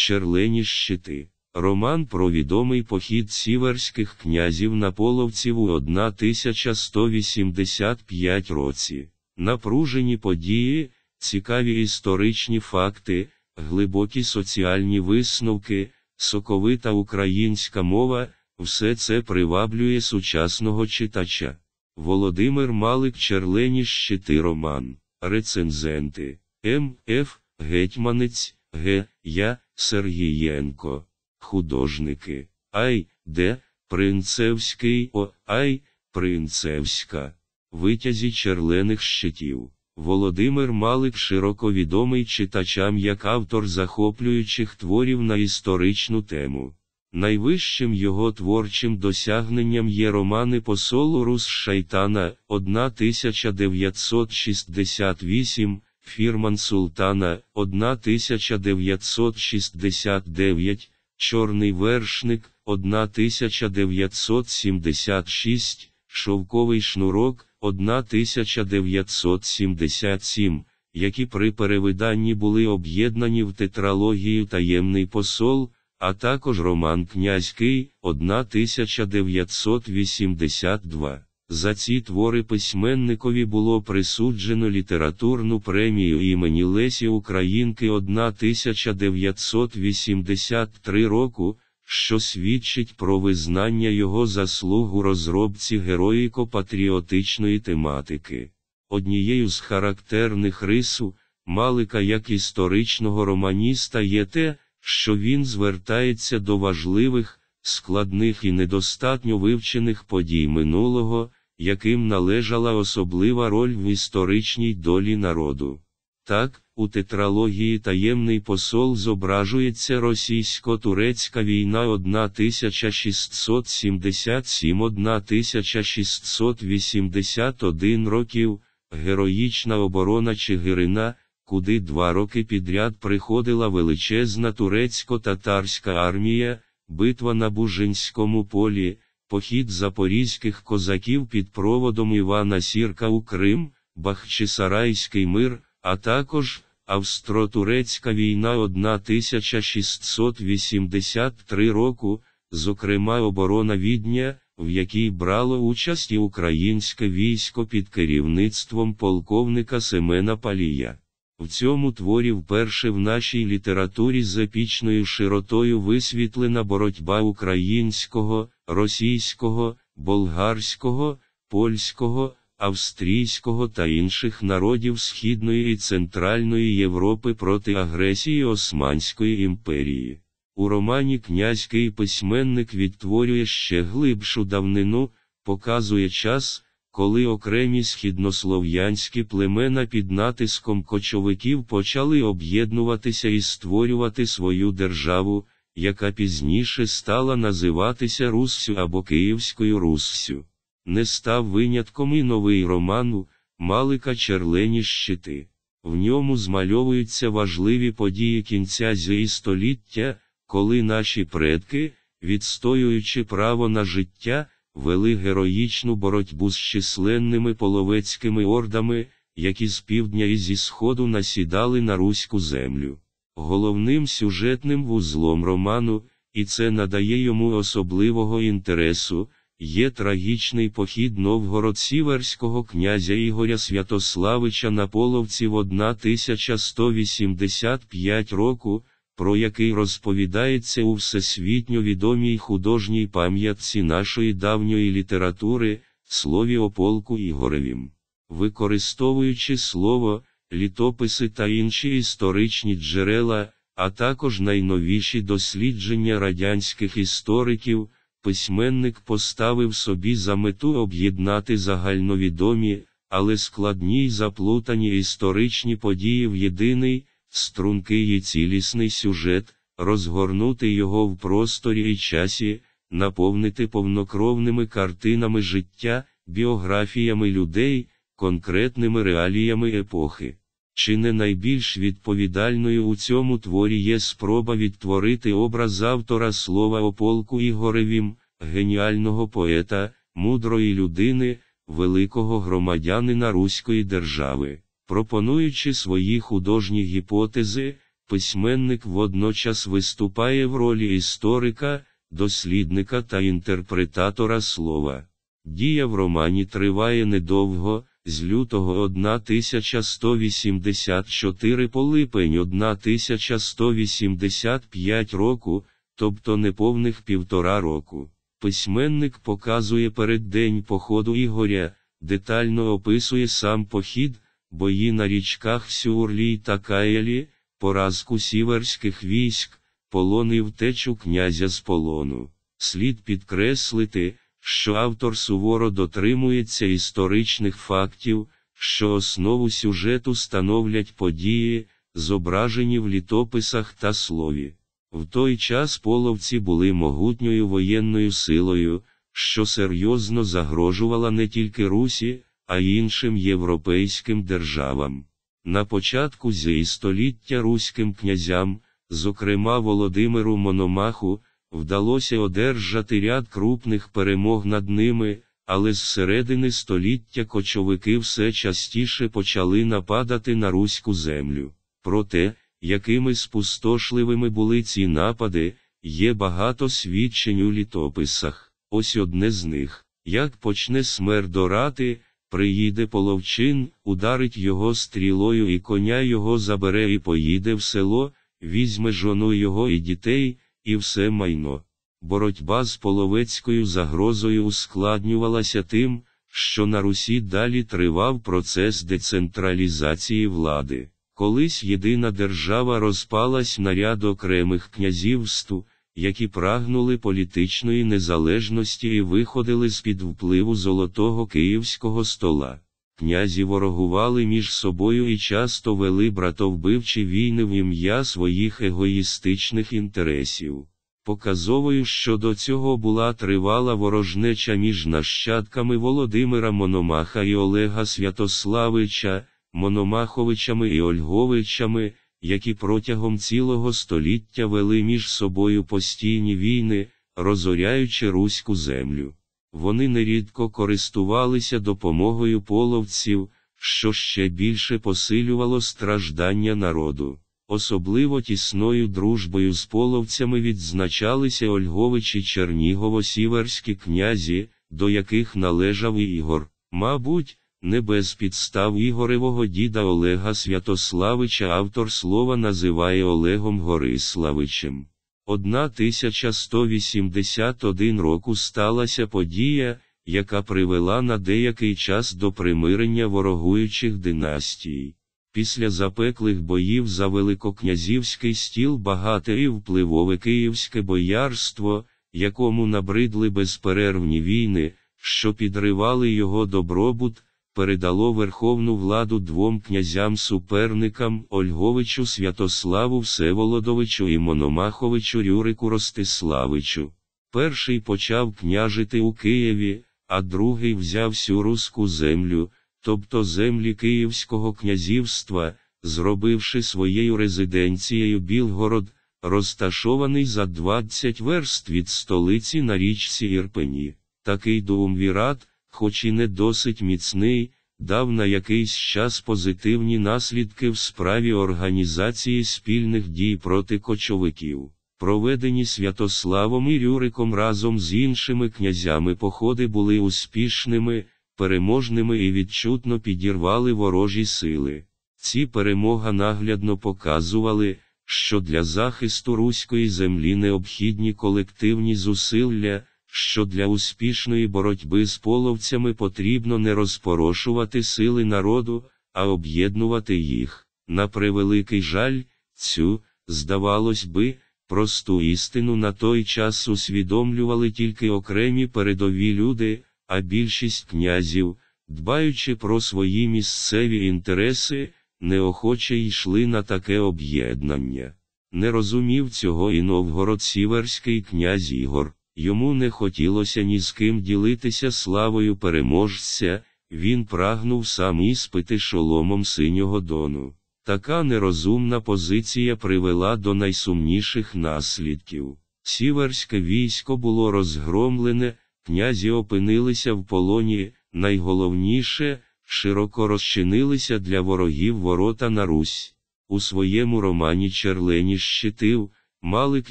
Черлені щити. Роман про відомий похід сіверських князів на половців у 1185 році. Напружені події, цікаві історичні факти, глибокі соціальні висновки, соковита українська мова, все це приваблює сучасного читача. Володимир Малик Черлені щити роман. Рецензенти М. Ф. Гетьманець Г. Я. Сергієнко. Художники Ай. Д. Принцевський О. Ай. Принцевська. Витязі черлених щитів. Володимир Малик широко відомий читачам як автор захоплюючих творів на історичну тему. Найвищим його творчим досягненням є романи посолу Рус Шайтана 1968, Фірман Султана 1969, Чорний вершник 1976, Шовковий шнурок 1977, які при перевиданні були об'єднані в тетралогію Таємний посол а також роман Князький 1982. За ці твори письменникові було присуджено літературну премію імені Лесі Українки 1983 року, що свідчить про визнання його заслуг у розробці героїко-патріотичної тематики. Однією з характерних рису, Малика як історичного романіста є те, що він звертається до важливих, складних і недостатньо вивчених подій минулого, яким належала особлива роль в історичній долі народу. Так, у тетралогії таємний посол зображується російсько-турецька війна 1677-1681 років, героїчна оборона Чигирина, куди два роки підряд приходила величезна турецько-татарська армія, битва на Бужинському полі, похід запорізьких козаків під проводом Івана Сірка у Крим, Бахчисарайський мир, а також Австро-турецька війна 1683 року, зокрема оборона Відня, в якій брало участь і українське військо під керівництвом полковника Семена Палія. В цьому творі вперше в нашій літературі з епічною широтою висвітлена боротьба українського, російського, болгарського, польського, австрійського та інших народів Східної і Центральної Європи проти агресії Османської імперії. У романі князький письменник відтворює ще глибшу давнину, показує час коли окремі східнослов'янські племена під натиском кочовиків почали об'єднуватися і створювати свою державу, яка пізніше стала називатися Руссю або Київською Руссю. Не став винятком і новий роман Малика Черлені щити. В ньому змальовуються важливі події кінця зі століття, коли наші предки, відстоюючи право на життя, вели героїчну боротьбу з численними половецькими ордами, які з півдня і зі сходу насідали на руську землю. Головним сюжетним вузлом роману, і це надає йому особливого інтересу, є трагічний похід новгород-сіверського князя Ігоря Святославича на половців 1185 року, про який розповідається у всесвітньо відомій художній пам'ятці нашої давньої літератури, слові о полку Ігоревім. Використовуючи слово, літописи та інші історичні джерела, а також найновіші дослідження радянських істориків, письменник поставив собі за мету об'єднати загальновідомі, але складні й заплутані історичні події в єдиний, стрункий і цілісний сюжет, розгорнути його в просторі і часі, наповнити повнокровними картинами життя, біографіями людей, конкретними реаліями епохи. Чи не найбільш відповідальною у цьому творі є спроба відтворити образ автора слова о полку Ігоревім, геніального поета, мудрої людини, великого громадянина Руської держави. Пропонуючи свої художні гіпотези, Письменник водночас виступає в ролі історика, дослідника та інтерпретатора слова. Дія в романі триває недовго, з лютого 1184 по липень 1185 року, тобто неповних півтора року. Письменник показує переддень походу Ігоря, детально описує сам похід, бої на річках Сюрлій та Каєлі, поразку сіверських військ, полон і втечу князя з полону. Слід підкреслити, що автор суворо дотримується історичних фактів, що основу сюжету становлять події, зображені в літописах та слові. В той час половці були могутньою воєнною силою, що серйозно загрожувала не тільки Русі, а іншим європейським державам. На початку зі століття руським князям, зокрема Володимиру Мономаху, вдалося одержати ряд крупних перемог над ними, але з середини століття кочовики все частіше почали нападати на руську землю. Проте, якими спустошливими були ці напади, є багато свідчень у літописах. Ось одне з них. Як почне смердорати, приїде половчин, ударить його стрілою і коня його забере і поїде в село, візьме жону його і дітей, і все майно. Боротьба з половецькою загрозою ускладнювалася тим, що на Русі далі тривав процес децентралізації влади. Колись єдина держава розпалась на ряд окремих князівств, які прагнули політичної незалежності і виходили з під впливу золотого київського стола. Князі ворогували між собою і часто вели братовбивчі війни в ім'я своїх егоїстичних інтересів. Показовою щодо цього була тривала ворожнеча між нащадками Володимира Мономаха і Олега Святославича, Мономаховичами і Ольговичами, які протягом цілого століття вели між собою постійні війни, розоряючи руську землю. Вони нерідко користувалися допомогою половців, що ще більше посилювало страждання народу. Особливо тісною дружбою з половцями відзначалися Ольговичі Чернігово-сіверські князі, до яких належав Ігор. Мабуть, не без підстав Ігоревого діда Олега Святославича автор слова називає Олегом Гориславичем. 1181 року сталася подія, яка привела на деякий час до примирення ворогуючих династій. Після запеклих боїв за Великокнязівський стіл багате і впливове київське боярство, якому набридли безперервні війни, що підривали його добробут, передало верховну владу двом князям-суперникам Ольговичу Святославу Всеволодовичу і Мономаховичу Рюрику Ростиславичу. Перший почав княжити у Києві, а другий взяв всю руську землю, тобто землі Київського князівства, зробивши своєю резиденцією Білгород, розташований за 20 верст від столиці на річці Ірпені. Такий дуумвірат, хоч і не досить міцний, дав на якийсь час позитивні наслідки в справі організації спільних дій проти кочовиків. Проведені Святославом і Рюриком разом з іншими князями походи були успішними, переможними і відчутно підірвали ворожі сили. Ці перемога наглядно показували, що для захисту руської землі необхідні колективні зусилля, що для успішної боротьби з половцями потрібно не розпорошувати сили народу, а об'єднувати їх. На превеликий жаль, цю, здавалось би, просту істину на той час усвідомлювали тільки окремі передові люди, а більшість князів, дбаючи про свої місцеві інтереси, неохоче йшли на таке об'єднання. Не розумів цього і новгород сіверський князь Ігор. Йому не хотілося ні з ким ділитися славою переможця, він прагнув сам іспити шоломом синього дону. Така нерозумна позиція привела до найсумніших наслідків. Сіверське військо було розгромлене, князі опинилися в полоні, найголовніше, широко розчинилися для ворогів ворота на Русь. У своєму романі Черлені щитив, Малик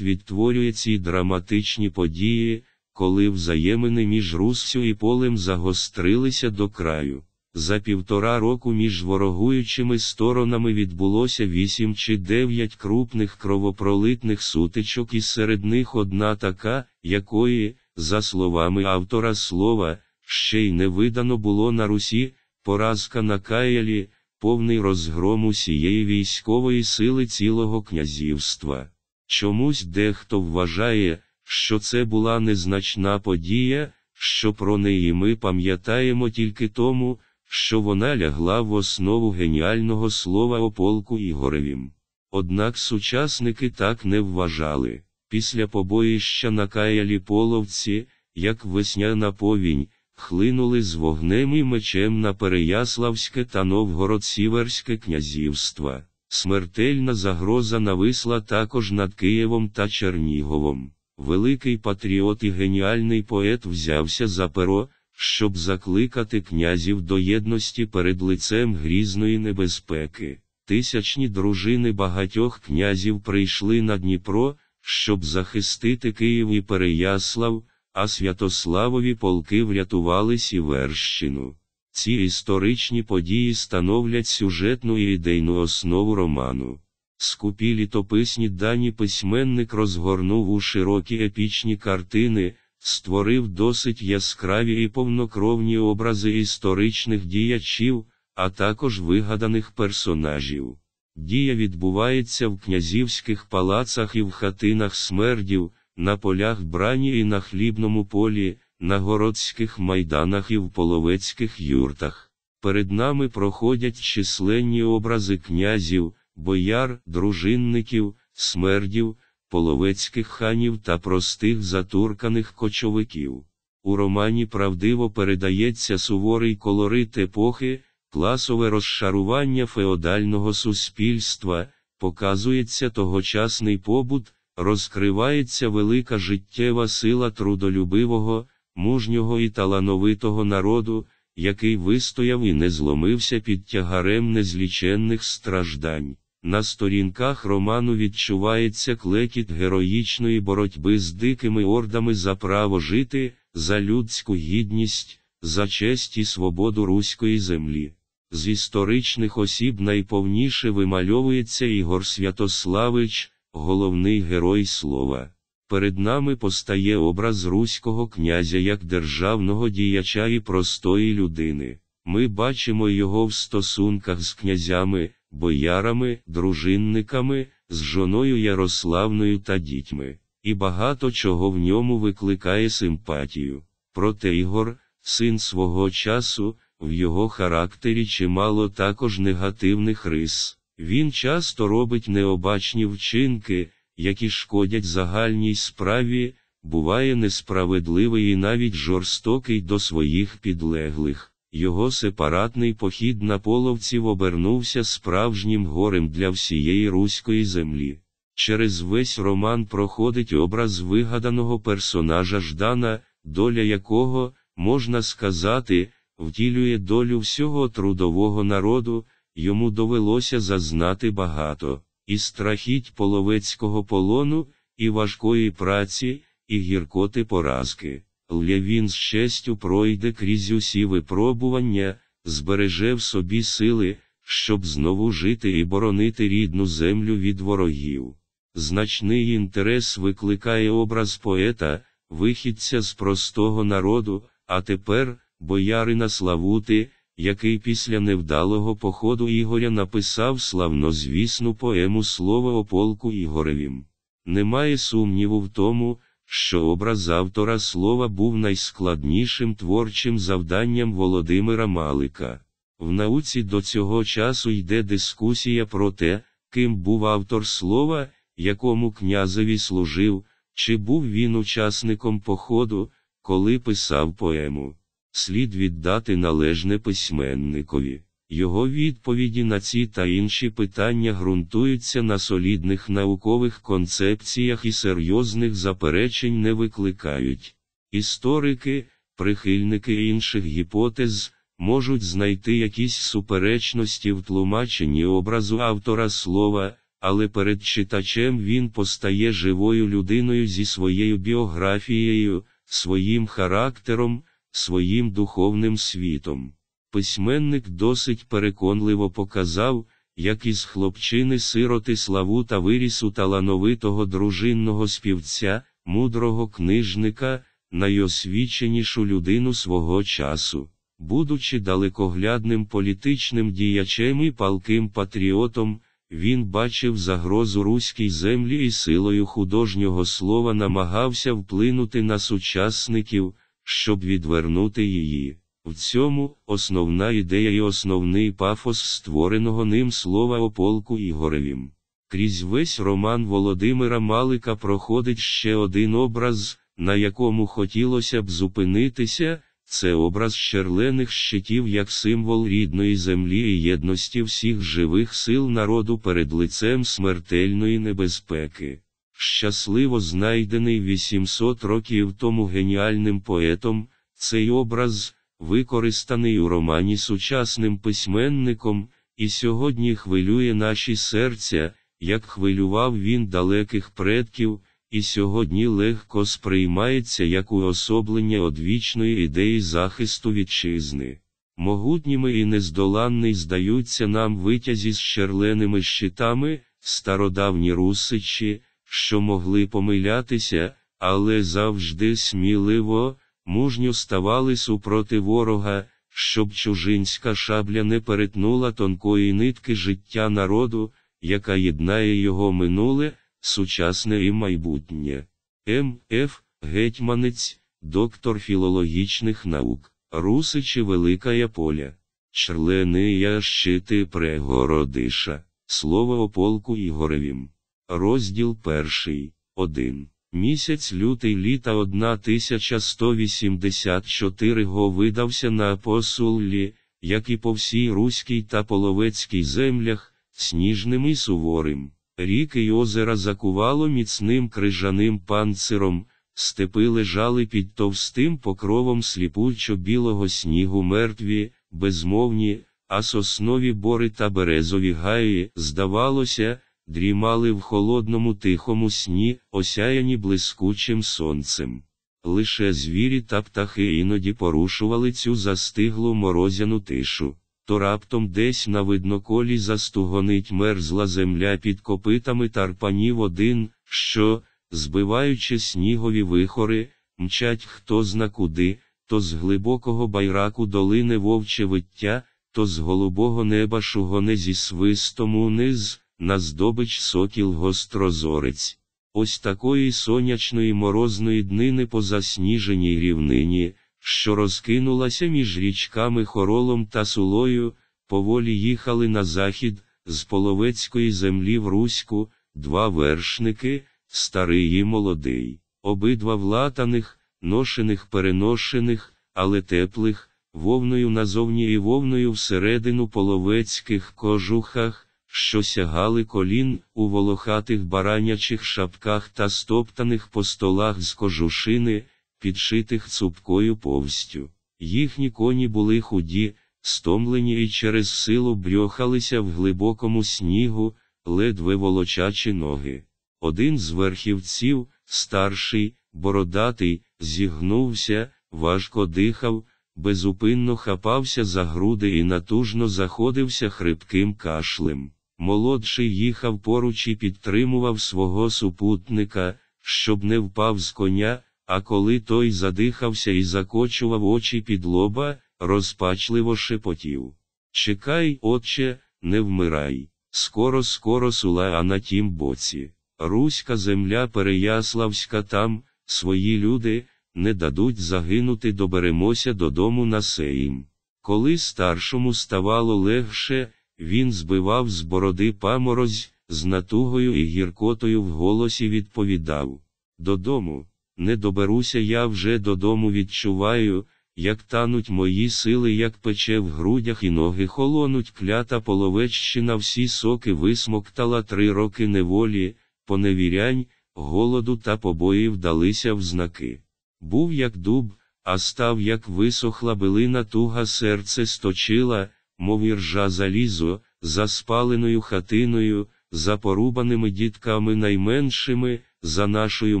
відтворює ці драматичні події, коли взаємини між Руссю і полем загострилися до краю. За півтора року між ворогуючими сторонами відбулося вісім чи дев'ять крупних кровопролитних сутичок, і серед них одна така, якої, за словами автора слова, ще й не видано було на Русі, поразка на Каялі, повний розгром усієї військової сили цілого князівства. Чомусь дехто вважає, що це була незначна подія, що про неї ми пам'ятаємо тільки тому, що вона лягла в основу геніального слова о полку Ігоревім. Однак сучасники так не вважали. Після побоїща на каялі половці, як весняна повінь, хлинули з вогнем і мечем на Переяславське та Новгород-Сіверське князівства. Смертельна загроза нависла також над Києвом та Черніговом. Великий патріот і геніальний поет взявся за перо, щоб закликати князів до єдності перед лицем грізної небезпеки. Тисячні дружини багатьох князів прийшли на Дніпро, щоб захистити Київ і Переяслав, а Святославові полки врятували Сіверщину. Ці історичні події становлять сюжетну і ідейну основу роману. Скупі літописні дані письменник розгорнув у широкі епічні картини, створив досить яскраві і повнокровні образи історичних діячів, а також вигаданих персонажів. Дія відбувається в князівських палацах і в хатинах смердів, на полях брані і на хлібному полі, на городських майданах і в половецьких юртах. Перед нами проходять численні образи князів, бояр, дружинників, смердів, половецьких ханів та простих затурканих кочовиків. У романі правдиво передається суворий колорит епохи, класове розшарування феодального суспільства, показується тогочасний побут, розкривається велика життєва сила трудолюбивого, мужнього і талановитого народу, який вистояв і не зломився під тягарем незліченних страждань. На сторінках роману відчувається клекіт героїчної боротьби з дикими ордами за право жити, за людську гідність, за честь і свободу руської землі. З історичних осіб найповніше вимальовується Ігор Святославич, головний герой слова. Перед нами постає образ руського князя як державного діяча і простої людини. Ми бачимо його в стосунках з князями, боярами, дружинниками, з жоною Ярославною та дітьми, і багато чого в ньому викликає симпатію. Проте Ігор, син свого часу, в його характері чимало також негативних рис. Він часто робить необачні вчинки, які шкодять загальній справі, буває несправедливий і навіть жорстокий до своїх підлеглих. Його сепаратний похід на половців обернувся справжнім горем для всієї руської землі. Через весь роман проходить образ вигаданого персонажа Ждана, доля якого, можна сказати, втілює долю всього трудового народу, йому довелося зазнати багато, і страхіть половецького полону, і важкої праці, і гіркоти поразки. Але він з честю пройде крізь усі випробування, збереже в собі сили, щоб знову жити і боронити рідну землю від ворогів. Значний інтерес викликає образ поета, вихідця з простого народу, а тепер, боярина Славути, який після невдалого походу Ігоря написав славнозвісну поему Слово о полку Ігоревім. Немає сумніву в тому, що образ автора слова був найскладнішим творчим завданням Володимира Малика. В науці до цього часу йде дискусія про те, ким був автор слова, якому князеві служив, чи був він учасником походу, коли писав поему. Слід віддати належне письменникові. Його відповіді на ці та інші питання ґрунтуються на солідних наукових концепціях і серйозних заперечень не викликають. Історики, прихильники інших гіпотез, можуть знайти якісь суперечності в тлумаченні образу автора слова, але перед читачем він постає живою людиною зі своєю біографією, своїм характером, своїм духовним світом. Письменник досить переконливо показав, як із хлопчини сироти Славута виріс у талановитого дружинного співця, мудрого книжника, найосвіченішу людину свого часу. Будучи далекоглядним політичним діячем і палким патріотом, він бачив загрозу руській землі і силою художнього слова намагався вплинути на сучасників, щоб відвернути її. В цьому основна ідея і основний пафос створеного ним слова о полку Ігоревім. Крізь весь роман Володимира Малика проходить ще один образ, на якому хотілося б зупинитися. Це образ черлених щитів як символ рідної землі і єдності всіх живих сил народу перед лицем смертельної небезпеки. Щасливо знайдений 800 років тому геніальним поетом, цей образ, використаний у романі сучасним письменником, і сьогодні хвилює наші серця, як хвилював він далеких предків і сьогодні легко сприймається як уособлення одвічної ідеї захисту вітчизни. Могутніми і нездоланний здаються нам витязі з черленими щитами, стародавні русичі, що могли помилятися, але завжди сміливо, мужньо ставали супроти ворога, щоб чужинська шабля не перетнула тонкої нитки життя народу, яка єднає його минуле, сучасне і майбутнє. М. Ф. Гетьманець, доктор філологічних наук, Русичі Велика Поля. Члени я щити прегородиша. Слово о полку Ігоревім. Розділ перший. 1. Місяць лютий літа 1184 го видався на посуллі, як і по всій Руській та Половецькій землях, сніжним і суворим. Ріки й озера закувало міцним крижаним панциром, степи лежали під товстим покровом сліпучо білого снігу мертві, безмовні, а соснові бори та березові гаї, здавалося, дрімали в холодному тихому сні, осяяні блискучим сонцем. Лише звірі та птахи іноді порушували цю застиглу морозяну тишу то раптом десь на видноколі застугонить мерзла земля під копитами тарпанів один, що, збиваючи снігові вихори, мчать хто зна куди, то з глибокого байраку долине вовче виття, то з голубого неба шугоне зі свистом униз, на здобич сокіл гострозорець. Ось такої сонячної морозної днини по засніженій рівнині, що розкинулася між річками Хоролом та Сулою, поволі їхали на захід, з половецької землі в Руську, два вершники, старий і молодий, обидва влатаних, ношених переношених, але теплих, вовною назовні і вовною всередину половецьких кожухах, що сягали колін у волохатих баранячих шапках та стоптаних по столах з кожушини, підшитих цупкою повстю. Їхні коні були худі, стомлені і через силу брьохалися в глибокому снігу, ледве волочачі ноги. Один з верхівців, старший, бородатий, зігнувся, важко дихав, безупинно хапався за груди і натужно заходився хрипким кашлем. Молодший їхав поруч і підтримував свого супутника, щоб не впав з коня, а коли той задихався і закочував очі під лоба, розпачливо шепотів. Чекай, отче, не вмирай. Скоро, скоро сула а на тім боці. Руська земля Переяславська там, свої люди, не дадуть загинути, доберемося додому на сеїм. Коли старшому ставало легше, він збивав з бороди паморозь, з натугою і гіркотою в голосі відповідав Додому. Не доберуся я вже додому відчуваю, як тануть мої сили, як пече в грудях і ноги холонуть клята половечщина, всі соки висмоктала три роки неволі, поневірянь, голоду та побоїв далися в знаки. Був як дуб, а став, як висохла билина туга серце сточила, мов іржа залізо, за спаленою хатиною, за порубаними дітками найменшими, за нашою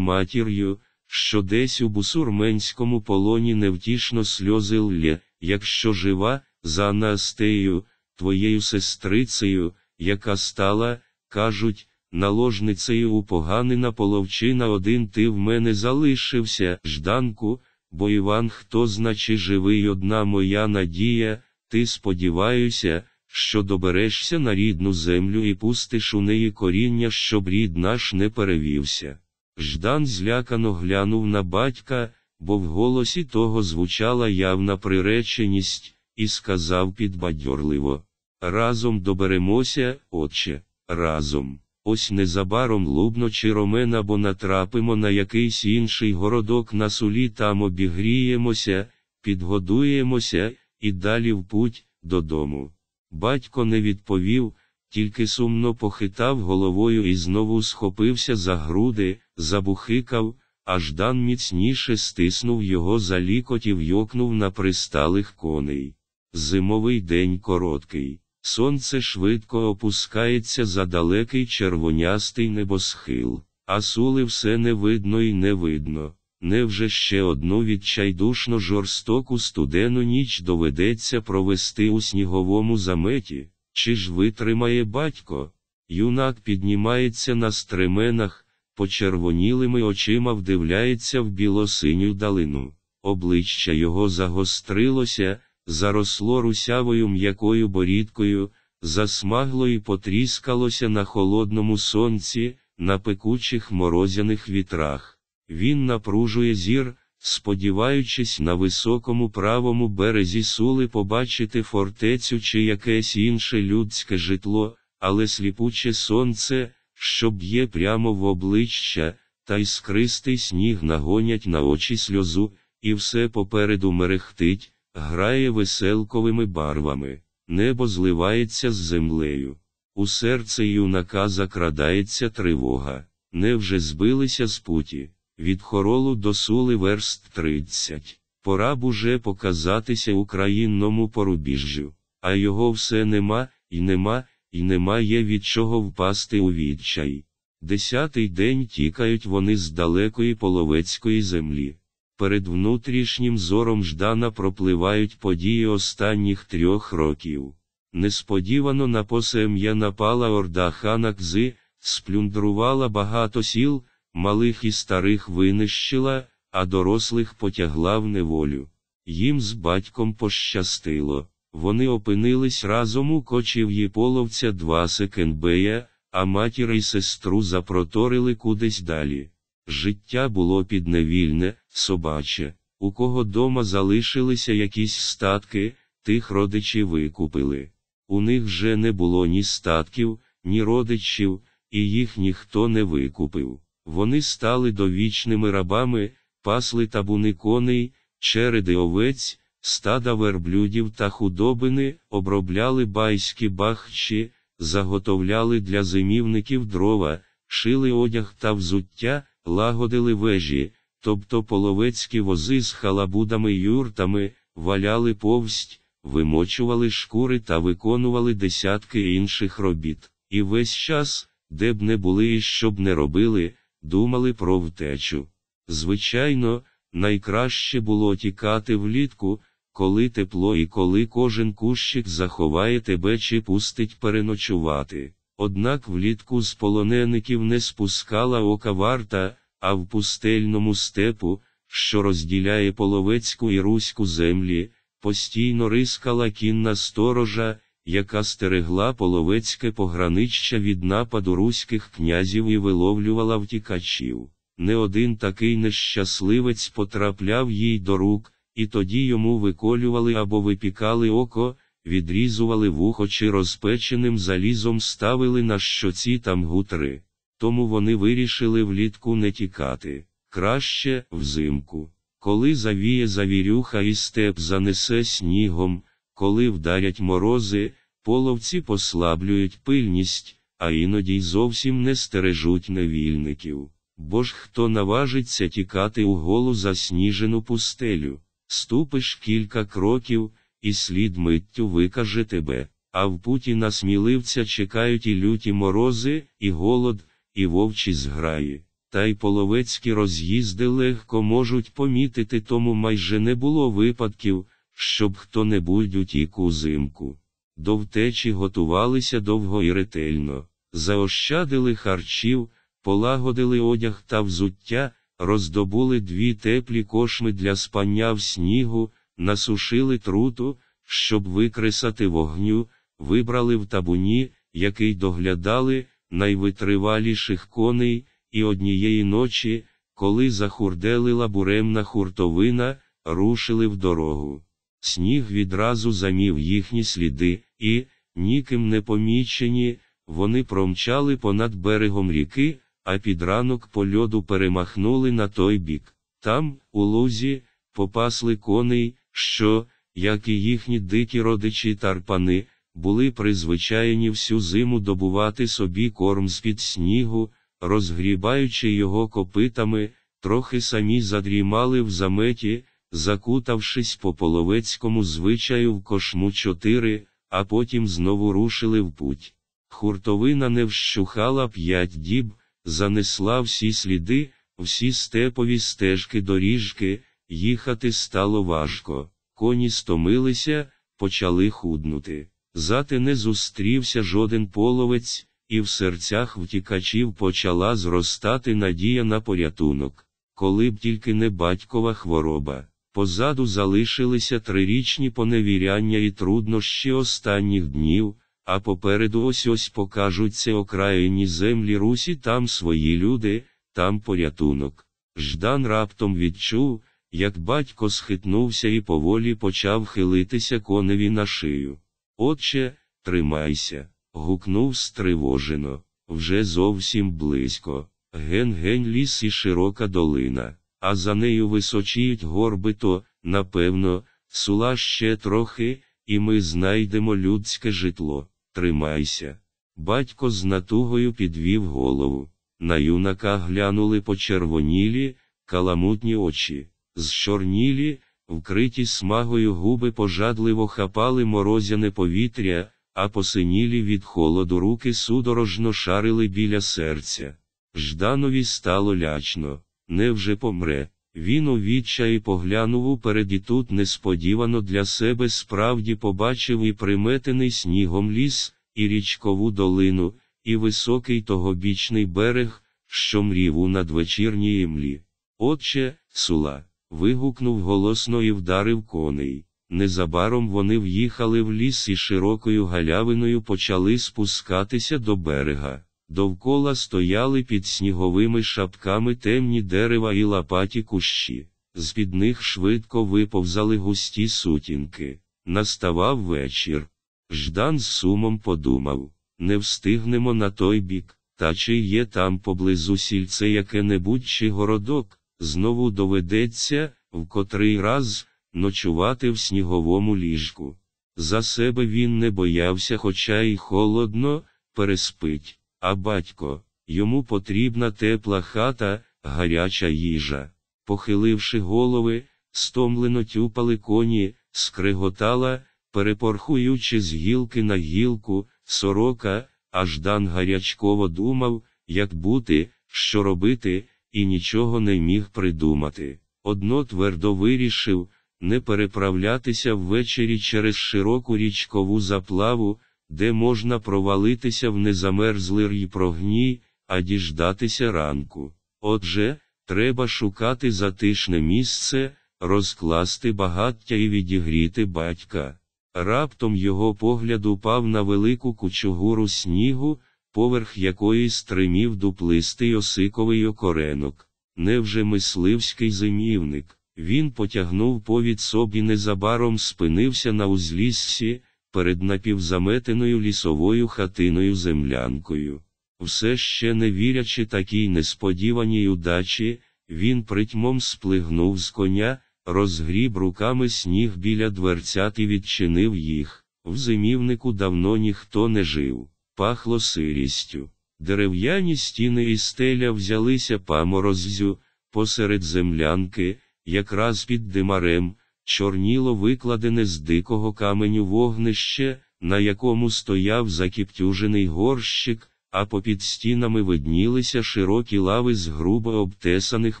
матір'ю, що десь у бусурменському полоні невтішно сльози лє, якщо жива, за Анастею, твоєю сестрицею, яка стала, кажуть, наложницею у поганина половчина один ти в мене залишився, жданку, бо Іван хто значи живий одна моя надія, ти сподіваюся, що доберешся на рідну землю і пустиш у неї коріння, щоб рід наш не перевівся. Ждан злякано глянув на батька, бо в голосі того звучала явна приреченість, і сказав підбадьорливо Разом доберемося, отче, разом. Ось незабаром лубно чи ромен або натрапимо на якийсь інший городок на сулі там обігріємося, підгодуємося, і далі в путь додому. Батько не відповів, тільки сумно похитав головою і знову схопився за груди, забухикав, аж дан міцніше стиснув його за лікоть і вйокнув на присталих коней. Зимовий день короткий. Сонце швидко опускається за далекий червонястий небосхил, а сули все не видно і не видно. Невже ще одну відчайдушно жорстоку студену ніч доведеться провести у сніговому заметі, чи ж витримає батько? Юнак піднімається на стременах, почервонілими очима вдивляється в білосиню далину. Обличчя його загострилося, заросло русявою м'якою борідкою, засмагло і потріскалося на холодному сонці, на пекучих морозяних вітрах. Він напружує зір, сподіваючись на високому правому березі сули побачити фортецю чи якесь інше людське житло, але сліпуче сонце, що б'є прямо в обличчя, та іскристий сніг нагонять на очі сльозу, і все попереду мерехтить, грає веселковими барвами, небо зливається з землею. У серце юнака закрадається тривога, невже збилися з путі, від хоролу до сули верст тридцять. Пора б уже показатися українному порубіжжю, а його все нема, і нема, і немає від чого впасти у відчай. Десятий день тікають вони з далекої половецької землі. Перед внутрішнім зором Ждана пропливають події останніх трьох років. Несподівано на посем'я напала орда хана Кзи, сплюндрувала багато сіл, малих і старих винищила, а дорослих потягла в неволю. Їм з батьком пощастило. Вони опинились разом у кочів'ї половця два секенбея, а матір і сестру запроторили кудись далі. Життя було підневільне, собаче, у кого дома залишилися якісь статки, тих родичі викупили. У них же не було ні статків, ні родичів, і їх ніхто не викупив. Вони стали довічними рабами, пасли табуни коней, череди овець, стада верблюдів та худобини, обробляли байські бахчі, заготовляли для зимівників дрова, шили одяг та взуття, лагодили вежі, тобто половецькі вози з халабудами юртами, валяли повсть, вимочували шкури та виконували десятки інших робіт. І весь час, де б не були і що б не робили, думали про втечу. Звичайно, найкраще було тікати влітку, коли тепло і коли кожен кущик заховає тебе чи пустить переночувати. Однак влітку з полонеників не спускала ока варта, а в пустельному степу, що розділяє половецьку і руську землі, постійно рискала кінна сторожа, яка стерегла половецьке пограниччя від нападу руських князів і виловлювала втікачів. Не один такий нещасливець потрапляв їй до рук, і тоді йому виколювали або випікали око, відрізували вухо чи розпеченим залізом ставили на щоці там гутри. Тому вони вирішили влітку не тікати. Краще взимку. Коли завіє завірюха і степ занесе снігом, коли вдарять морози, половці послаблюють пильність, а іноді й зовсім не стережуть невільників. Бо ж хто наважиться тікати у голу засніжену пустелю? ступиш кілька кроків, і слід миттю викаже тебе. А в путі на сміливця чекають і люті морози, і голод, і вовчі зграї. Та й половецькі роз'їзди легко можуть помітити, тому майже не було випадків, щоб хто-небудь утік узимку. До втечі готувалися довго і ретельно, заощадили харчів, полагодили одяг та взуття, роздобули дві теплі кошми для спання в снігу, насушили труту, щоб викресати вогню, вибрали в табуні, який доглядали, найвитриваліших коней, і однієї ночі, коли захурделила буремна хуртовина, рушили в дорогу. Сніг відразу замів їхні сліди, і, ніким не помічені, вони промчали понад берегом ріки, а під ранок по льоду перемахнули на той бік. Там, у лузі, попасли коней, що, як і їхні дикі родичі тарпани, були призвичайні всю зиму добувати собі корм з-під снігу, розгрібаючи його копитами, трохи самі задрімали в заметі, закутавшись по половецькому звичаю в кошму чотири, а потім знову рушили в путь. Хуртовина не вщухала п'ять діб, занесла всі сліди, всі степові стежки доріжки, їхати стало важко. Коні стомилися, почали худнути. Зате не зустрівся жоден половець, і в серцях втікачів почала зростати надія на порятунок, коли б тільки не батькова хвороба. Позаду залишилися трирічні поневіряння і труднощі останніх днів, а попереду ось ось покажуться окраїні землі Русі, там свої люди, там порятунок. Ждан раптом відчув, як батько схитнувся і поволі почав хилитися коневі на шию. Отче, тримайся, гукнув стривожено, вже зовсім близько. Ген-гень ліс і широка долина, а за нею височіють горби, то, напевно, сула ще трохи, і ми знайдемо людське житло. Тримайся. Батько з натугою підвів голову. На юнака глянули почервонілі, каламутні очі, зчорнілі, вкриті смагою губи пожадливо хапали морозяне повітря, а посинілі від холоду руки судорожно шарили біля серця. Жданові стало лячно, невже помре. Він у відчаї поглянув уперед і тут несподівано для себе справді побачив і приметений снігом ліс, і річкову долину, і високий тогобічний берег, що мрів у надвечірній імлі. Отче, сула вигукнув голосно і вдарив коней. Незабаром вони в'їхали в ліс і широкою галявиною почали спускатися до берега. Довкола стояли під сніговими шапками темні дерева і лопаті кущі, з під них швидко виповзали густі сутінки. Наставав вечір. Ждан з сумом подумав не встигнемо на той бік, та чи є там поблизу сільце яке небудь чи городок, знову доведеться, в котрий раз, ночувати в сніговому ліжку. За себе він не боявся, хоча й холодно, переспить, а батько, йому потрібна тепла хата, гаряча їжа. Похиливши голови, стомлено тюпали коні, скриготала, перепорхуючи з гілки на гілку, сорока, аж дан гарячково думав, як бути, що робити, і нічого не міг придумати. Одно твердо вирішив не переправлятися ввечері через широку річкову заплаву, де можна провалитися в незамерзлий рій прогній, а діждатися ранку. Отже, треба шукати затишне місце, розкласти багаття і відігріти батька. Раптом його погляд упав на велику кучугуру снігу, поверх якої стримів дуплистий осиковий окоренок. Невже мисливський зимівник? Він потягнув повід собі незабаром спинився на узліссі, перед напівзаметеною лісовою хатиною землянкою. Все ще не вірячи такій несподіваній удачі, він притьмом сплигнув з коня, розгріб руками сніг біля дверцят і відчинив їх. В зимівнику давно ніхто не жив пахло сирістю. Дерев'яні стіни і стеля взялися памороззю, посеред землянки, якраз під димарем, чорніло викладене з дикого каменю вогнище, на якому стояв закіптюжений горщик, а попід стінами виднілися широкі лави з грубо обтесаних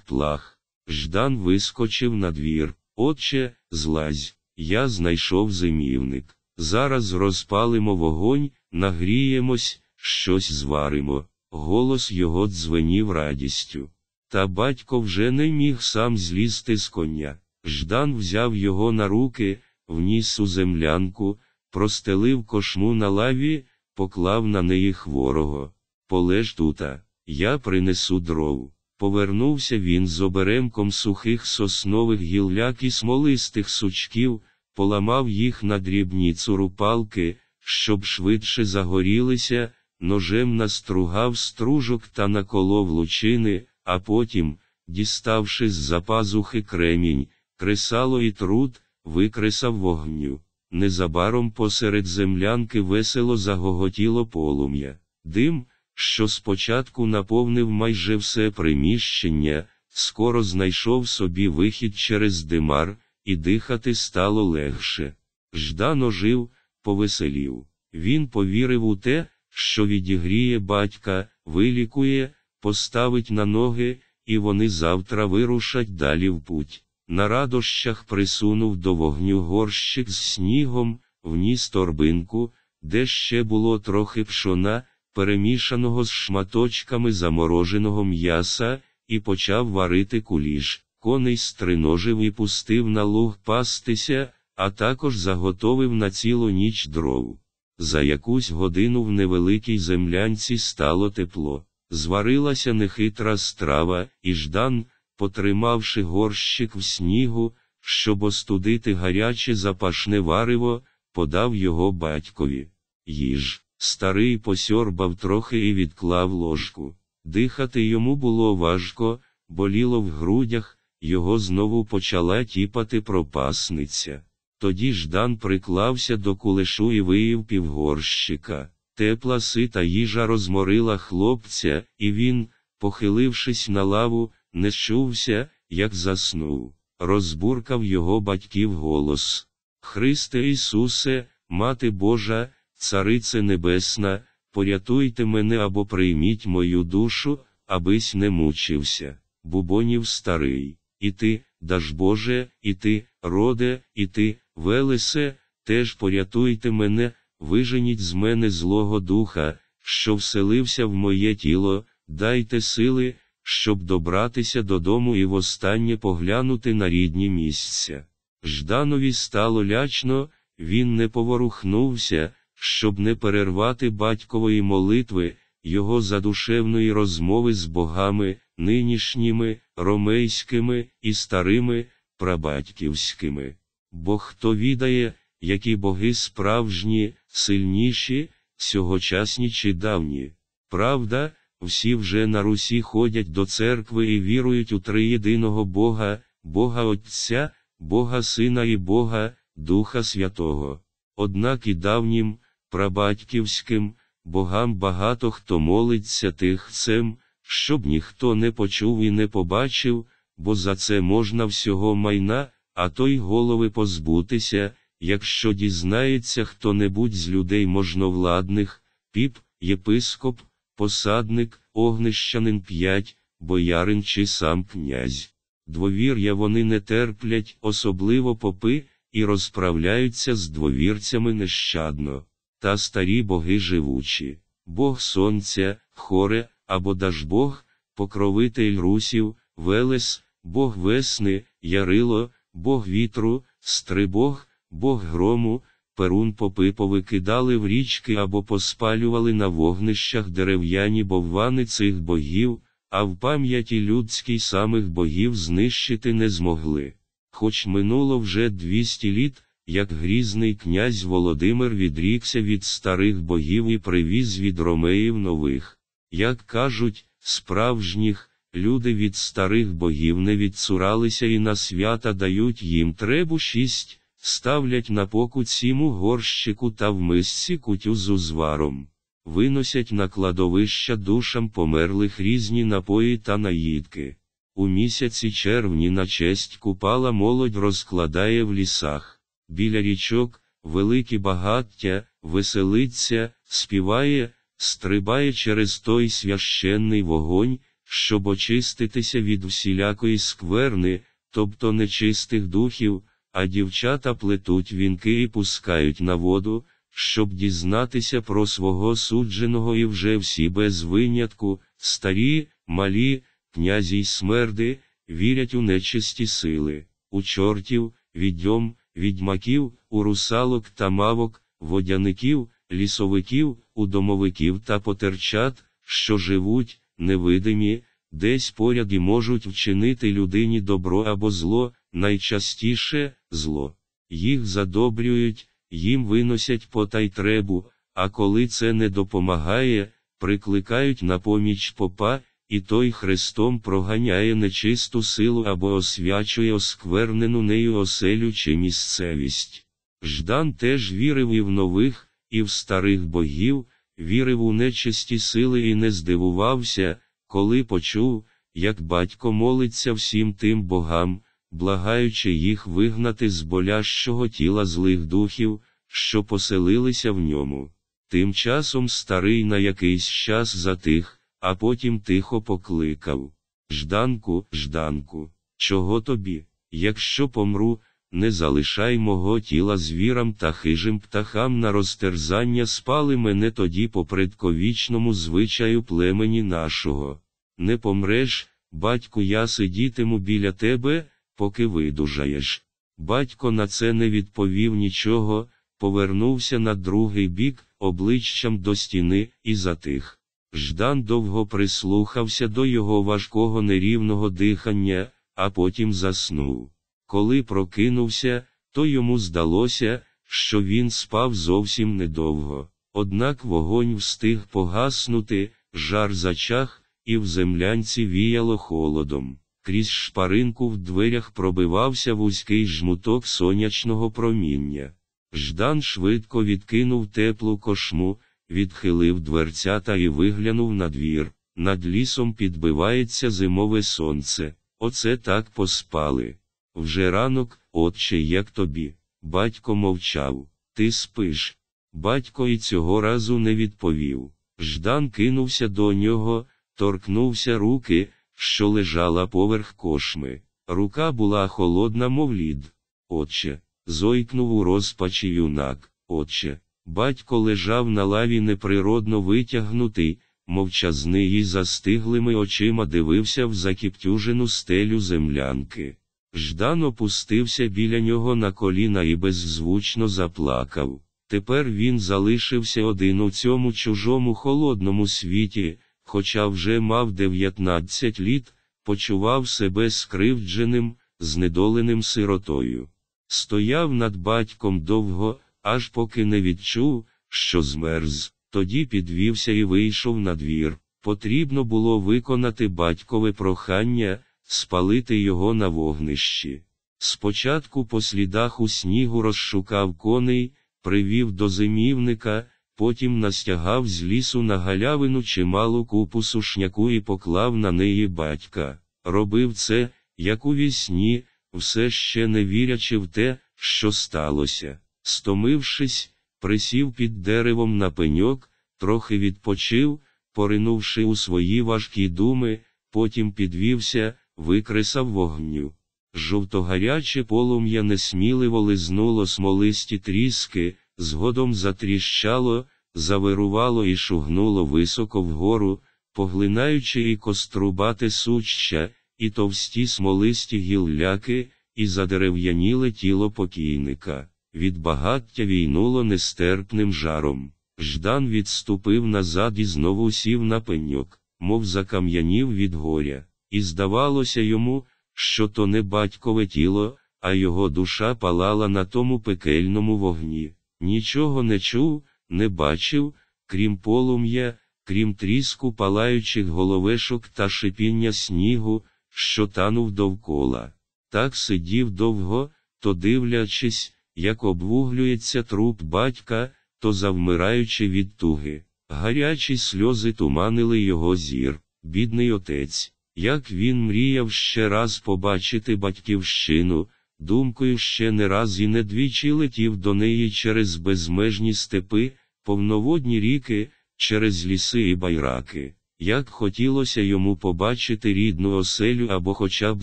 плах. Ждан вискочив на двір. Отче, злазь, я знайшов зимівник. Зараз розпалимо вогонь, нагріємось, щось зваримо. Голос його дзвенів радістю. Та батько вже не міг сам злізти з коня. Ждан взяв його на руки, вніс у землянку, простелив кошму на лаві, поклав на неї хворого. Полеж тута, я принесу дров. Повернувся він з оберемком сухих соснових гілляк і смолистих сучків, поламав їх на дрібні цурупалки, щоб швидше загорілися, ножем настругав стружок та наколов лучини, а потім, діставши з за пазухи кремінь, кресало і труд, викресав вогню. Незабаром посеред землянки весело загоготіло полум'я. Дим, що спочатку наповнив майже все приміщення, скоро знайшов собі вихід через димар, і дихати стало легше. Ждан ожив, повеселів. Він повірив у те, що відігріє батька, вилікує, поставить на ноги, і вони завтра вирушать далі в путь. На радощах присунув до вогню горщик з снігом, вніс торбинку, де ще було трохи пшона, перемішаного з шматочками замороженого м'яса, і почав варити куліш. Коней стриножив і пустив на луг пастися, а також заготовив на цілу ніч дров. За якусь годину в невеликій землянці стало тепло. Зварилася нехитра страва, і Ждан, потримавши горщик в снігу, щоб остудити гаряче запашне варево, подав його батькові. Їж. Старий посьорбав трохи і відклав ложку. Дихати йому було важко, боліло в грудях, його знову почала тіпати пропасниця. Тоді Ждан приклався до кулешу і виїв півгорщика. Тепла сита їжа розморила хлопця, і він, похилившись на лаву, не чувся, як заснув. Розбуркав його батьків голос. Христе Ісусе, Мати Божа, Царице Небесна, порятуйте мене або прийміть мою душу, абись не мучився. Бубонів старий. І ти, даж Боже, і ти, роде, і ти, Велесе, теж порятуйте мене, виженіть з мене Злого Духа, що вселився в моє тіло, дайте сили, щоб добратися додому і востаннє поглянути на рідні місця. Жданові стало лячно, він не поворухнувся, щоб не перервати батькової молитви, його задушевної розмови з богами, нинішніми, ромейськими і старими, прабатьківськими. Бо хто відає, які боги справжні, сильніші, сьогочасні чи давні. Правда, всі вже на Русі ходять до церкви і вірують у триєдиного Бога, Бога Отця, Бога Сина і Бога, Духа Святого. Однак і давнім, прабатьківським, богам багато хто молиться тихцем, щоб ніхто не почув і не побачив, бо за це можна всього майна, а то й голови позбутися, якщо дізнається хто небудь з людей можновладних, піп, єпископ, посадник, огнищанин п'ять, боярин чи сам князь. Двовір'я вони не терплять, особливо попи, і розправляються з двовірцями нещадно. Та старі боги живучі, Бог Сонця, Хоре, або Дажбог, покровитель русів, Велес, Бог весни, Ярило, Бог вітру, Стрибог, Бог грому, перун попи повикидали в річки або поспалювали на вогнищах дерев'яні боввани цих богів, а в пам'яті людській самих богів знищити не змогли. Хоч минуло вже 200 літ, як грізний князь Володимир відрікся від старих богів і привіз від ромеїв нових. Як кажуть, справжніх, люди від старих богів не відцуралися і на свята дають їм требу шість, ставлять на покут сіму горщику та в мисці кутю з узваром. Виносять на кладовища душам померлих різні напої та наїдки. У місяці червні на честь купала молодь розкладає в лісах. Біля річок, великі багаття, веселиться, співає, стрибає через той священний вогонь, щоб очиститися від всілякої скверни, тобто нечистих духів, а дівчата плетуть вінки і пускають на воду, щоб дізнатися про свого судженого і вже всі без винятку, старі, малі, князі й смерди, вірять у нечисті сили, у чортів, відьом, відьмаків, у русалок та мавок, водяників, лісовиків, у домовиків та потерчат, що живуть, невидимі, десь поряд і можуть вчинити людині добро або зло, найчастіше зло. Їх задобрюють, їм виносять потай требу, а коли це не допомагає, прикликають на поміч попа, і той хрестом проганяє нечисту силу або освячує осквернену нею оселю чи місцевість. Ждан теж вірив і в нових, і в старих богів, вірив у нечисті сили і не здивувався, коли почув, як батько молиться всім тим богам, благаючи їх вигнати з болящого тіла злих духів, що поселилися в ньому. Тим часом старий на якийсь час затих, а потім тихо покликав Жданку, Жданку, чого тобі? Якщо помру, не залишай мого тіла звірам та хижим птахам на розтерзання спали мене тоді по предковічному звичаю племені нашого. Не помреш, батьку, я сидітиму біля тебе, поки видужаєш. Батько на це не відповів нічого, повернувся на другий бік, обличчям до стіни, і затих. Ждан довго прислухався до його важкого нерівного дихання, а потім заснув. Коли прокинувся, то йому здалося, що він спав зовсім недовго. Однак вогонь встиг погаснути, жар зачах, і в землянці віяло холодом. Крізь шпаринку в дверях пробивався вузький жмуток сонячного проміння. Ждан швидко відкинув теплу кошму, відхилив дверцята і виглянув на двір. Над лісом підбивається зимове сонце. Оце так поспали. Вже ранок, отче, як тобі. Батько мовчав. Ти спиш. Батько і цього разу не відповів. Ждан кинувся до нього, торкнувся руки, що лежала поверх кошми. Рука була холодна, мов лід. Отче, зойкнув у розпачі юнак. Отче, батько лежав на лаві неприродно витягнутий, мовчазний і застиглими очима дивився в закіптюжену стелю землянки. Ждан опустився біля нього на коліна і беззвучно заплакав. Тепер він залишився один у цьому чужому холодному світі, хоча вже мав 19 літ, почував себе скривдженим, знедоленим сиротою. Стояв над батьком довго, аж поки не відчув, що змерз. Тоді підвівся і вийшов на двір. Потрібно було виконати батькове прохання, спалити його на вогнищі. Спочатку по слідах у снігу розшукав коней, привів до зимівника, потім настягав з лісу на галявину чималу купу сушняку і поклав на неї батька. Робив це, як у вісні, все ще не вірячи в те, що сталося. Стомившись, присів під деревом на пеньок, трохи відпочив, поринувши у свої важкі думи, потім підвівся, викресав вогню. Жовтогаряче полум'я несміливо лизнуло смолисті тріски, згодом затріщало, завирувало і шугнуло високо вгору, поглинаючи і кострубате суччя, і товсті смолисті гілляки, і задерев'яніле тіло покійника. Від багаття війнуло нестерпним жаром. Ждан відступив назад і знову сів на пеньок, мов закам'янів від горя, і здавалося йому, що то не батькове тіло, а його душа палала на тому пекельному вогні. Нічого не чув, не бачив, крім полум'я, крім тріску палаючих головешок та шипіння снігу, що танув довкола. Так сидів довго, то дивлячись, як обвуглюється труп батька, то завмираючи від туги. Гарячі сльози туманили його зір, бідний отець. Як він мріяв ще раз побачити батьківщину, думкою ще не раз і не двічі летів до неї через безмежні степи, повноводні ріки, через ліси і байраки. Як хотілося йому побачити рідну оселю або хоча б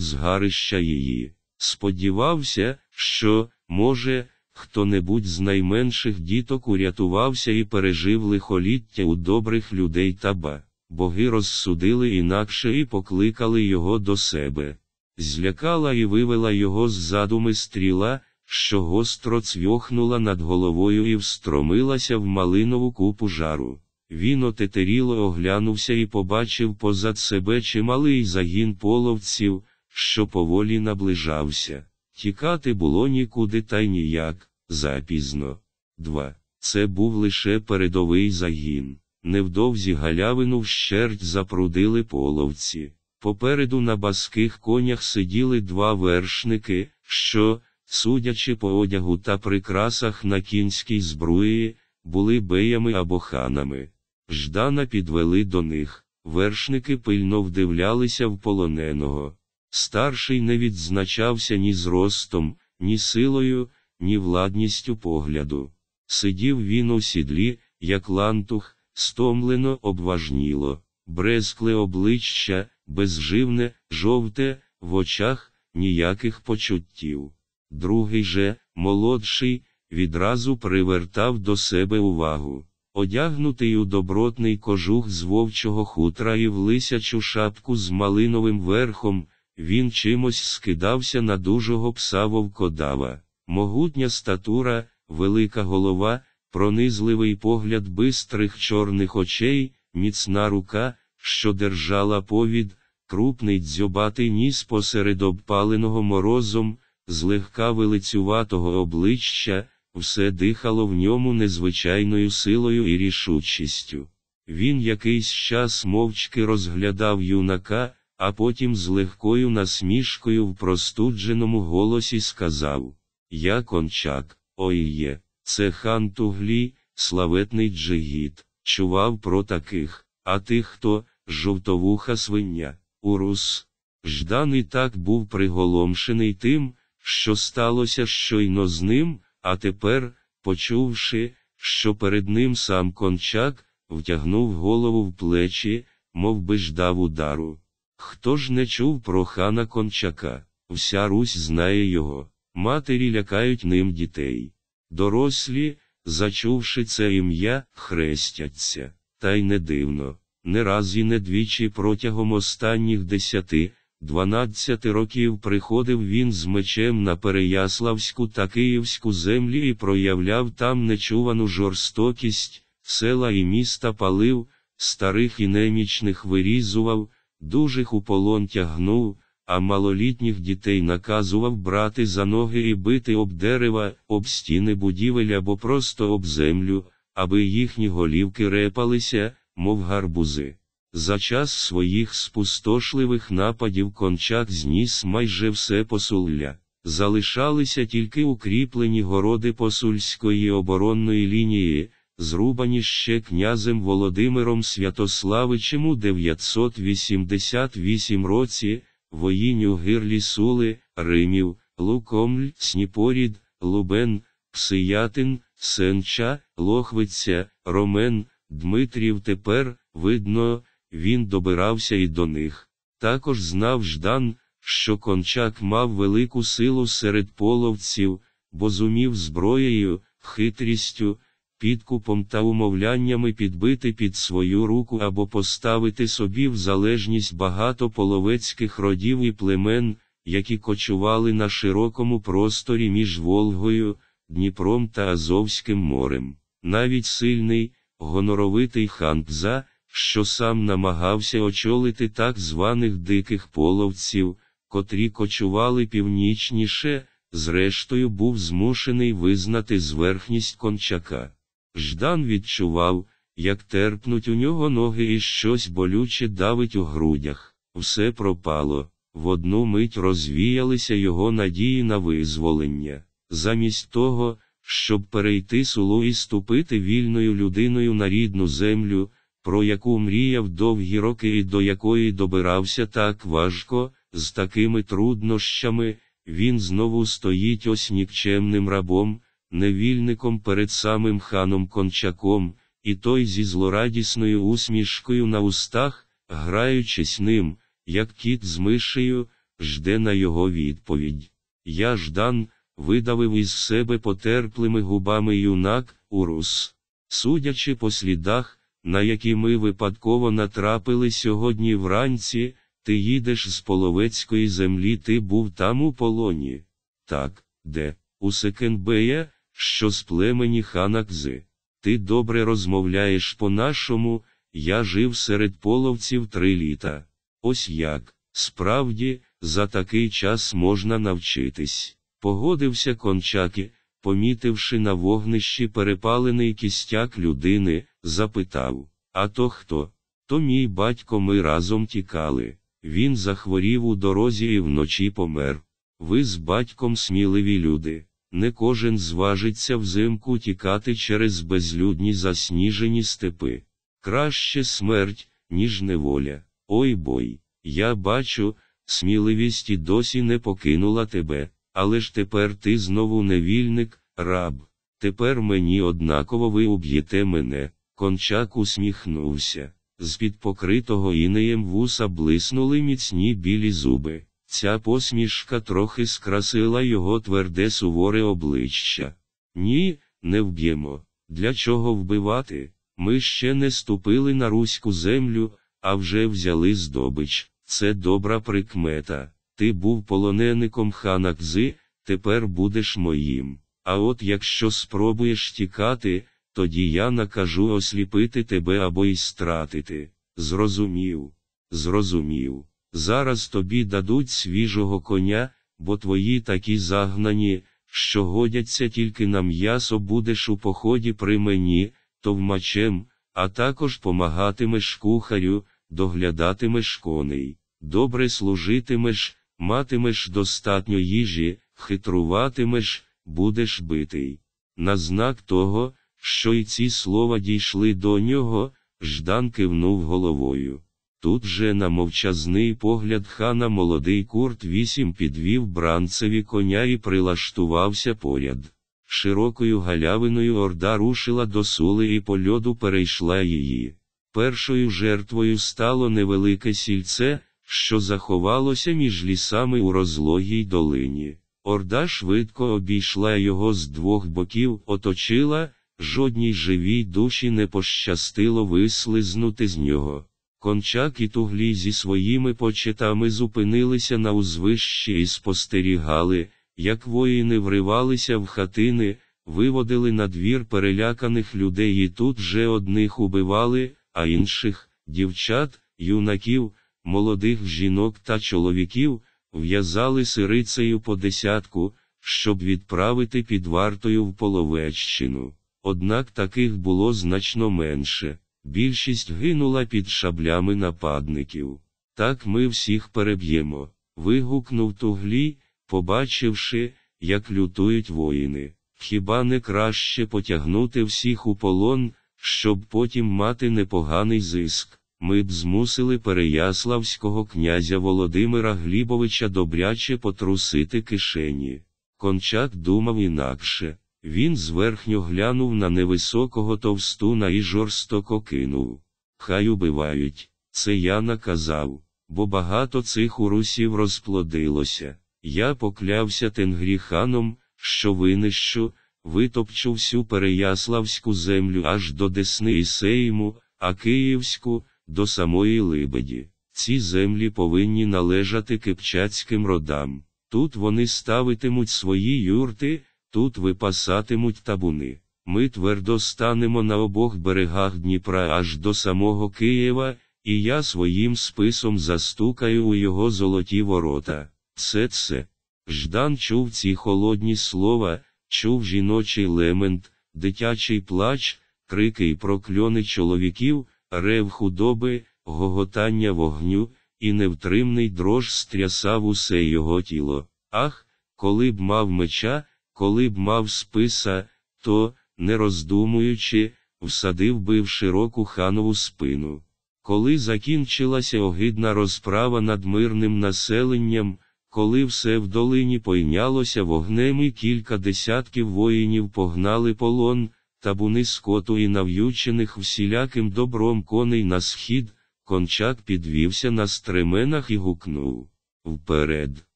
згарища її. Сподівався, що, може, хто-небудь з найменших діток урятувався і пережив лихоліття у добрих людей таба. Боги розсудили інакше і покликали його до себе. Злякала і вивела його з задуми стріла, що гостро цвьохнула над головою і встромилася в малинову купу жару. Він отетеріло оглянувся і побачив позад себе чималий загін половців, що поволі наближався. Тікати було нікуди та й ніяк, запізно. 2. Це був лише передовий загін. Невдовзі галявину вщерть запрудили половці. Попереду на баских конях сиділи два вершники, що, судячи по одягу та прикрасах на кінській збруї, були беями або ханами. Ждана підвели до них, вершники пильно вдивлялися в полоненого. Старший не відзначався ні зростом, ні силою, ні владністю погляду. Сидів він у сідлі, як лантух, стомлено обважніло, брезкле обличчя, безживне, жовте, в очах ніяких почуттів. Другий же, молодший, відразу привертав до себе увагу. Одягнутий у добротний кожух з вовчого хутра і в лисячу шапку з малиновим верхом, він чимось скидався на дужого пса вовкодава. Могутня статура, велика голова, пронизливий погляд бистрих чорних очей, міцна рука, що держала повід, крупний дзьобатий ніс посеред обпаленого морозом, злегка вилицюватого обличчя, все дихало в ньому незвичайною силою і рішучістю. Він якийсь час мовчки розглядав юнака, а потім з легкою насмішкою в простудженому голосі сказав Я кончак, ой є, це хан Туглі, славетний джигіт, чував про таких, а тих, хто, жовтовуха свиня, урус. Ждан і так був приголомшений тим, що сталося щойно з ним, а тепер, почувши, що перед ним сам кончак, втягнув голову в плечі, мов би ждав удару. Хто ж не чув про хана кончака? Вся Русь знає його, матері лякають ним дітей. Дорослі, зачувши це ім'я, хрестяться, та й не дивно. Не раз і не двічі протягом останніх десяти, дванадцяти років приходив він з мечем на Переяславську та Київську землі і проявляв там нечувану жорстокість, села і міста палив, старих і немічних вирізував, дужих у полон тягнув, а малолітніх дітей наказував брати за ноги і бити об дерева, об стіни будівель або просто об землю, аби їхні голівки репалися, мов гарбузи. За час своїх спустошливих нападів кончак зніс майже все посулля. Залишалися тільки укріплені городи посульської оборонної лінії, зрубані ще князем Володимиром Святославичем у 988 році, воїню гирлі Сули, Римів, Лукомль, Сніпорід, Лубен, Псиятин, Сенча, Лохвиця, Ромен, Дмитрів тепер, видно, він добирався і до них. Також знав Ждан, що кончак мав велику силу серед половців, бо зумів зброєю, хитрістю, підкупом та умовляннями підбити під свою руку або поставити собі в залежність багато половецьких родів і племен, які кочували на широкому просторі між Волгою, Дніпром та Азовським морем. Навіть сильний, гоноровитий хан Пза, що сам намагався очолити так званих диких половців, котрі кочували північніше, зрештою був змушений визнати зверхність кончака. Ждан відчував, як терпнуть у нього ноги і щось болюче давить у грудях. Все пропало. В одну мить розвіялися його надії на визволення. Замість того, щоб перейти сулу і ступити вільною людиною на рідну землю, про яку мріяв довгі роки і до якої добирався так важко, з такими труднощами, він знову стоїть ось нікчемним рабом, невільником перед самим ханом Кончаком, і той зі злорадісною усмішкою на устах, граючись ним, як кіт з мишею, жде на його відповідь. Я Ждан, видавив із себе потерплими губами юнак, урус. Судячи по слідах, на які ми випадково натрапили сьогодні вранці, ти їдеш з половецької землі, ти був там у полоні. Так, де? У Секенбея, що з племені Ханакзи. Ти добре розмовляєш по-нашому, я жив серед половців три літа. Ось як, справді, за такий час можна навчитись. Погодився кончаки, помітивши на вогнищі перепалений кістяк людини, запитав А то хто? То мій батько ми разом тікали. Він захворів у дорозі і вночі помер. Ви з батьком сміливі люди. Не кожен зважиться взимку тікати через безлюдні засніжені степи. Краще смерть, ніж неволя. Ой бой, я бачу, сміливість і досі не покинула тебе, але ж тепер ти знову невільник, раб. Тепер мені однаково ви уб'єте мене. Кончак усміхнувся. З під покритого інеєм вуса блиснули міцні білі зуби. Ця посмішка трохи скрасила його тверде суворе обличчя. Ні, не вб'ємо. Для чого вбивати? Ми ще не ступили на руську землю, а вже взяли здобич. Це добра прикмета. Ти був полонеником хана Кзи, тепер будеш моїм. А от якщо спробуєш тікати, тоді я накажу осліпити тебе або й стратити. Зрозумів, зрозумів. Зараз тобі дадуть свіжого коня, бо твої такі загнані, що годяться тільки на м'ясо будеш у поході при мені, товмачем, а також помагатимеш кухарю, доглядатимеш коней, добре служитимеш, матимеш достатньо їжі, хитруватимеш, будеш битий. На знак того, що й ці слова дійшли до нього, Ждан кивнув головою. Тут же на мовчазний погляд хана молодий курт вісім підвів бранцеві коня і прилаштувався поряд. Широкою галявиною орда рушила до сули і по льоду перейшла її. Першою жертвою стало невелике сільце, що заховалося між лісами у розлогій долині. Орда швидко обійшла його з двох боків, оточила, жодній живій душі не пощастило вислизнути з нього. Кончак і туглій зі своїми почетами зупинилися на узвищі і спостерігали, як воїни вривалися в хатини, виводили на двір переляканих людей і тут же одних убивали, а інших дівчат, юнаків, молодих жінок та чоловіків, в'язали сирицею по десятку, щоб відправити під вартою в Половеччину. Однак таких було значно менше. Більшість гинула під шаблями нападників. Так ми всіх переб'ємо. Вигукнув туглі, побачивши, як лютують воїни. Хіба не краще потягнути всіх у полон, щоб потім мати непоганий зиск? Ми б змусили Переяславського князя Володимира Глібовича добряче потрусити кишені. Кончак думав інакше. Він зверхньо глянув на невисокого товстуна і жорстоко кинув. Хай убивають, це я наказав, бо багато цих урусів розплодилося. Я поклявся тенгріханом, що винищу, витопчу всю Переяславську землю аж до Десни і Сейму, а Київську до самої Либеді. Ці землі повинні належати кипчацьким родам. Тут вони ставитимуть свої юрти. Тут випасатимуть табуни. Ми твердо станемо на обох берегах Дніпра аж до самого Києва, і я своїм списом застукаю у його золоті ворота. Це це. Ждан чув ці холодні слова, чув жіночий лемент, дитячий плач, крики й прокльони чоловіків, рев худоби, гоготання вогню, і невтримний дрож стрясав усе його тіло. Ах, коли б мав меча, коли б мав списа, то, не роздумуючи, всадив би в широку ханову спину. Коли закінчилася огидна розправа над мирним населенням, коли все в долині пойнялося вогнем і кілька десятків воїнів погнали полон, табуни скоту і нав'ючених всіляким добром коней на схід, кончак підвівся на стременах і гукнув Вперед,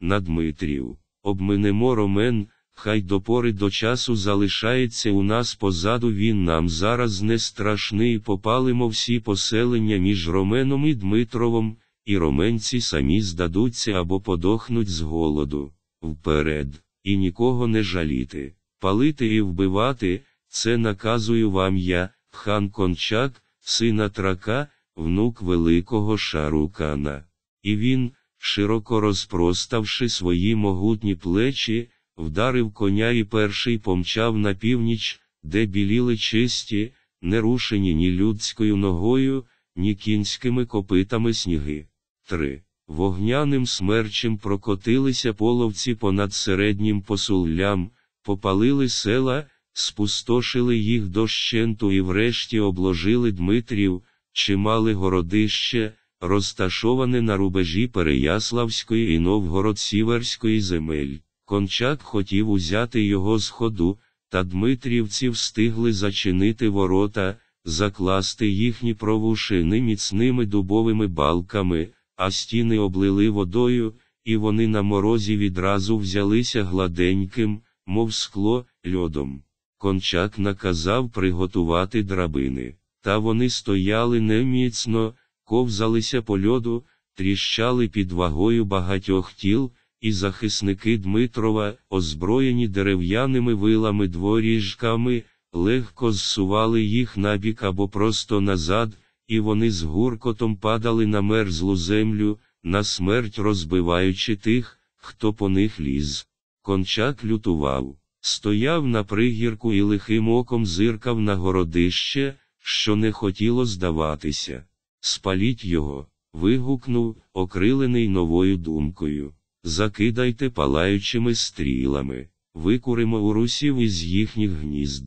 на Дмитрів, обминемо ромен, хай до пори до часу залишається у нас позаду він нам зараз не страшний, попалимо всі поселення між Роменом і Дмитровом, і роменці самі здадуться або подохнуть з голоду. Вперед, і нікого не жаліти, палити і вбивати, це наказую вам я, хан Кончак, сина трака, внук великого Шарукана. І він, широко розпроставши свої могутні плечі, вдарив коня і перший помчав на північ, де біліли чисті, не рушені ні людською ногою, ні кінськими копитами сніги. 3. Вогняним смерчем прокотилися половці понад середнім посуллям, попалили села, спустошили їх дощенту і врешті обложили Дмитрів, чимали городище, розташоване на рубежі Переяславської і Новгород-Сіверської земель. Кончак хотів узяти його з ходу, та Дмитрівці встигли зачинити ворота, закласти їхні провушини міцними дубовими балками, а стіни облили водою, і вони на морозі відразу взялися гладеньким, мов скло, льодом. Кончак наказав приготувати драбини, та вони стояли неміцно, ковзалися по льоду, тріщали під вагою багатьох тіл, і захисники Дмитрова, озброєні дерев'яними вилами дворіжками, легко зсували їх набік або просто назад, і вони з гуркотом падали на мерзлу землю, на смерть розбиваючи тих, хто по них ліз. Кончак лютував, стояв на пригірку і лихим оком зиркав на городище, що не хотіло здаватися. Спаліть його, вигукнув, окрилений новою думкою. Закидайте палаючими стрілами, викуримо у русів із їхніх гнізд.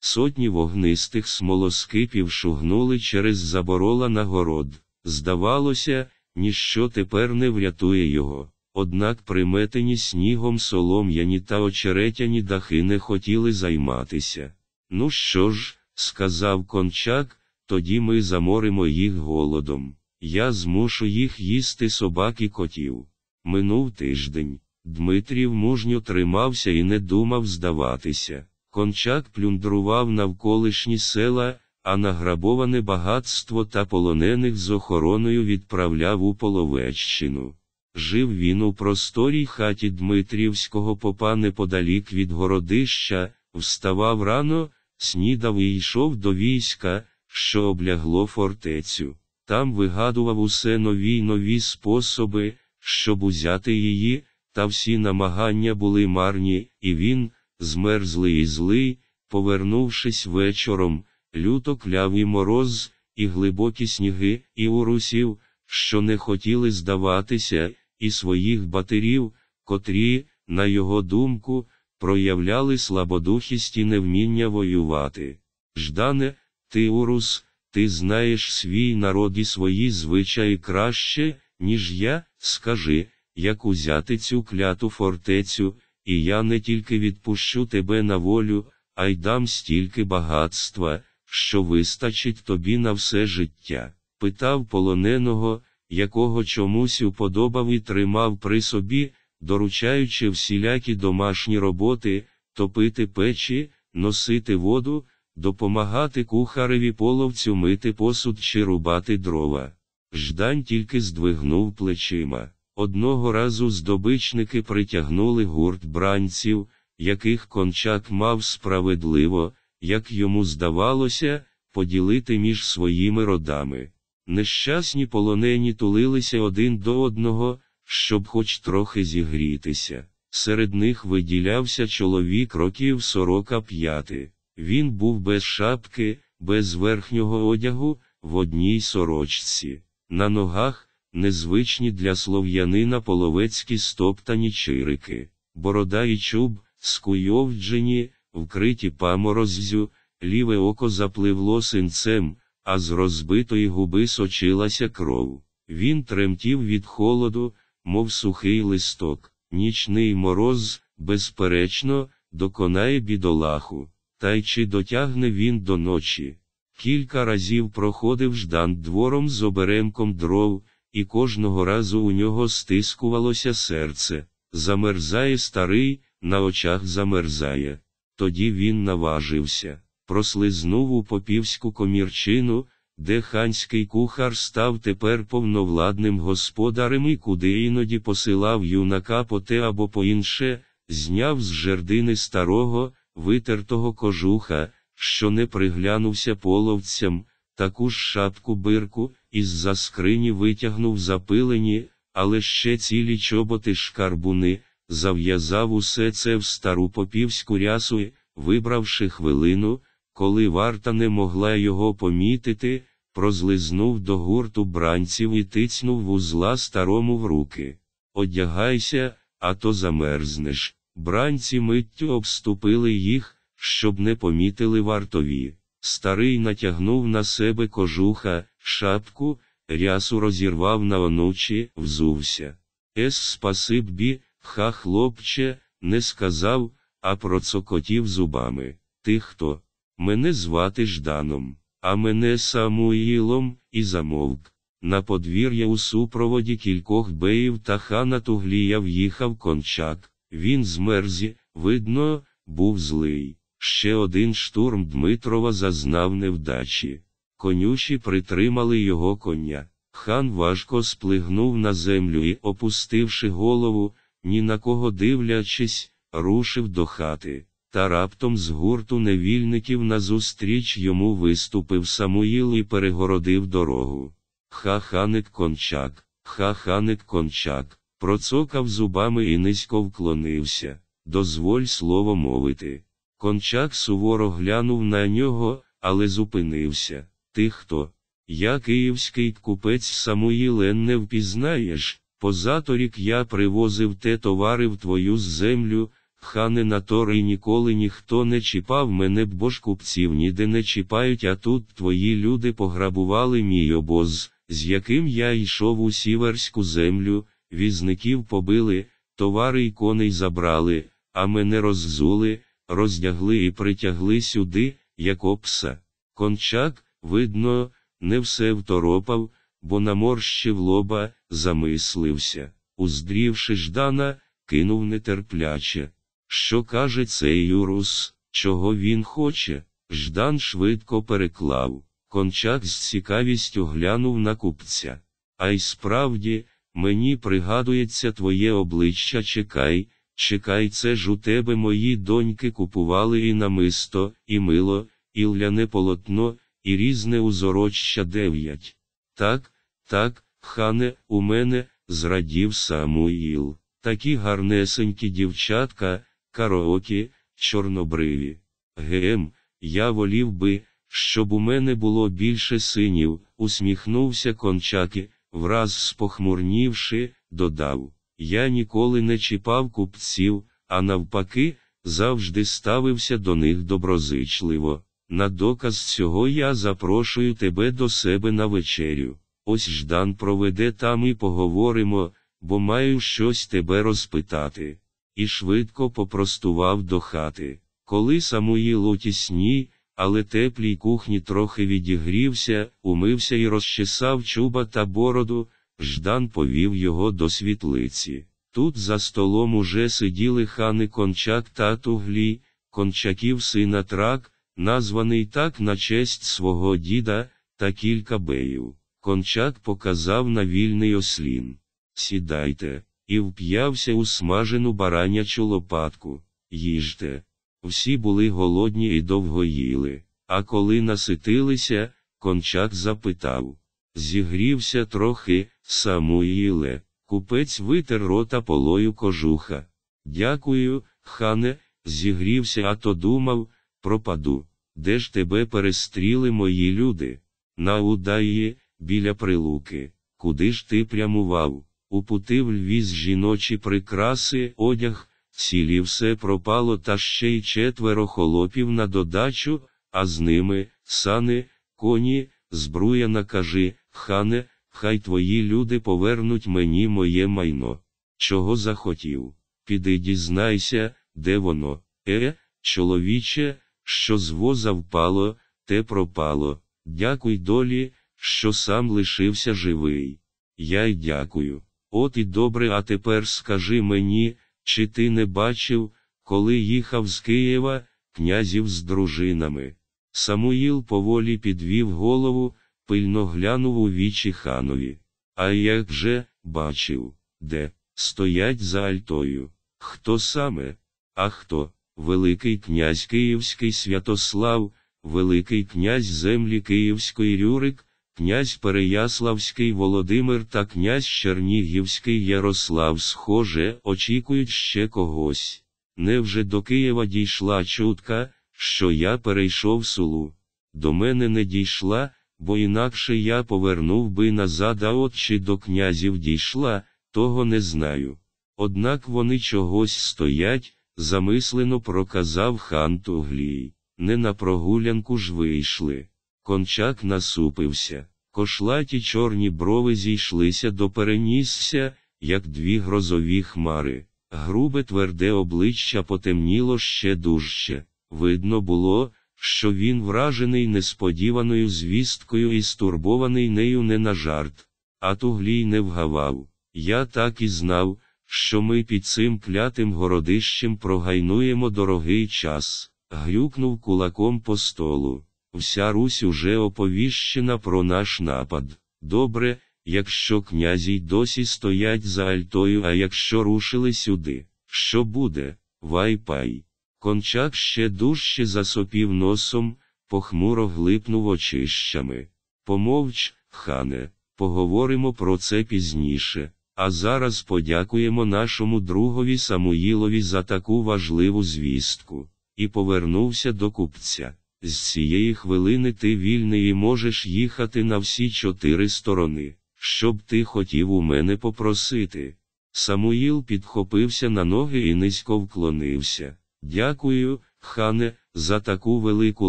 Сотні вогнистих смолоскипів шугнули через заборола на город. Здавалося, ніщо тепер не врятує його. Однак приметені снігом солом'яні та очеретяні дахи не хотіли займатися. Ну що ж, сказав кончак, тоді ми заморимо їх голодом. Я змушу їх їсти собак і котів. Минув тиждень. Дмитрів мужньо тримався і не думав здаватися. Кончак плюндрував навколишні села, а награбоване багатство та полонених з охороною відправляв у Половеччину. Жив він у просторій хаті Дмитрівського попа неподалік від городища, вставав рано, снідав і йшов до війська, що облягло фортецю. Там вигадував усе нові й нові способи, щоб узяти її, та всі намагання були марні, і він, змерзлий і злий, повернувшись вечором, люто кляв і мороз, і глибокі сніги, і урусів, що не хотіли здаватися, і своїх батерів, котрі, на його думку, проявляли слабодухість і невміння воювати. Ждане, ти урус, ти знаєш свій народ і свої звичаї краще, ніж я, скажи, як узяти цю кляту фортецю, і я не тільки відпущу тебе на волю, а й дам стільки багатства, що вистачить тобі на все життя. Питав полоненого, якого чомусь уподобав і тримав при собі, доручаючи всілякі домашні роботи, топити печі, носити воду, допомагати кухареві половцю мити посуд чи рубати дрова. Ждань тільки здвигнув плечима. Одного разу здобичники притягнули гурт бранців, яких кончак мав справедливо, як йому здавалося, поділити між своїми родами. Нещасні полонені тулилися один до одного, щоб хоч трохи зігрітися. Серед них виділявся чоловік років сорока п'яти. Він був без шапки, без верхнього одягу, в одній сорочці. На ногах, незвичні для слов'янина половецькі стоптані чирики, борода і чуб, скуйовджені, вкриті памороззю, ліве око запливло синцем, а з розбитої губи сочилася кров. Він тремтів від холоду, мов сухий листок. Нічний мороз, безперечно, доконає бідолаху. Та й чи дотягне він до ночі? Кілька разів проходив Ждан двором з оберемком дров, і кожного разу у нього стискувалося серце. Замерзає старий, на очах замерзає. Тоді він наважився, прослизнув у попівську комірчину, де ханський кухар став тепер повновладним господарем і куди іноді посилав юнака по те або по інше, зняв з жердини старого, витертого кожуха, що не приглянувся половцям, таку ж шапку бирку, із за скрині витягнув запилені, але ще цілі чоботи шкарбуни, зав'язав усе це в стару попівську рясу і, вибравши хвилину, коли варта не могла його помітити, прозлизнув до гурту бранців і тицнув вузла старому в руки. Одягайся, а то замерзнеш. Бранці миттю обступили їх, щоб не помітили вартові. Старий натягнув на себе кожуха, шапку, рясу розірвав на онучі, взувся. Ес спасибі, ха хлопче, не сказав, а процокотів зубами. Ти хто? Мене звати Жданом, а мене Самуїлом, і замовк. На подвір'я у супроводі кількох беїв та хана Туглія в'їхав кончак. Він змерзі, видно, був злий. Ще один штурм Дмитрова зазнав невдачі. Конюші притримали його коня. Хан важко сплигнув на землю і, опустивши голову, ні на кого дивлячись, рушив до хати. Та раптом з гурту невільників назустріч йому виступив Самуїл і перегородив дорогу. Ха-ханик кончак, ха-ханик кончак, процокав зубами і низько вклонився. Дозволь слово мовити. Кончак суворо глянув на нього, але зупинився. Ти хто? Я київський купець Самуїлен не впізнаєш. Позаторік я привозив те товари в твою землю, хане на тори ніколи ніхто не чіпав мене, бо ж купців ніде не чіпають, а тут твої люди пограбували мій обоз, з яким я йшов у сіверську землю, візників побили, товари й коней забрали, а мене роззули, роздягли і притягли сюди, як опса. Кончак, видно, не все второпав, бо наморщив лоба, замислився. Уздрівши Ждана, кинув нетерпляче. Що каже цей Юрус, чого він хоче? Ждан швидко переклав. Кончак з цікавістю глянув на купця. А й справді, мені пригадується твоє обличчя, чекай, чекай, це ж у тебе мої доньки купували і намисто, і мило, і ляне полотно, і різне узороччя дев'ять. Так, так, хане, у мене, зрадів Самуїл. Такі гарнесенькі дівчатка, караокі, чорнобриві. Гем, я волів би, щоб у мене було більше синів, усміхнувся кончаки, враз спохмурнівши, додав. Я ніколи не чіпав купців, а навпаки, завжди ставився до них доброзичливо. На доказ цього я запрошую тебе до себе на вечерю. Ось Ждан проведе там і поговоримо, бо маю щось тебе розпитати. І швидко попростував до хати. Коли Самуїл у тісній, але теплій кухні трохи відігрівся, умився і розчесав чуба та бороду, Ждан повів його до світлиці. Тут за столом уже сиділи хани кончак та туглій, кончаків сина трак, названий так на честь свого діда, та кілька беїв. Кончак показав на вільний ослін. Сідайте, і вп'явся у смажену баранячу лопатку. Їжте. Всі були голодні і довго їли. А коли наситилися, кончак запитав Зігрівся трохи, Самуїле. Купець витер рота полою кожуха. Дякую, хане, зігрівся, а то думав, пропаду. Де ж тебе перестріли мої люди? На Удаї, біля прилуки. Куди ж ти прямував? У пути в львіз жіночі прикраси, одяг, цілі все пропало, та ще й четверо холопів на додачу, а з ними, сани, коні, збруя накажи, хане, хай твої люди повернуть мені моє майно. Чого захотів? Піди дізнайся, де воно. Е, чоловіче, що з воза впало, те пропало. Дякуй долі, що сам лишився живий. Я й дякую. От і добре, а тепер скажи мені, чи ти не бачив, коли їхав з Києва, князів з дружинами. Самуїл поволі підвів голову, пильно глянув у вічі ханові. А як же, бачив, де, стоять за альтою. Хто саме? А хто? Великий князь Київський Святослав, Великий князь землі Київської Рюрик, князь Переяславський Володимир та князь Чернігівський Ярослав, схоже, очікують ще когось. Невже до Києва дійшла чутка, що я перейшов сулу? До мене не дійшла, бо інакше я повернув би назад, а от чи до князів дійшла, того не знаю. Однак вони чогось стоять, замислено проказав хан Туглій. Не на прогулянку ж вийшли. Кончак насупився. Кошлаті чорні брови зійшлися до перенісся, як дві грозові хмари. Грубе тверде обличчя потемніло ще дужче. Видно було, що він вражений несподіваною звісткою і стурбований нею не на жарт. А туглій не вгавав. Я так і знав, що ми під цим клятим городищем прогайнуємо дорогий час. Грюкнув кулаком по столу. Вся Русь уже оповіщена про наш напад. Добре, якщо князі й досі стоять за альтою, а якщо рушили сюди, що буде, вайпай. Кончак ще дужче засопів носом, похмуро глипнув очищами. Помовч, хане, поговоримо про це пізніше. А зараз подякуємо нашому другові Самуїлові за таку важливу звістку. І повернувся до купця. З цієї хвилини ти вільний і можеш їхати на всі чотири сторони, щоб ти хотів у мене попросити. Самуїл підхопився на ноги і низько вклонився. Дякую, хане, за таку велику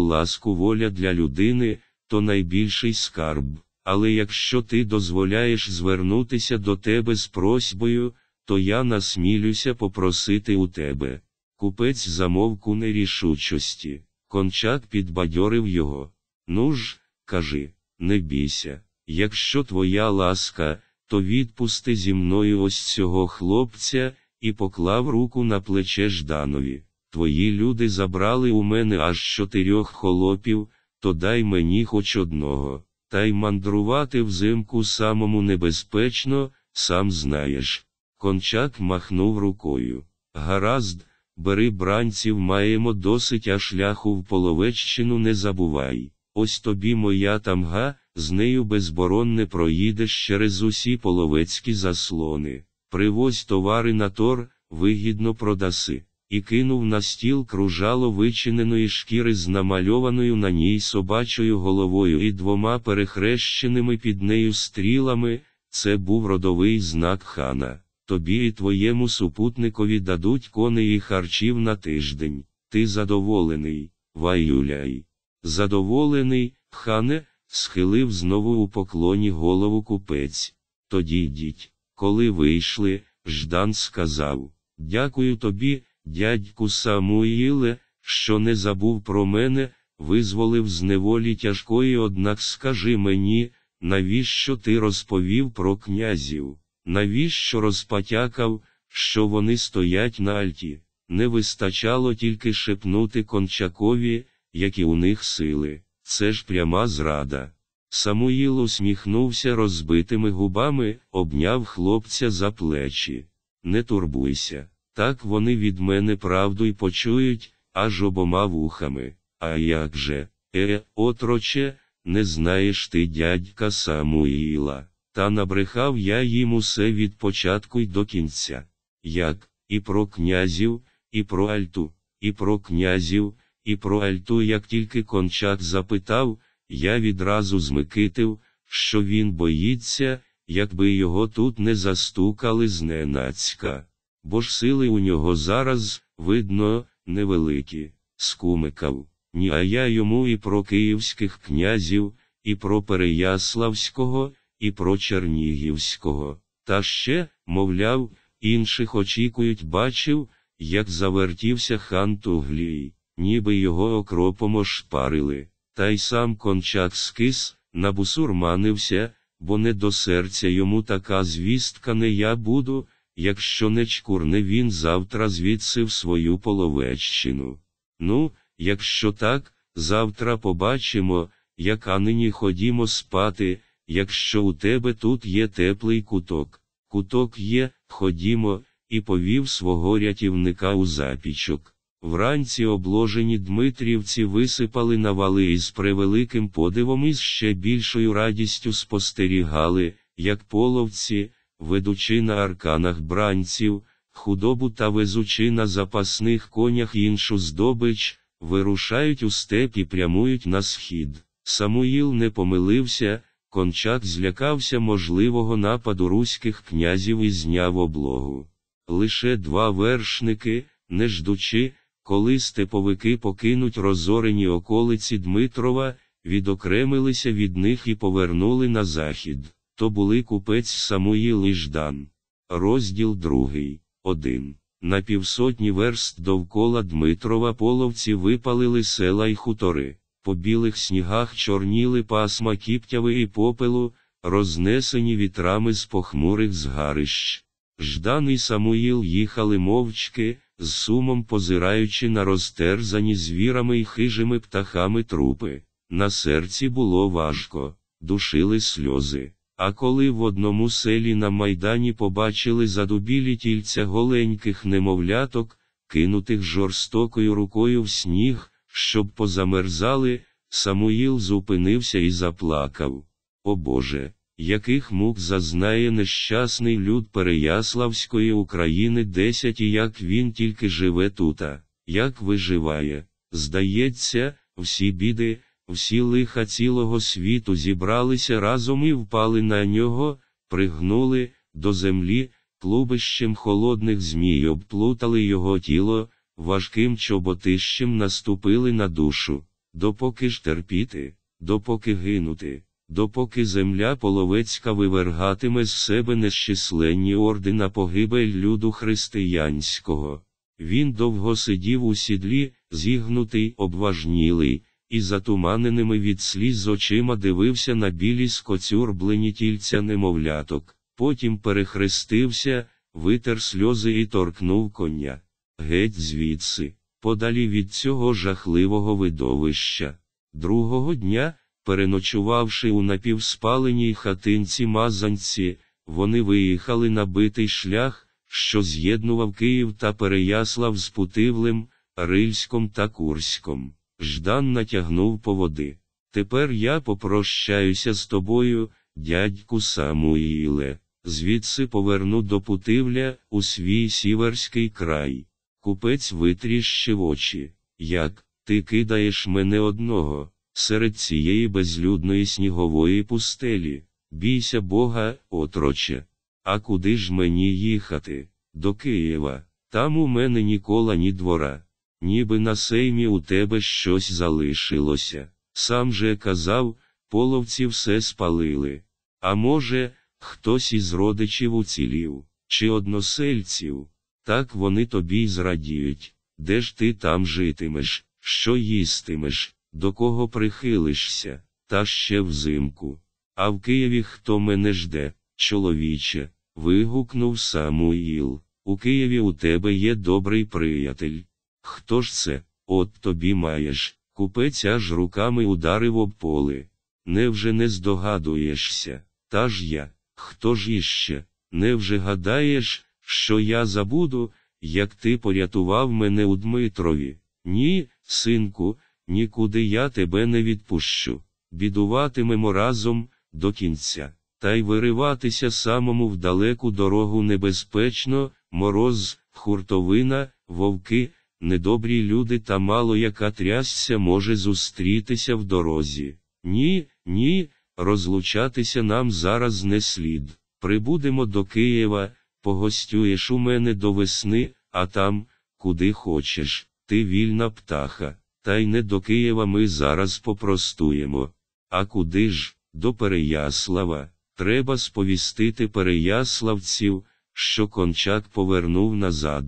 ласку воля для людини, то найбільший скарб. Але якщо ти дозволяєш звернутися до тебе з просьбою, то я насмілюся попросити у тебе. Купець замовк у нерішучості. Кончак підбадьорив його. Ну ж, кажи, не бійся. Якщо твоя ласка, то відпусти зі мною ось цього хлопця, і поклав руку на плече Жданові. Твої люди забрали у мене аж чотирьох холопів, то дай мені хоч одного. Та й мандрувати взимку самому небезпечно, сам знаєш. Кончак махнув рукою. Гаразд, бери бранців, маємо досить, а шляху в Половеччину не забувай. Ось тобі моя тамга, з нею безборонне проїдеш через усі половецькі заслони. Привозь товари на тор, вигідно продаси. І кинув на стіл кружало вичиненої шкіри з намальованою на ній собачою головою і двома перехрещеними під нею стрілами, це був родовий знак хана. Тобі і твоєму супутникові дадуть коней і харчів на тиждень. Ти задоволений, Ваюляй. Задоволений, хане, схилив знову у поклоні голову купець. Тоді йдіть. Коли вийшли, Ждан сказав Дякую тобі, дядьку Самуїле, що не забув про мене, визволив з неволі тяжкої, однак скажи мені, навіщо ти розповів про князів? Навіщо розпатякав, що вони стоять на альті? Не вистачало тільки шепнути кончакові, які у них сили. Це ж пряма зрада. Самуїл усміхнувся розбитими губами, обняв хлопця за плечі. Не турбуйся, так вони від мене правду й почують, аж обома вухами. А як же, е, отроче, не знаєш ти дядька Самуїла. Та набрехав я їм усе від початку й до кінця. Як, і про князів, і про альту, і про князів, і про альту, як тільки кончак запитав, я відразу змикитив, що він боїться, якби його тут не застукали зненацька. Бо ж сили у нього зараз, видно, невеликі, скумикав. Ні, а я йому і про київських князів, і про Переяславського, і про Чернігівського. Та ще, мовляв, інших очікують, бачив, як завертівся хан Туглій, ніби його окропом ошпарили. Та й сам кончак скис, набусурманився, бо не до серця йому така звістка не я буду, якщо не чкурне він завтра звідси в свою половеччину. Ну, якщо так, завтра побачимо, як а нині ходімо спати, якщо у тебе тут є теплий куток. Куток є, ходімо, і повів свого рятівника у запічок. Вранці обложені Дмитрівці висипали на вали і з превеликим подивом і з ще більшою радістю спостерігали, як половці, ведучи на арканах бранців, худобу та везучи на запасних конях іншу здобич, вирушають у степ і прямують на схід. Самуїл не помилився, кончак злякався можливого нападу руських князів і зняв облогу. Лише два вершники, не ждучи, коли степовики покинуть розорені околиці Дмитрова, відокремилися від них і повернули на захід. То були купець Самуїл і Ждан. Розділ другий. Один. На півсотні верст довкола Дмитрова половці випалили села й хутори. По білих снігах чорніли пасма кіптяви і попелу, рознесені вітрами з похмурих згарищ. Ждан і Самуїл їхали мовчки, з сумом позираючи на розтерзані звірами й хижими птахами трупи. На серці було важко, душили сльози. А коли в одному селі на майдані побачили задубілі тільця голеньких немовляток, кинутих жорстокою рукою в сніг, щоб позамерзали, Самуїл зупинився і заплакав. О Боже, яких мук зазнає нещасний люд Переяславської України десять і як він тільки живе тута, як виживає. Здається, всі біди, всі лиха цілого світу зібралися разом і впали на нього, пригнули до землі, клубищем холодних змій обплутали його тіло, важким чоботищем наступили на душу, допоки ж терпіти, допоки гинути, допоки земля половецька вивергатиме з себе нещисленні орди на погибель люду християнського. Він довго сидів у сідлі, зігнутий, обважнілий, і затуманеними від сліз очима дивився на білі скоцюрблені тільця немовляток, потім перехрестився, витер сльози і торкнув коня. Геть звідси, подалі від цього жахливого видовища. Другого дня, переночувавши у напівспаленій хатинці мазанці, вони виїхали на битий шлях, що з'єднував Київ та Переяслав з Путивлем, Рильськом та Курськом. Ждан натягнув по води. Тепер я попрощаюся з тобою, дядьку Самуїле, звідси поверну до Путивля у свій сіверський край. Купець витріщив очі. Як, ти кидаєш мене одного, серед цієї безлюдної снігової пустелі, бійся Бога, отроче. А куди ж мені їхати? До Києва. Там у мене ніколи ні двора, ніби на сеймі у тебе щось залишилося. Сам же казав, половці все спалили. А може, хтось із родичів уцілів, чи односельців. Так вони тобі й зрадіють, де ж ти там житимеш, що їстимеш, до кого прихилишся, та ще взимку. А в Києві хто мене жде, чоловіче, вигукнув Самуїл. У Києві у тебе є добрий приятель. Хто ж це, от тобі маєш, купець аж руками ударив об поле. Невже не здогадуєшся? Та ж я, хто ж іще, невже гадаєш? Що я забуду, як ти порятував мене у Дмитрові. Ні, синку, нікуди я тебе не відпущу. Бідуватимемо разом до кінця, та й вириватися самому в далеку дорогу небезпечно, мороз, хуртовина, вовки, недобрі люди та мало яка трясця може зустрітися в дорозі. Ні, ні, розлучатися нам зараз не слід. Прибудемо до Києва погостюєш у мене до весни, а там, куди хочеш, ти вільна птаха. Та й не до Києва ми зараз попростуємо. А куди ж, до Переяслава, треба сповістити переяславців, що кончак повернув назад.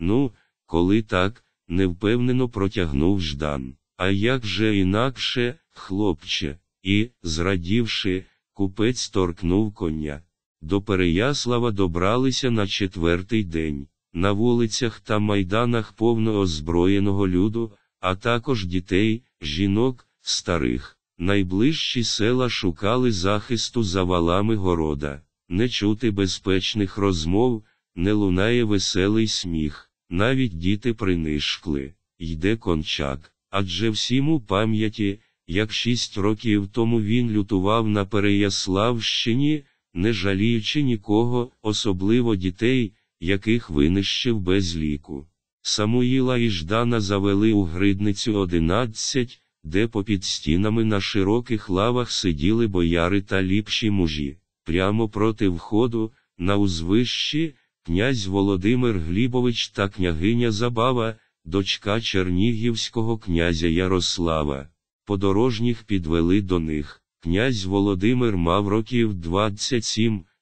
Ну, коли так, невпевнено протягнув Ждан. А як же інакше, хлопче, і, зрадівши, купець торкнув коня. До Переяслава добралися на четвертий день. На вулицях та майданах повно озброєного люду, а також дітей, жінок, старих. Найближчі села шукали захисту за валами города, не чути безпечних розмов, не лунає веселий сміх, навіть діти принишкли, йде кончак, адже всім у пам'яті, як шість років тому він лютував на Переяславщині, не жаліючи нікого, особливо дітей, яких винищив без ліку. Самуїла і Ждана завели у гридницю одинадцять, де попід стінами на широких лавах сиділи бояри та ліпші мужі. Прямо проти входу, на узвищі, князь Володимир Глібович та княгиня Забава, дочка чернігівського князя Ярослава. Подорожніх підвели до них. Князь Володимир мав років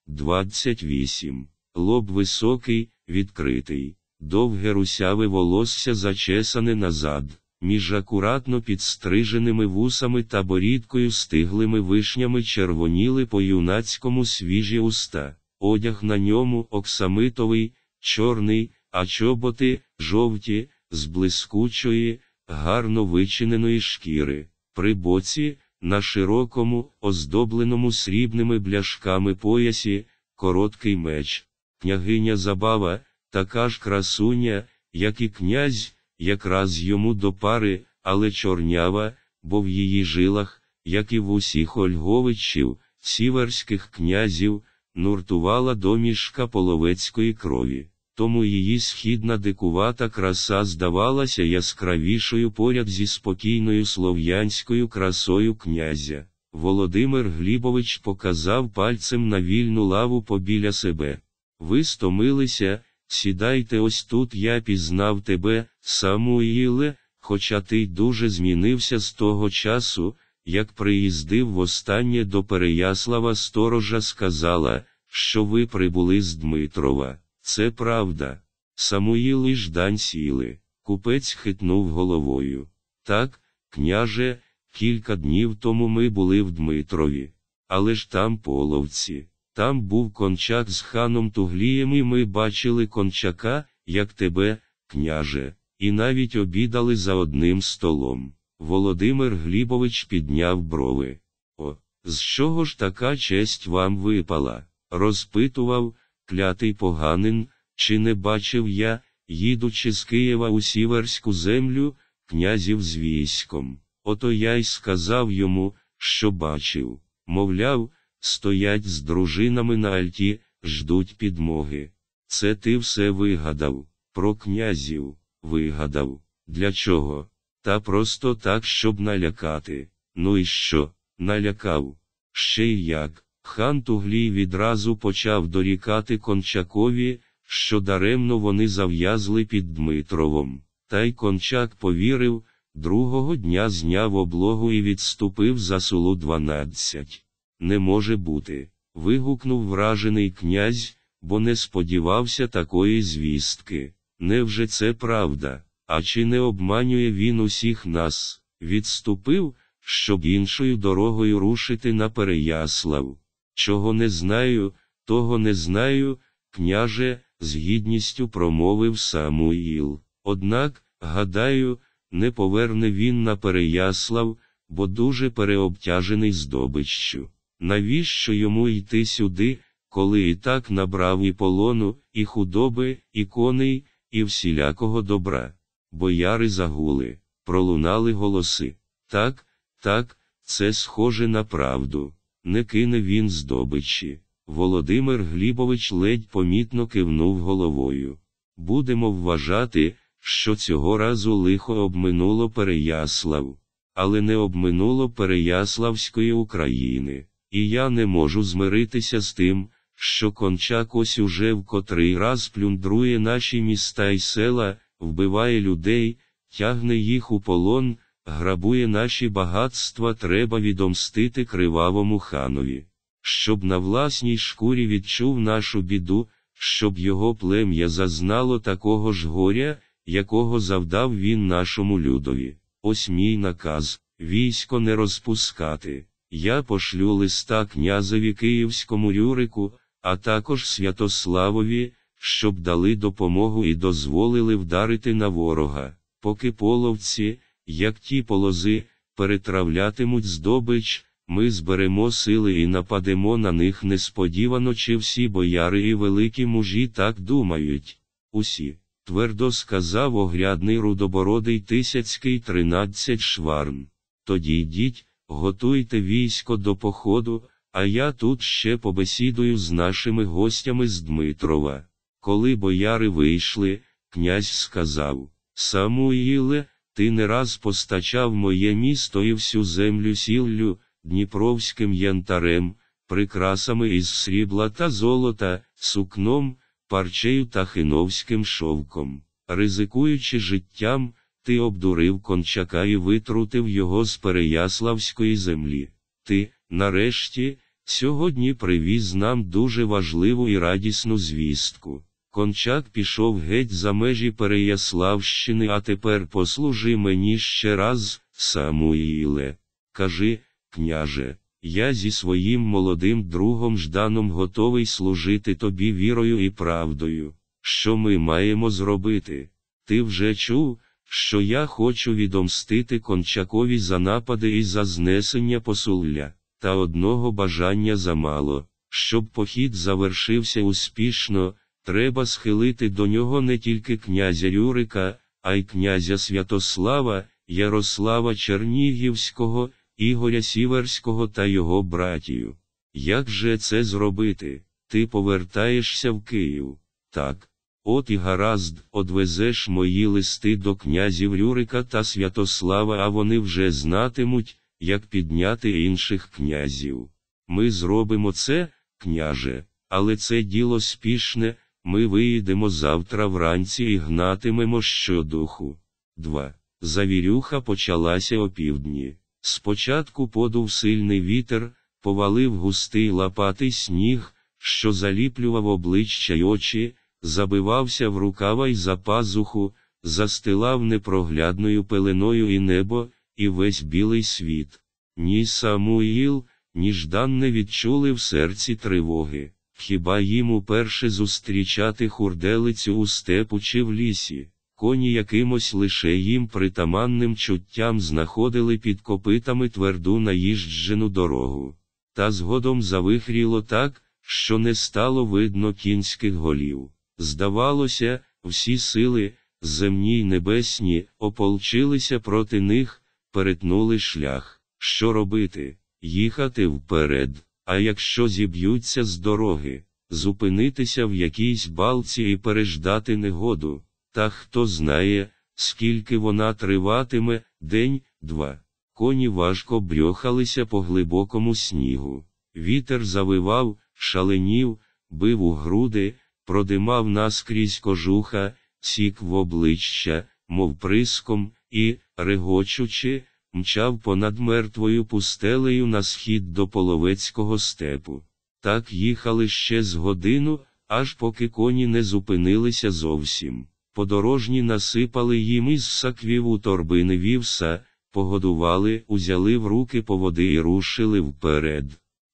27-28, лоб високий, відкритий, довге русяве волосся зачесане назад, між акуратно підстриженими вусами та борідкою стиглими вишнями червоніли по юнацькому свіжі уста, одяг на ньому оксамитовий, чорний, а чоботи, жовті, з блискучої, гарно вичиненої шкіри, при боці, на широкому, оздобленому срібними бляшками поясі, короткий меч. Княгиня забава, така ж красуня, як і князь, якраз йому до пари, але чорнява, бо в її жилах, як і в усіх Ольговичів, сіверських князів, нуртувала домішка половецької крові. Тому її східна дикувата краса здавалася яскравішою поряд зі спокійною слов'янською красою князя. Володимир Глібович показав пальцем на вільну лаву побіля себе. Ви стомилися, сідайте ось тут я пізнав тебе, Самуїле, хоча ти дуже змінився з того часу, як приїздив востаннє до Переяслава сторожа сказала, що ви прибули з Дмитрова. Це правда. Самуїл і Ждань сіли. Купець хитнув головою. Так, княже, кілька днів тому ми були в Дмитрові. Але ж там половці. Там був кончак з ханом Туглієм, і ми бачили кончака, як тебе, княже, і навіть обідали за одним столом. Володимир Глібович підняв брови. О, з чого ж така честь вам випала? розпитував, клятий поганин, чи не бачив я, їдучи з Києва у сіверську землю, князів з військом. Ото я й сказав йому, що бачив. Мовляв, стоять з дружинами на альті, ждуть підмоги. Це ти все вигадав, про князів, вигадав. Для чого? Та просто так, щоб налякати. Ну і що? Налякав. Ще й як. Хан Туглій відразу почав дорікати Кончакові, що даремно вони зав'язли під Дмитровом. Та й кончак повірив, другого дня зняв облогу і відступив за сулу дванадцять. Не може бути. вигукнув вражений князь, бо не сподівався такої звістки. Невже це правда? А чи не обманює він усіх нас? Відступив, щоб іншою дорогою рушити на Переяслав. Чого не знаю, того не знаю, княже, з гідністю промовив Самуїл. Однак, гадаю, не поверне він на Переяслав, бо дуже переобтяжений здобиччю. Навіщо йому йти сюди, коли і так набрав і полону, і худоби, і коней, і всілякого добра? Бояри загули, пролунали голоси. Так, так, це схоже на правду не кине він здобичі. Володимир Глібович ледь помітно кивнув головою. Будемо вважати, що цього разу лихо обминуло Переяслав, але не обминуло Переяславської України, і я не можу змиритися з тим, що Кончак ось уже в котрий раз плюндрує наші міста і села, вбиває людей, тягне їх у полон, грабує наші багатства, треба відомстити кривавому ханові, щоб на власній шкурі відчув нашу біду, щоб його плем'я зазнало такого ж горя, якого завдав він нашому людові. Ось мій наказ військо не розпускати. Я пошлю листа князеві Київському Рюрику, а також Святославові, щоб дали допомогу і дозволили вдарити на ворога, поки половці, як ті полози, перетравлятимуть здобич, ми зберемо сили і нападемо на них несподівано, чи всі бояри і великі мужі так думають. Усі, твердо сказав огрядний рудобородий Тисяцький тринадцять шварн. Тоді йдіть, готуйте військо до походу, а я тут ще побесідую з нашими гостями з Дмитрова. Коли бояри вийшли, князь сказав Самуїле, ти не раз постачав моє місто і всю землю сіллю, дніпровським янтарем, прикрасами із срібла та золота, сукном, парчею та хиновським шовком. Ризикуючи життям, ти обдурив кончака і витрутив його з Переяславської землі. Ти, нарешті, сьогодні привіз нам дуже важливу і радісну звістку. Кончак пішов геть за межі Переяславщини, а тепер послужи мені ще раз, Самуїле. Кажи, княже, я зі своїм молодим другом Жданом готовий служити тобі вірою і правдою. Що ми маємо зробити? Ти вже чув, що я хочу відомстити кончакові за напади і за знесення посулля, та одного бажання замало, щоб похід завершився успішно. Треба схилити до нього не тільки князя Юрика, а й князя Святослава, Ярослава Чернігівського, Ігоря Сіверського та його братію. Як же це зробити? Ти повертаєшся в Київ. Так. От і гаразд, одвезеш мої листи до князів Рюрика та Святослава, а вони вже знатимуть, як підняти інших князів. Ми зробимо це, княже, але це діло спішне. Ми виїдемо завтра вранці і гнатимемо щодуху. 2. Завірюха почалася опівдні. Спочатку подув сильний вітер, повалив густий лопатий сніг, що заліплював обличчя й очі, забивався в рукава й за пазуху, застилав непроглядною пеленою і небо, і весь білий світ. Ні Самуїл, ні Ждан не відчули в серці тривоги. Хіба їм уперше зустрічати хурделицю у степу чи в лісі, коні якимось лише їм притаманним чуттям знаходили під копитами тверду наїжджену дорогу. Та згодом завихріло так, що не стало видно кінських голів. Здавалося, всі сили, земні й небесні, ополчилися проти них, перетнули шлях. Що робити? Їхати вперед. А якщо зіб'ються з дороги, зупинитися в якійсь балці і переждати негоду, та хто знає, скільки вона триватиме, день, два. Коні важко брьохалися по глибокому снігу. Вітер завивав, шаленів, бив у груди, продимав наскрізь кожуха, сік в обличчя, мов приском, і, регочучи, мчав понад мертвою пустелею на схід до половецького степу. Так їхали ще з годину, аж поки коні не зупинилися зовсім. Подорожні насипали їм із саквів у торбини вівса, погодували, узяли в руки по води і рушили вперед.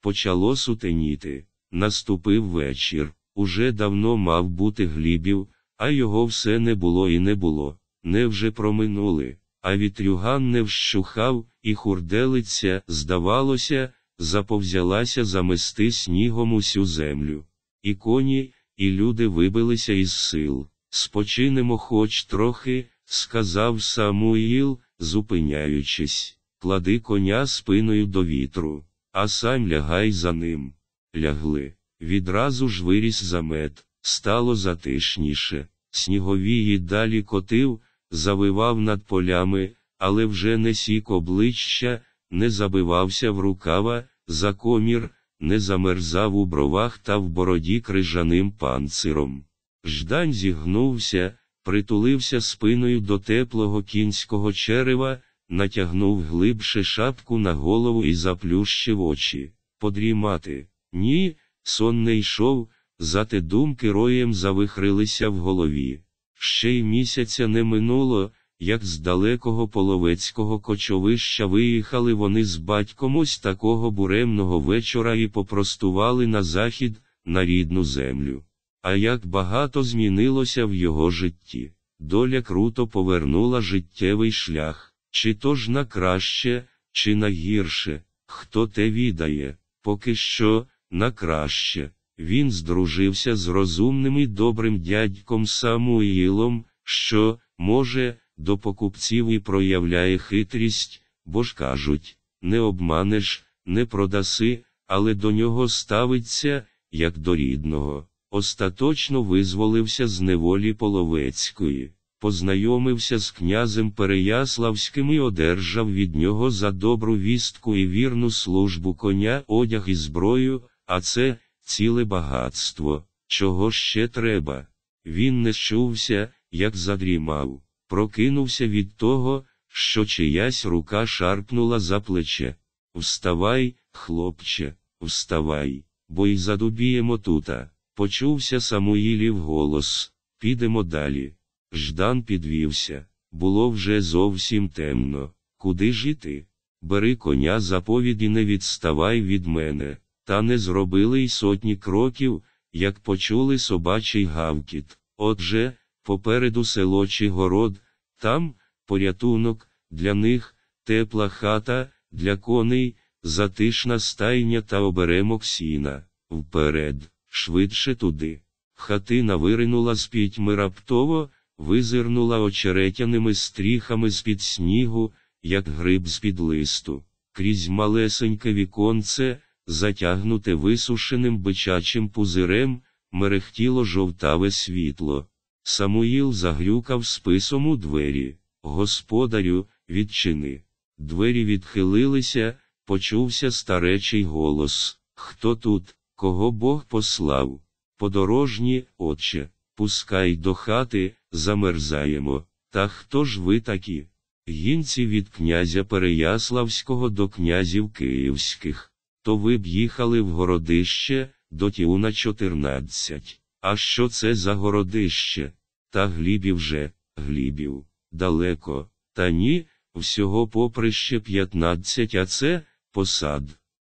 Почало сутеніти. Наступив вечір. Уже давно мав бути глібів, а його все не було і не було. Невже проминули а вітрюган не вщухав, і хурделиця, здавалося, заповзялася замести снігом усю землю. І коні, і люди вибилися із сил. Спочинемо хоч трохи, сказав Самуїл, зупиняючись, клади коня спиною до вітру, а сам лягай за ним. Лягли. Відразу ж виріс замет, стало затишніше. Сніговій далі котив, завивав над полями, але вже не сік обличчя, не забивався в рукава, за комір, не замерзав у бровах та в бороді крижаним панциром. Ждань зігнувся, притулився спиною до теплого кінського черева, натягнув глибше шапку на голову і заплющив очі. Подрімати. Ні, сон не йшов, зате думки роєм завихрилися в голові. Ще й місяця не минуло, як з далекого половецького кочовища виїхали вони з батьком ось такого буремного вечора і попростували на захід, на рідну землю. А як багато змінилося в його житті. Доля круто повернула життєвий шлях, чи то ж на краще, чи на гірше, хто те відає, поки що, на краще. Він здружився з розумним і добрим дядьком Самуїлом, що, може, до покупців і проявляє хитрість, бо ж кажуть, не обманеш, не продаси, але до нього ставиться, як до рідного. Остаточно визволився з неволі Половецької, познайомився з князем Переяславським і одержав від нього за добру вістку і вірну службу коня, одяг і зброю, а це ціле багатство, чого ще треба. Він не чувся, як задрімав, прокинувся від того, що чиясь рука шарпнула за плече. Вставай, хлопче, вставай, бо й задубіємо тута. Почувся Самуїлів голос Підемо далі. Ждан підвівся. Було вже зовсім темно. Куди ж іти? Бери коня заповіді, не відставай від мене. Та не зробили й сотні кроків, як почули собачий гавкіт. Отже, попереду село чи город, там порятунок, для них тепла хата, для коней, затишна стайня та оберемок сіна. Вперед, швидше туди. Хатина виринула з пітьми раптово, визирнула очеретяними стріхами з-під снігу, як гриб з-під листу. Крізь малесеньке віконце, затягнуте висушеним бичачим пузирем, мерехтіло жовтаве світло. Самуїл загрюкав списом у двері. Господарю, відчини. Двері відхилилися, почувся старечий голос. Хто тут, кого Бог послав? Подорожні, отче, пускай до хати, замерзаємо. Та хто ж ви такі? Гінці від князя Переяславського до князів київських. То ви б їхали в городище, до Тіуна 14. А що це за городище? Та глібів же, глібів, далеко, та ні, всього поприще 15, а це посад.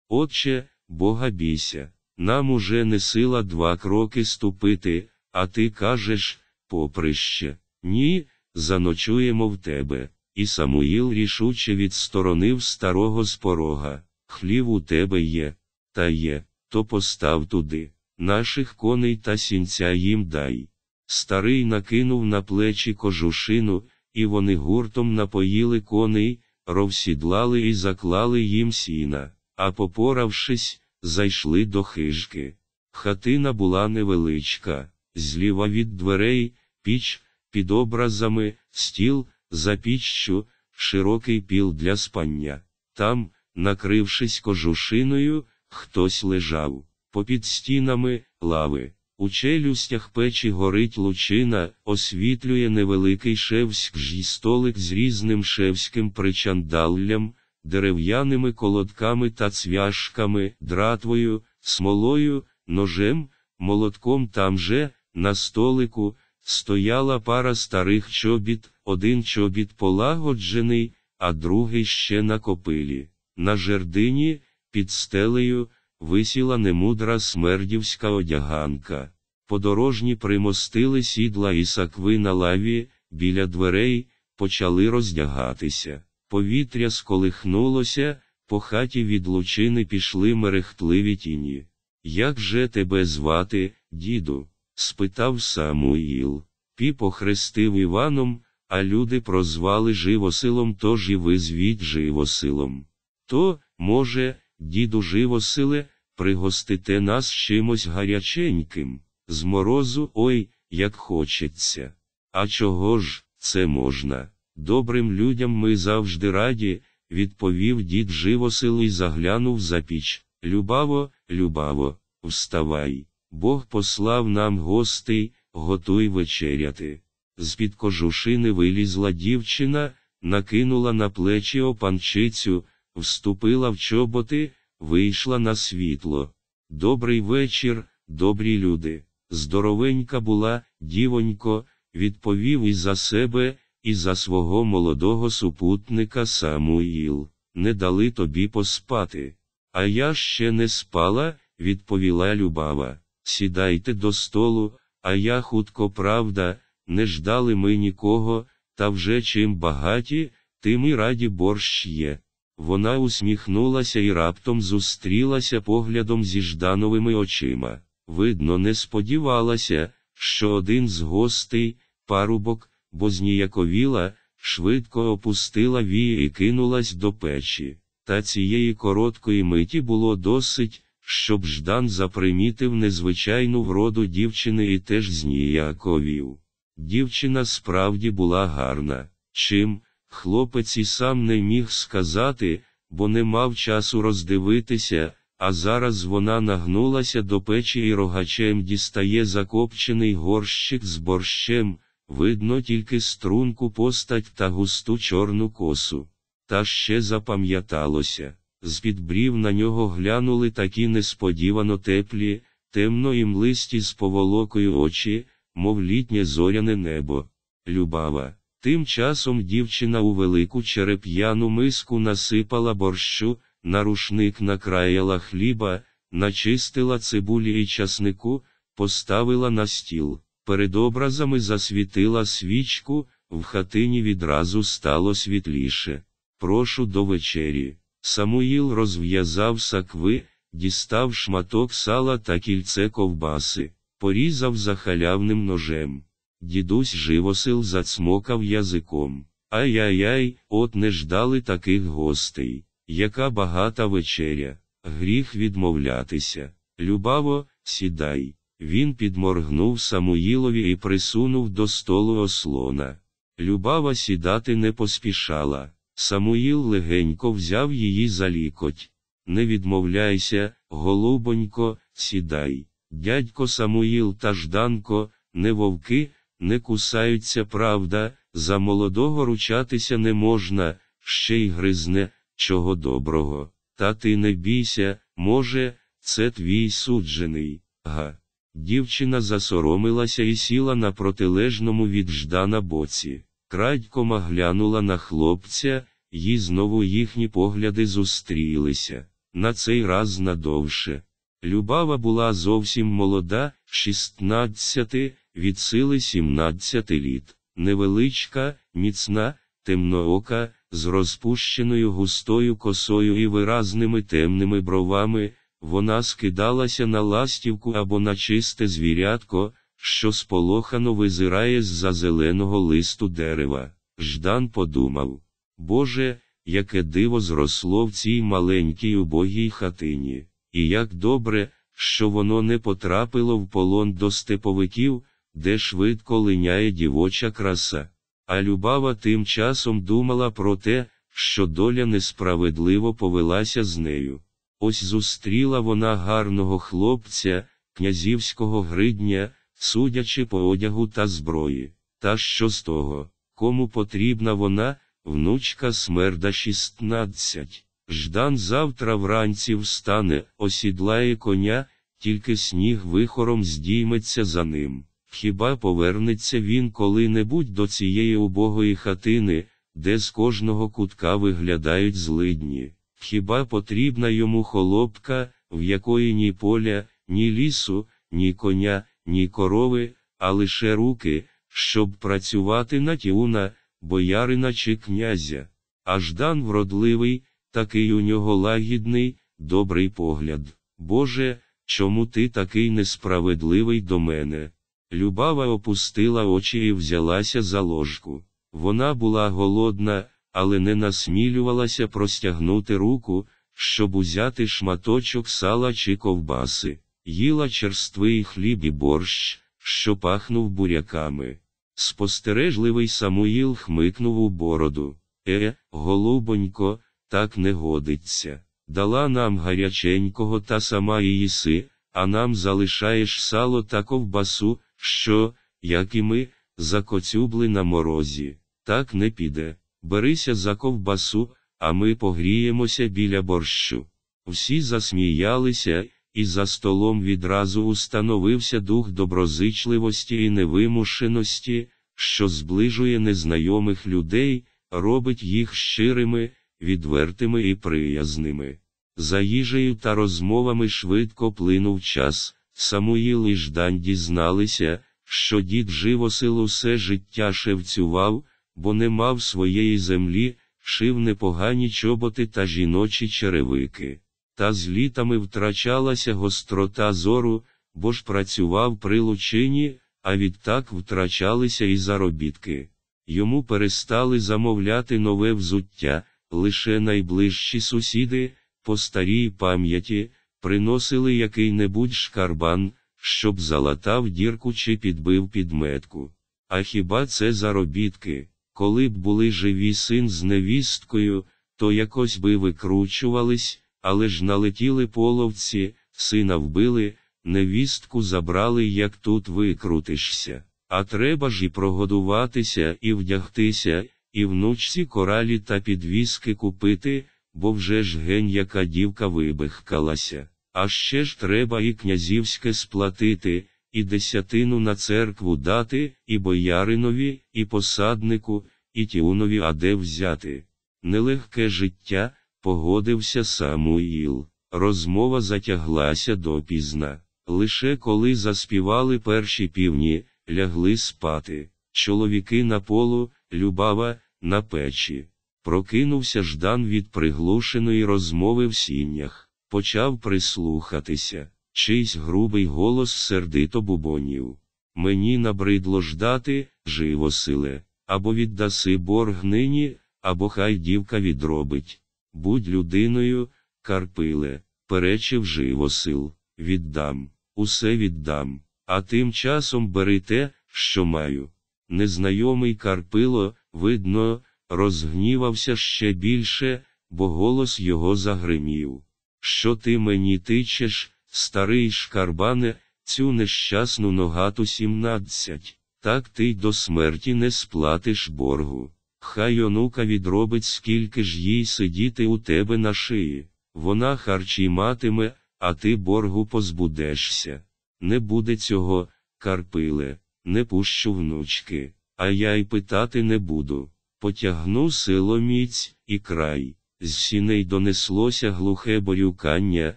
Отче, Бога бійся, нам уже не сила два кроки ступити, а ти кажеш, поприще, ні, заночуємо в тебе. І Самуїл рішуче відсторонив старого з порога. Хлів у тебе є, та є, то постав туди. Наших коней та сінця їм дай. Старий накинув на плечі кожушину, і вони гуртом напоїли коней, ровсідлали і заклали їм сіна, а попоравшись, зайшли до хижки. Хатина була невеличка, зліва від дверей, піч, під образами, стіл, за піччю, широкий піл для спання. Там, накрившись кожушиною, хтось лежав, попід стінами лави. У челюстях печі горить лучина, освітлює невеликий шевський столик з різним шевським причандаллям, дерев'яними колодками та цвяшками, дратвою, смолою, ножем, молотком там же, на столику, стояла пара старих чобіт, один чобіт полагоджений, а другий ще на копилі. На жердині, під стелею, висіла немудра смердівська одяганка. Подорожні примостили сідла і сакви на лаві, біля дверей, почали роздягатися. Повітря сколихнулося, по хаті від лучини пішли мерехтливі тіні. Як же тебе звати, діду? спитав Самуїл. Пі похрестив Іваном, а люди прозвали живосилом, тож і ви звіть живосилом. То, може, діду живосиле, пригостите нас чимось гаряченьким, з морозу ой, як хочеться. А чого ж, це можна? Добрим людям ми завжди раді, відповів дід живосил і заглянув за піч. Любаво, любаво, вставай. Бог послав нам гостей, готуй вечеряти. З-під кожушини вилізла дівчина, накинула на плечі опанчицю, вступила в чоботи, вийшла на світло. Добрий вечір, добрі люди. Здоровенька була, дівонько, відповів і за себе, і за свого молодого супутника Самуїл. Не дали тобі поспати. А я ще не спала, відповіла Любава. Сідайте до столу, а я хутко правда, не ждали ми нікого, та вже чим багаті, тим і раді борщ є. Вона усміхнулася і раптом зустрілася поглядом зі ждановими очима. Видно, не сподівалася, що один з гостей, парубок, бо зніяковіла, швидко опустила вії і кинулась до печі. Та цієї короткої миті було досить, щоб Ждан запримітив незвичайну вроду дівчини і теж зніяковів. Дівчина справді була гарна. Чим, хлопець і сам не міг сказати, бо не мав часу роздивитися, а зараз вона нагнулася до печі і рогачем дістає закопчений горщик з борщем, видно тільки струнку постать та густу чорну косу. Та ще запам'яталося. З-під брів на нього глянули такі несподівано теплі, темно і млисті з поволокою очі, мов літнє зоряне небо. Любава. Тим часом дівчина у велику череп'яну миску насипала борщу, на рушник накраяла хліба, начистила цибулі і часнику, поставила на стіл. Перед образами засвітила свічку, в хатині відразу стало світліше. Прошу до вечері. Самуїл розв'язав сакви, дістав шматок сала та кільце ковбаси, порізав за халявним ножем. Дідусь живосил зацмокав язиком. Ай-яй-яй, от не ждали таких гостей. Яка багата вечеря, гріх відмовлятися. Любаво, сідай. Він підморгнув Самуїлові і присунув до столу ослона. Любава сідати не поспішала. Самуїл легенько взяв її за лікоть. Не відмовляйся, голубонько, сідай. Дядько Самуїл та Жданко, не вовки, не кусаються правда, за молодого ручатися не можна, ще й гризне, чого доброго. Та ти не бійся, може, це твій суджений, га. Дівчина засоромилася і сіла на протилежному від Ждана боці. Крадькома глянула на хлопця, і знову їхні погляди зустрілися, на цей раз надовше. Любава була зовсім молода, 16, від сили 17 літ, невеличка, міцна, темноока, з розпущеною густою косою і виразними темними бровами, вона скидалася на ластівку або на чисте звірятко, що сполохано визирає з-за зеленого листу дерева. Ждан подумав Боже, яке диво зросло в цій маленькій убогій хатині, і як добре, що воно не потрапило в полон до степовиків, де швидко линяє дівоча краса. А Любава тим часом думала про те, що доля несправедливо повелася з нею. Ось зустріла вона гарного хлопця, князівського гридня, судячи по одягу та зброї. Та що з того, кому потрібна вона, внучка смерда 16. Ждан завтра вранці встане, осідлає коня, тільки сніг вихором здійметься за ним. Хіба повернеться він коли-небудь до цієї убогої хатини, де з кожного кутка виглядають злидні? Хіба потрібна йому холопка, в якої ні поля, ні лісу, ні коня, ні корови, а лише руки, щоб працювати на тіуна, боярина чи князя? А Ждан вродливий, такий у нього лагідний, добрий погляд. Боже, чому ти такий несправедливий до мене? Любава опустила очі і взялася за ложку. Вона була голодна, але не насмілювалася простягнути руку, щоб узяти шматочок сала чи ковбаси, їла черствий хліб і борщ, що пахнув буряками. Спостережливий Самуїл хмикнув у бороду. Е, голубонько, так не годиться. Дала нам гаряченького та сама їси, а нам залишаєш сало та ковбасу, що, як і ми, закоцюбли на морозі. Так не піде. Берися за ковбасу, а ми погріємося біля борщу. Всі засміялися, і за столом відразу установився дух доброзичливості і невимушеності, що зближує незнайомих людей, робить їх щирими, відвертими і приязними. За їжею та розмовами швидко плинув час. Самуїл і Ждань дізналися, що дід живосил усе життя шевцював, бо не мав своєї землі, шив непогані чоботи та жіночі черевики. Та з літами втрачалася гострота зору, бо ж працював при лучині, а відтак втрачалися і заробітки. Йому перестали замовляти нове взуття, лише найближчі сусіди, по старій пам'яті, приносили який-небудь шкарбан, щоб залатав дірку чи підбив підметку. А хіба це заробітки? Коли б були живі син з невісткою, то якось би викручувались, але ж налетіли половці, сина вбили, невістку забрали, як тут викрутишся. А треба ж і прогодуватися, і вдягтися, і внучці коралі та підвіски купити, бо вже ж гень яка дівка вибихкалася. А ще ж треба і князівське сплатити, і десятину на церкву дати, і бояринові, і посаднику, і тіунові а де взяти. Нелегке життя, погодився Самуїл. Розмова затяглася допізна. Лише коли заспівали перші півні, лягли спати. Чоловіки на полу, любава, на печі. Прокинувся Ждан від приглушеної розмови в сіннях, почав прислухатися. Чийсь грубий голос сердито бубонів. Мені набридло ждати, живо силе, або віддаси борг нині, або хай дівка відробить. Будь людиною, Карпиле, перечив живосил, віддам, усе віддам, а тим часом бери те, що маю. Незнайомий Карпило, видно, розгнівався ще більше, бо голос його загримів. Що ти мені тичеш, старий шкарбане, цю нещасну ногату сімнадцять, так ти й до смерті не сплатиш боргу. Хай онука відробить, скільки ж їй сидіти у тебе на шиї. Вона харчі матиме, а ти боргу позбудешся. Не буде цього, Карпиле, не пущу внучки, а я й питати не буду. Потягну силоміць і край. З сіней донеслося глухе борюкання,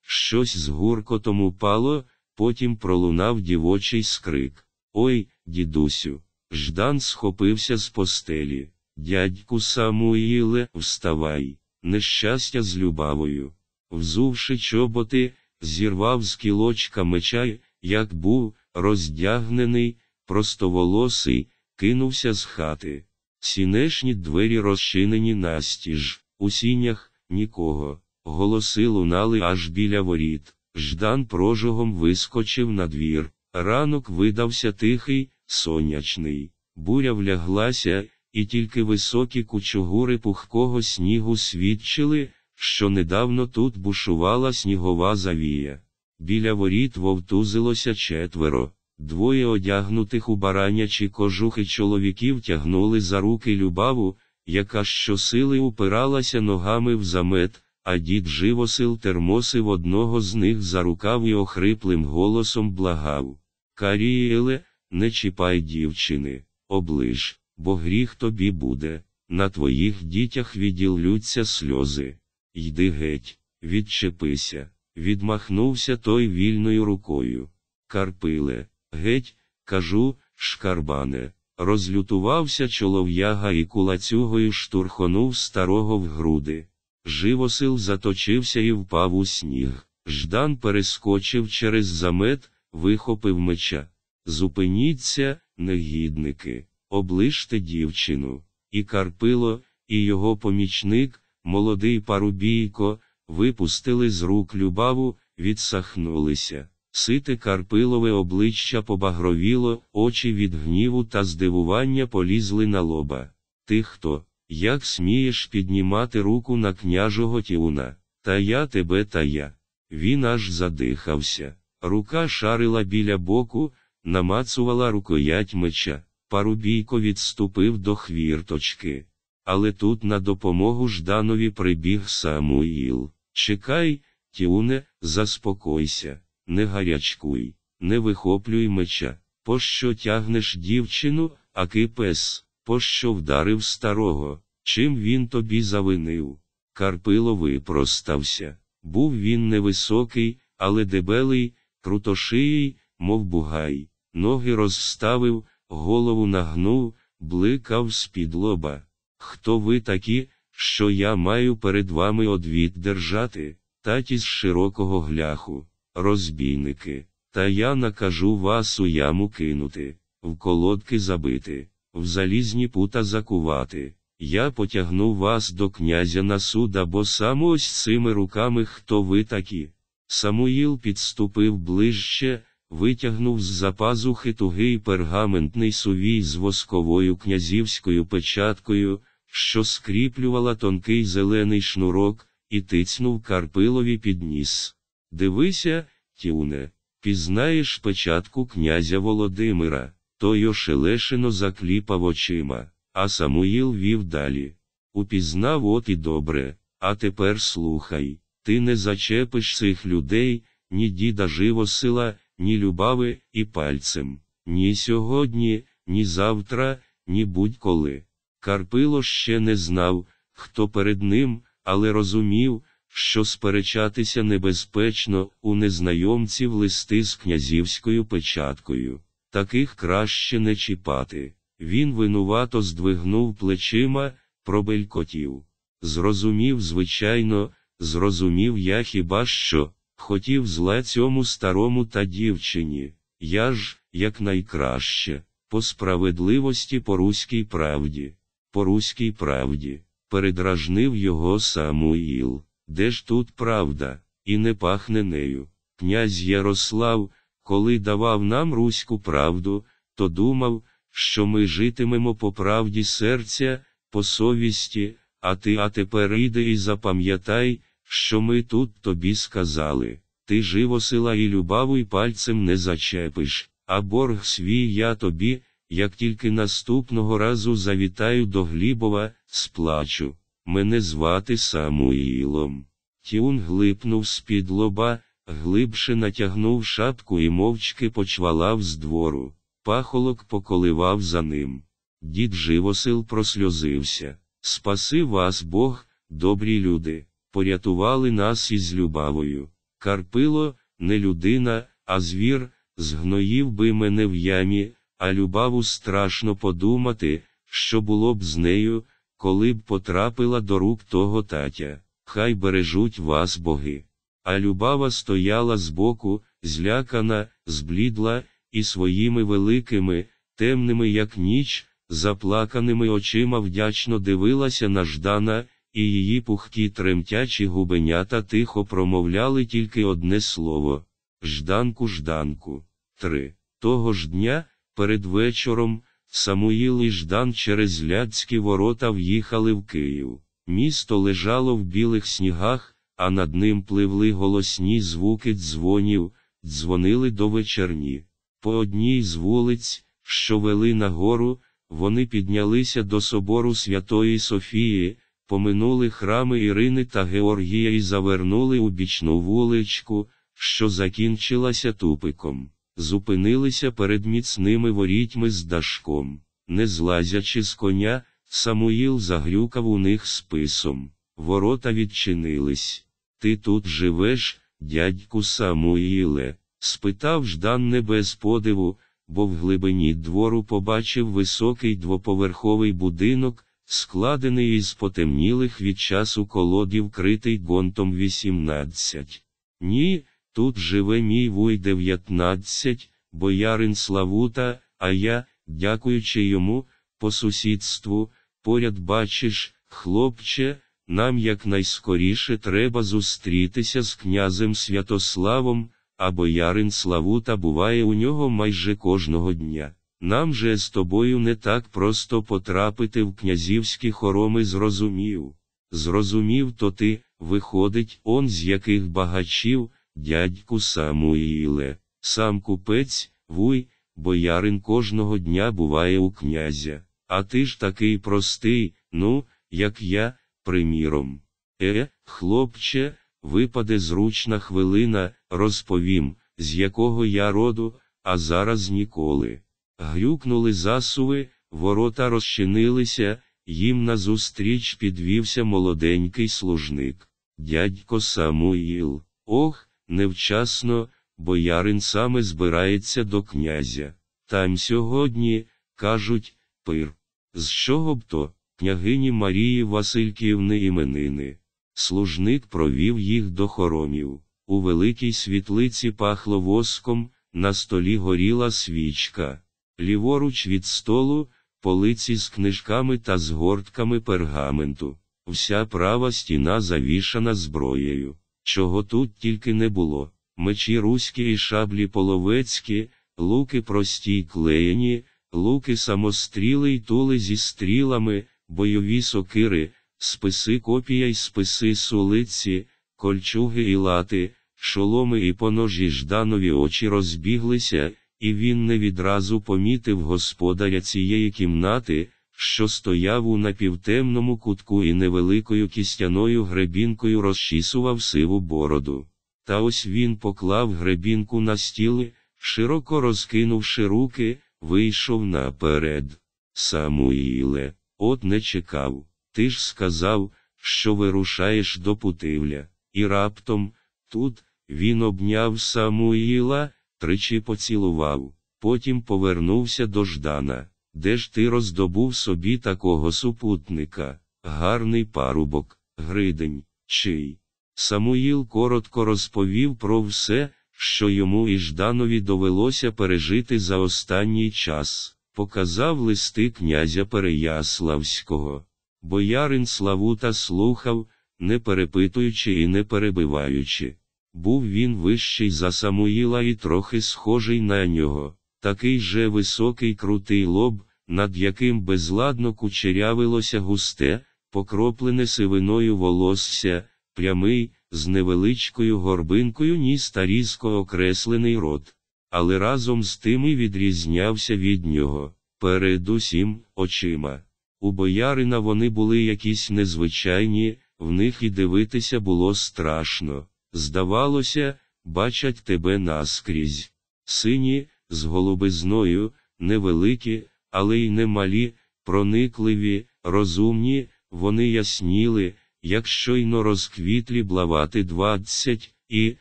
щось з гуркотом упало, потім пролунав дівочий скрик. Ой, дідусю. Ждан схопився з постелі. Дядьку Самуїле, вставай, нещастя з любавою. Взувши чоботи, зірвав з кілочка меча, як був, роздягнений, простоволосий, кинувся з хати. Сінешні двері розчинені настіж, у сінях нікого. Голоси лунали аж біля воріт. Ждан прожогом вискочив на двір. Ранок видався тихий, сонячний. Буря вляглася, і тільки високі кучугури пухкого снігу свідчили, що недавно тут бушувала снігова завія. Біля воріт вовтузилося четверо. Двоє одягнутих у баранячі кожухи чоловіків тягнули за руки любаву, яка щосили упиралася ногами в замет, а дід живосил термосив одного з них за рукав і охриплим голосом благав. Каріеле, не чіпай дівчини, оближ, бо гріх тобі буде, на твоїх дітях віділлються сльози. Йди геть, відчепися, відмахнувся той вільною рукою. Карпиле, геть, кажу, шкарбане. Розлютувався чолов'яга і кулацюгою штурхонув старого в груди. Живосил заточився і впав у сніг. Ждан перескочив через замет, вихопив меча. Зупиніться, негідники, оближте дівчину. І Карпило, і його помічник, молодий парубійко, випустили з рук любаву, відсахнулися. Сите Карпилове обличчя побагровіло, очі від гніву та здивування полізли на лоба. Ти хто? Як смієш піднімати руку на княжого тіуна? Та я тебе, та я. Він аж задихався. Рука шарила біля боку, намацувала рукоять меча. Парубійко відступив до хвірточки. Але тут на допомогу Жданові прибіг Самуїл. Чекай, Тіуне, заспокойся, не гарячкуй, не вихоплюй меча. Пощо тягнеш дівчину, а пес, пощо вдарив старого, чим він тобі завинив? Карпило випростався. Був він невисокий, але дебелий, крутошиїй, мов бугай, ноги розставив, голову нагнув, бликав з-під лоба. Хто ви такі, що я маю перед вами одвід держати, таті з широкого гляху, розбійники, та я накажу вас у яму кинути, в колодки забити, в залізні пута закувати. Я потягну вас до князя на суд або саме ось цими руками хто ви такі. Самуїл підступив ближче, витягнув з за пазухи тугий пергаментний сувій з восковою князівською печаткою, що скріплювала тонкий зелений шнурок, і тицнув Карпилові під ніс. Дивися, тюне, пізнаєш печатку князя Володимира, той ошелешено закліпав очима, а Самуїл вів далі. Упізнав от і добре, а тепер слухай, ти не зачепиш цих людей, ні діда живосила, ні любави, і пальцем, ні сьогодні, ні завтра, ні будь-коли. Карпило ще не знав, хто перед ним, але розумів, що сперечатися небезпечно у незнайомців листи з князівською печаткою. Таких краще не чіпати. Він винувато здвигнув плечима, пробелькотів. Зрозумів, звичайно, зрозумів я хіба що, хотів зла цьому старому та дівчині. Я ж, як найкраще, по справедливості по руській правді по руській правді, передражнив його Самуїл. Де ж тут правда, і не пахне нею. Князь Ярослав, коли давав нам руську правду, то думав, що ми житимемо по правді серця, по совісті, а ти а тепер іди і запам'ятай, що ми тут тобі сказали. Ти живосила і любаву й пальцем не зачепиш, а борг свій я тобі, як тільки наступного разу завітаю до Глібова, сплачу. Мене звати Самуїлом. Тюн глипнув з-під лоба, глибше натягнув шапку і мовчки почвалав з двору. Пахолок поколивав за ним. Дід живосил просльозився. Спаси вас Бог, добрі люди, порятували нас із любавою. Карпило, не людина, а звір, згноїв би мене в ямі, а любаву страшно подумати, що було б з нею, коли б потрапила до рук того татя. Хай бережуть вас боги. А любава стояла збоку, злякана, зблідла, і своїми великими, темними, як ніч, заплаканими очима вдячно дивилася на Ждана, і її пухкі тремтячі губенята тихо промовляли тільки одне слово Жданку, Жданку. Три. Того ж дня, Перед вечором Самуїл і Ждан через Ляцькі ворота в'їхали в Київ. Місто лежало в білих снігах, а над ним пливли голосні звуки дзвонів, дзвонили до вечерні. По одній з вулиць, що вели нагору, вони піднялися до собору Святої Софії, поминули храми Ірини та Георгія і завернули у бічну вуличку, що закінчилася тупиком зупинилися перед міцними ворітьми з дашком. Не злазячи з коня, Самуїл загрюкав у них списом. Ворота відчинились. Ти тут живеш, дядьку Самуїле? спитав Ждан не без подиву, бо в глибині двору побачив високий двоповерховий будинок, складений із потемнілих від часу колодів критий гонтом 18. Ні, Тут живе мій вуй 19, боярин Славута, а я, дякуючи йому, по сусідству, поряд бачиш, хлопче, нам якнайскоріше треба зустрітися з князем Святославом, а боярин Славута буває у нього майже кожного дня. Нам же з тобою не так просто потрапити в князівські хороми зрозумів. Зрозумів то ти, виходить, он з яких багачів дядьку Самуїле, сам купець, вуй, боярин кожного дня буває у князя. А ти ж такий простий, ну, як я, приміром. Е, хлопче, випаде зручна хвилина, розповім, з якого я роду, а зараз ніколи. Грюкнули засуви, ворота розчинилися, їм назустріч підвівся молоденький служник. Дядько Самуїл. Ох, невчасно, боярин саме збирається до князя. Там сьогодні, кажуть, пир. З чого б то, княгині Марії Васильківни іменини. Служник провів їх до хоромів. У великій світлиці пахло воском, на столі горіла свічка. Ліворуч від столу, полиці з книжками та згортками пергаменту. Вся права стіна завішана зброєю. Чого тут тільки не було. Мечі руські і шаблі половецькі, луки прості й клеєні, луки самостріли й тули зі стрілами, бойові сокири, списи копія й списи сулиці, кольчуги і лати, шоломи і поножі Жданові очі розбіглися, і він не відразу помітив господаря цієї кімнати, що стояв у напівтемному кутку і невеликою кістяною гребінкою розчісував сиву бороду. Та ось він поклав гребінку на стіл, широко розкинувши руки, вийшов наперед. Самуїле, от не чекав. Ти ж сказав, що вирушаєш до Путивля, і раптом, тут, він обняв Самуїла, тричі поцілував, потім повернувся до Ждана. Де ж ти роздобув собі такого супутника, гарний парубок, гридень, чий? Самуїл коротко розповів про все, що йому і Жданові довелося пережити за останній час, показав листи князя Переяславського. Боярин Славута слухав, не перепитуючи і не перебиваючи. Був він вищий за Самуїла і трохи схожий на нього, такий же високий крутий лоб, над яким безладно кучерявилося густе, покроплене сивиною волосся, прямий, з невеличкою горбинкою ніс та різко окреслений рот. Але разом з тим і відрізнявся від нього, передусім, очима. У боярина вони були якісь незвичайні, в них і дивитися було страшно. Здавалося, бачать тебе наскрізь. Сині, з голубизною, невеликі, але й немалі, проникливі, розумні, вони ясніли, як щойно розквітлі блавати двадцять, і,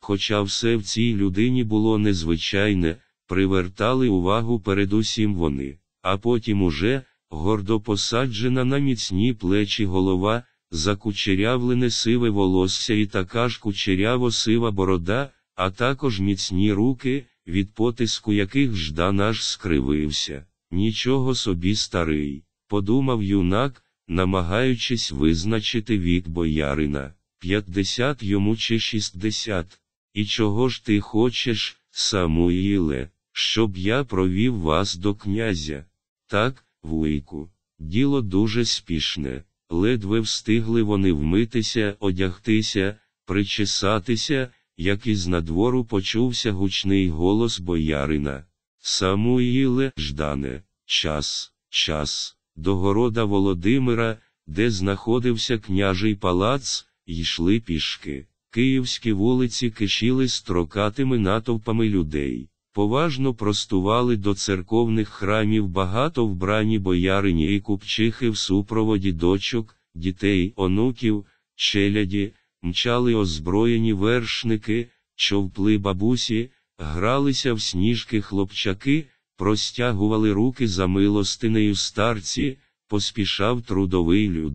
хоча все в цій людині було незвичайне, привертали увагу передусім вони, а потім уже, гордо посаджена на міцні плечі голова, закучерявлене сиве волосся і така ж кучеряво сива борода, а також міцні руки, від потиску яких Ждан аж скривився. Нічого собі старий, подумав юнак, намагаючись визначити вік боярина, п'ятдесят йому чи шістдесят. І чого ж ти хочеш, Самуїле, щоб я провів вас до князя? Так, вуйку, діло дуже спішне, ледве встигли вони вмитися, одягтися, причесатися, як із надвору почувся гучний голос боярина. Самуїле Ждане, час, час, до города Володимира, де знаходився княжий палац, йшли пішки. Київські вулиці кишіли строкатими натовпами людей. Поважно простували до церковних храмів багато вбрані боярині і купчихи в супроводі дочок, дітей, онуків, челяді, мчали озброєні вершники, човпли бабусі, гралися в сніжки хлопчаки, простягували руки за милостинею старці, поспішав трудовий люд.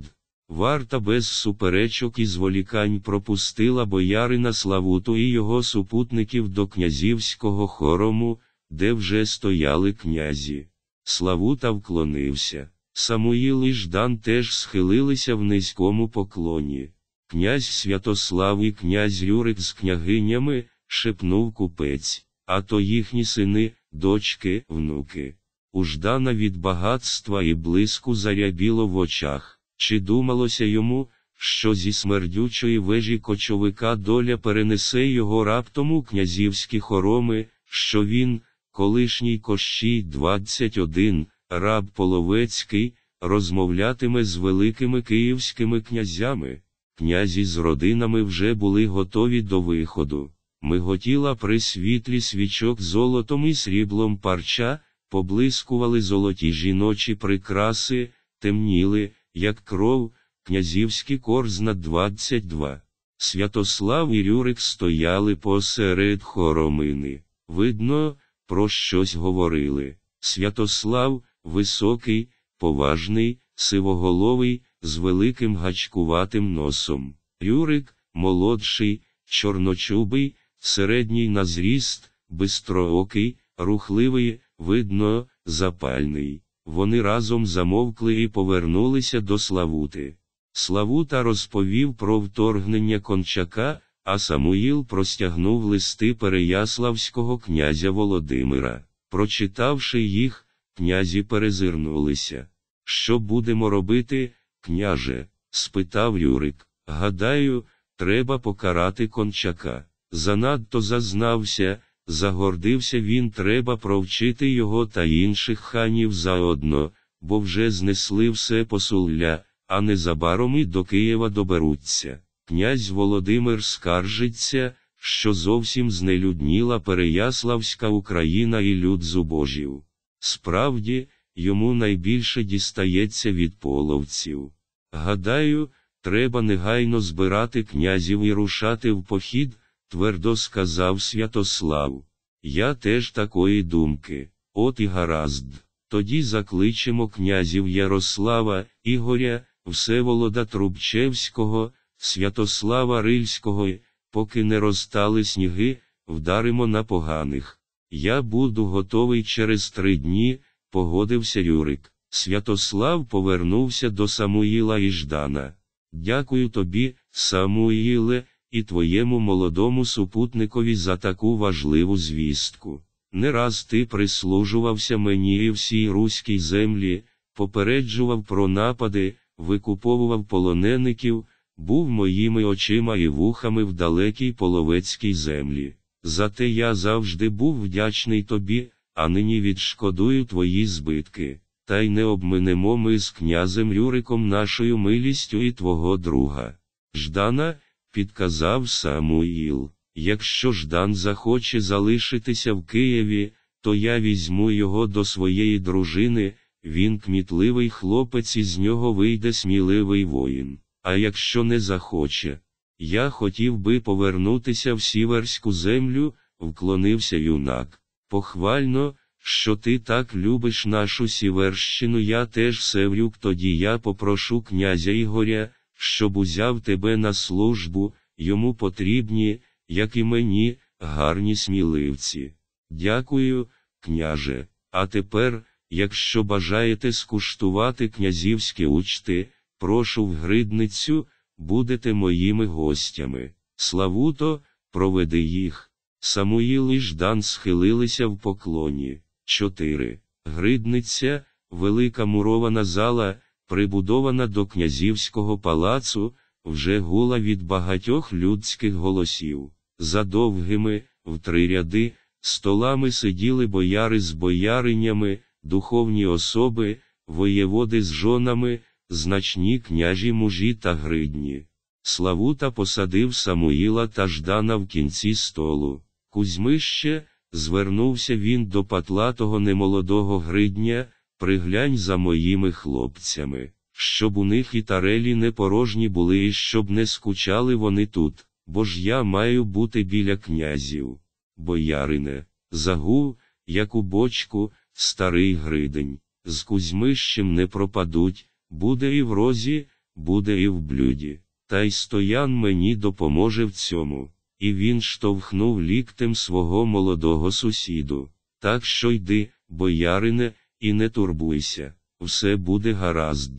Варта без суперечок і зволікань пропустила боярина Славуту і його супутників до князівського хорому, де вже стояли князі. Славута вклонився. Самуїл і Ждан теж схилилися в низькому поклоні. Князь Святослав і князь Рюрик з княгинями, шепнув купець, а то їхні сини, дочки, внуки. У Ждана від багатства і блиску зарябіло в очах. Чи думалося йому, що зі смердючої вежі кочовика доля перенесе його раптом у князівські хороми, що він, колишній Кощій 21, раб Половецький, розмовлятиме з великими київськими князями. Князі з родинами вже були готові до виходу. Миготіла при світлі свічок золотом і сріблом парча, поблискували золоті жіночі прикраси, темніли, як кров, князівські корзна 22. Святослав і Рюрик стояли посеред хоромини. Видно, про щось говорили. Святослав, високий, поважний, сивоголовий, з великим гачкуватим носом. Рюрик, молодший, чорночубий, середній на зріст, бистроокий, рухливий, видно, запальний. Вони разом замовкли і повернулися до Славути. Славута розповів про вторгнення кончака, а Самуїл простягнув листи Переяславського князя Володимира. Прочитавши їх, князі перезирнулися. Що будемо робити, княже? спитав Юрик. Гадаю, треба покарати кончака. Занадто зазнався, загордився він, треба провчити його та інших ханів заодно, бо вже знесли все посулля, а незабаром і до Києва доберуться. Князь Володимир скаржиться, що зовсім знелюдніла Переяславська Україна і люд зубожів. Справді, йому найбільше дістається від половців. Гадаю, треба негайно збирати князів і рушати в похід, твердо сказав Святослав. Я теж такої думки, от і гаразд. Тоді закличемо князів Ярослава, Ігоря, Всеволода Трубчевського, Святослава Рильського, поки не розтали сніги, вдаримо на поганих. Я буду готовий через три дні, погодився Юрик. Святослав повернувся до Самуїла і Ждана. Дякую тобі, Самуїле, і твоєму молодому супутникові за таку важливу звістку. Не раз ти прислужувався мені і всій руській землі, попереджував про напади, викуповував полонеників, був моїми очима і вухами в далекій половецькій землі. Зате я завжди був вдячний тобі, а нині відшкодую твої збитки. Та й не обминемо ми з князем Рюриком нашою милістю і твого друга. Ждана, підказав Самуїл, якщо Ждан захоче залишитися в Києві, то я візьму його до своєї дружини, він кмітливий хлопець і з нього вийде сміливий воїн. А якщо не захоче, я хотів би повернутися в сіверську землю, вклонився юнак. Похвально, що ти так любиш нашу сіверщину, я теж севрюк, тоді я попрошу князя Ігоря, щоб узяв тебе на службу, йому потрібні, як і мені, гарні сміливці. Дякую, княже. А тепер, якщо бажаєте скуштувати князівські учти, прошу в гридницю, будете моїми гостями. Славуто, проведи їх. Самуїл і Ждан схилилися в поклоні. 4. Гридниця, велика мурована зала, прибудована до князівського палацу, вже гула від багатьох людських голосів. За довгими, в три ряди, столами сиділи бояри з бояринями, духовні особи, воєводи з жонами, значні княжі мужі та гридні. Славута посадив Самуїла та Ждана в кінці столу. Кузьмище, звернувся він до патлатого немолодого гридня, приглянь за моїми хлопцями, щоб у них і тарелі не порожні були, і щоб не скучали вони тут, бо ж я маю бути біля князів. Боярине, загув, як у бочку, старий гридень, з Кузьмищем не пропадуть, буде і в розі, буде і в блюді. Та й стоян мені допоможе в цьому. І він штовхнув ліктем свого молодого сусіду. Так що йди, боярине, і не турбуйся, все буде гаразд.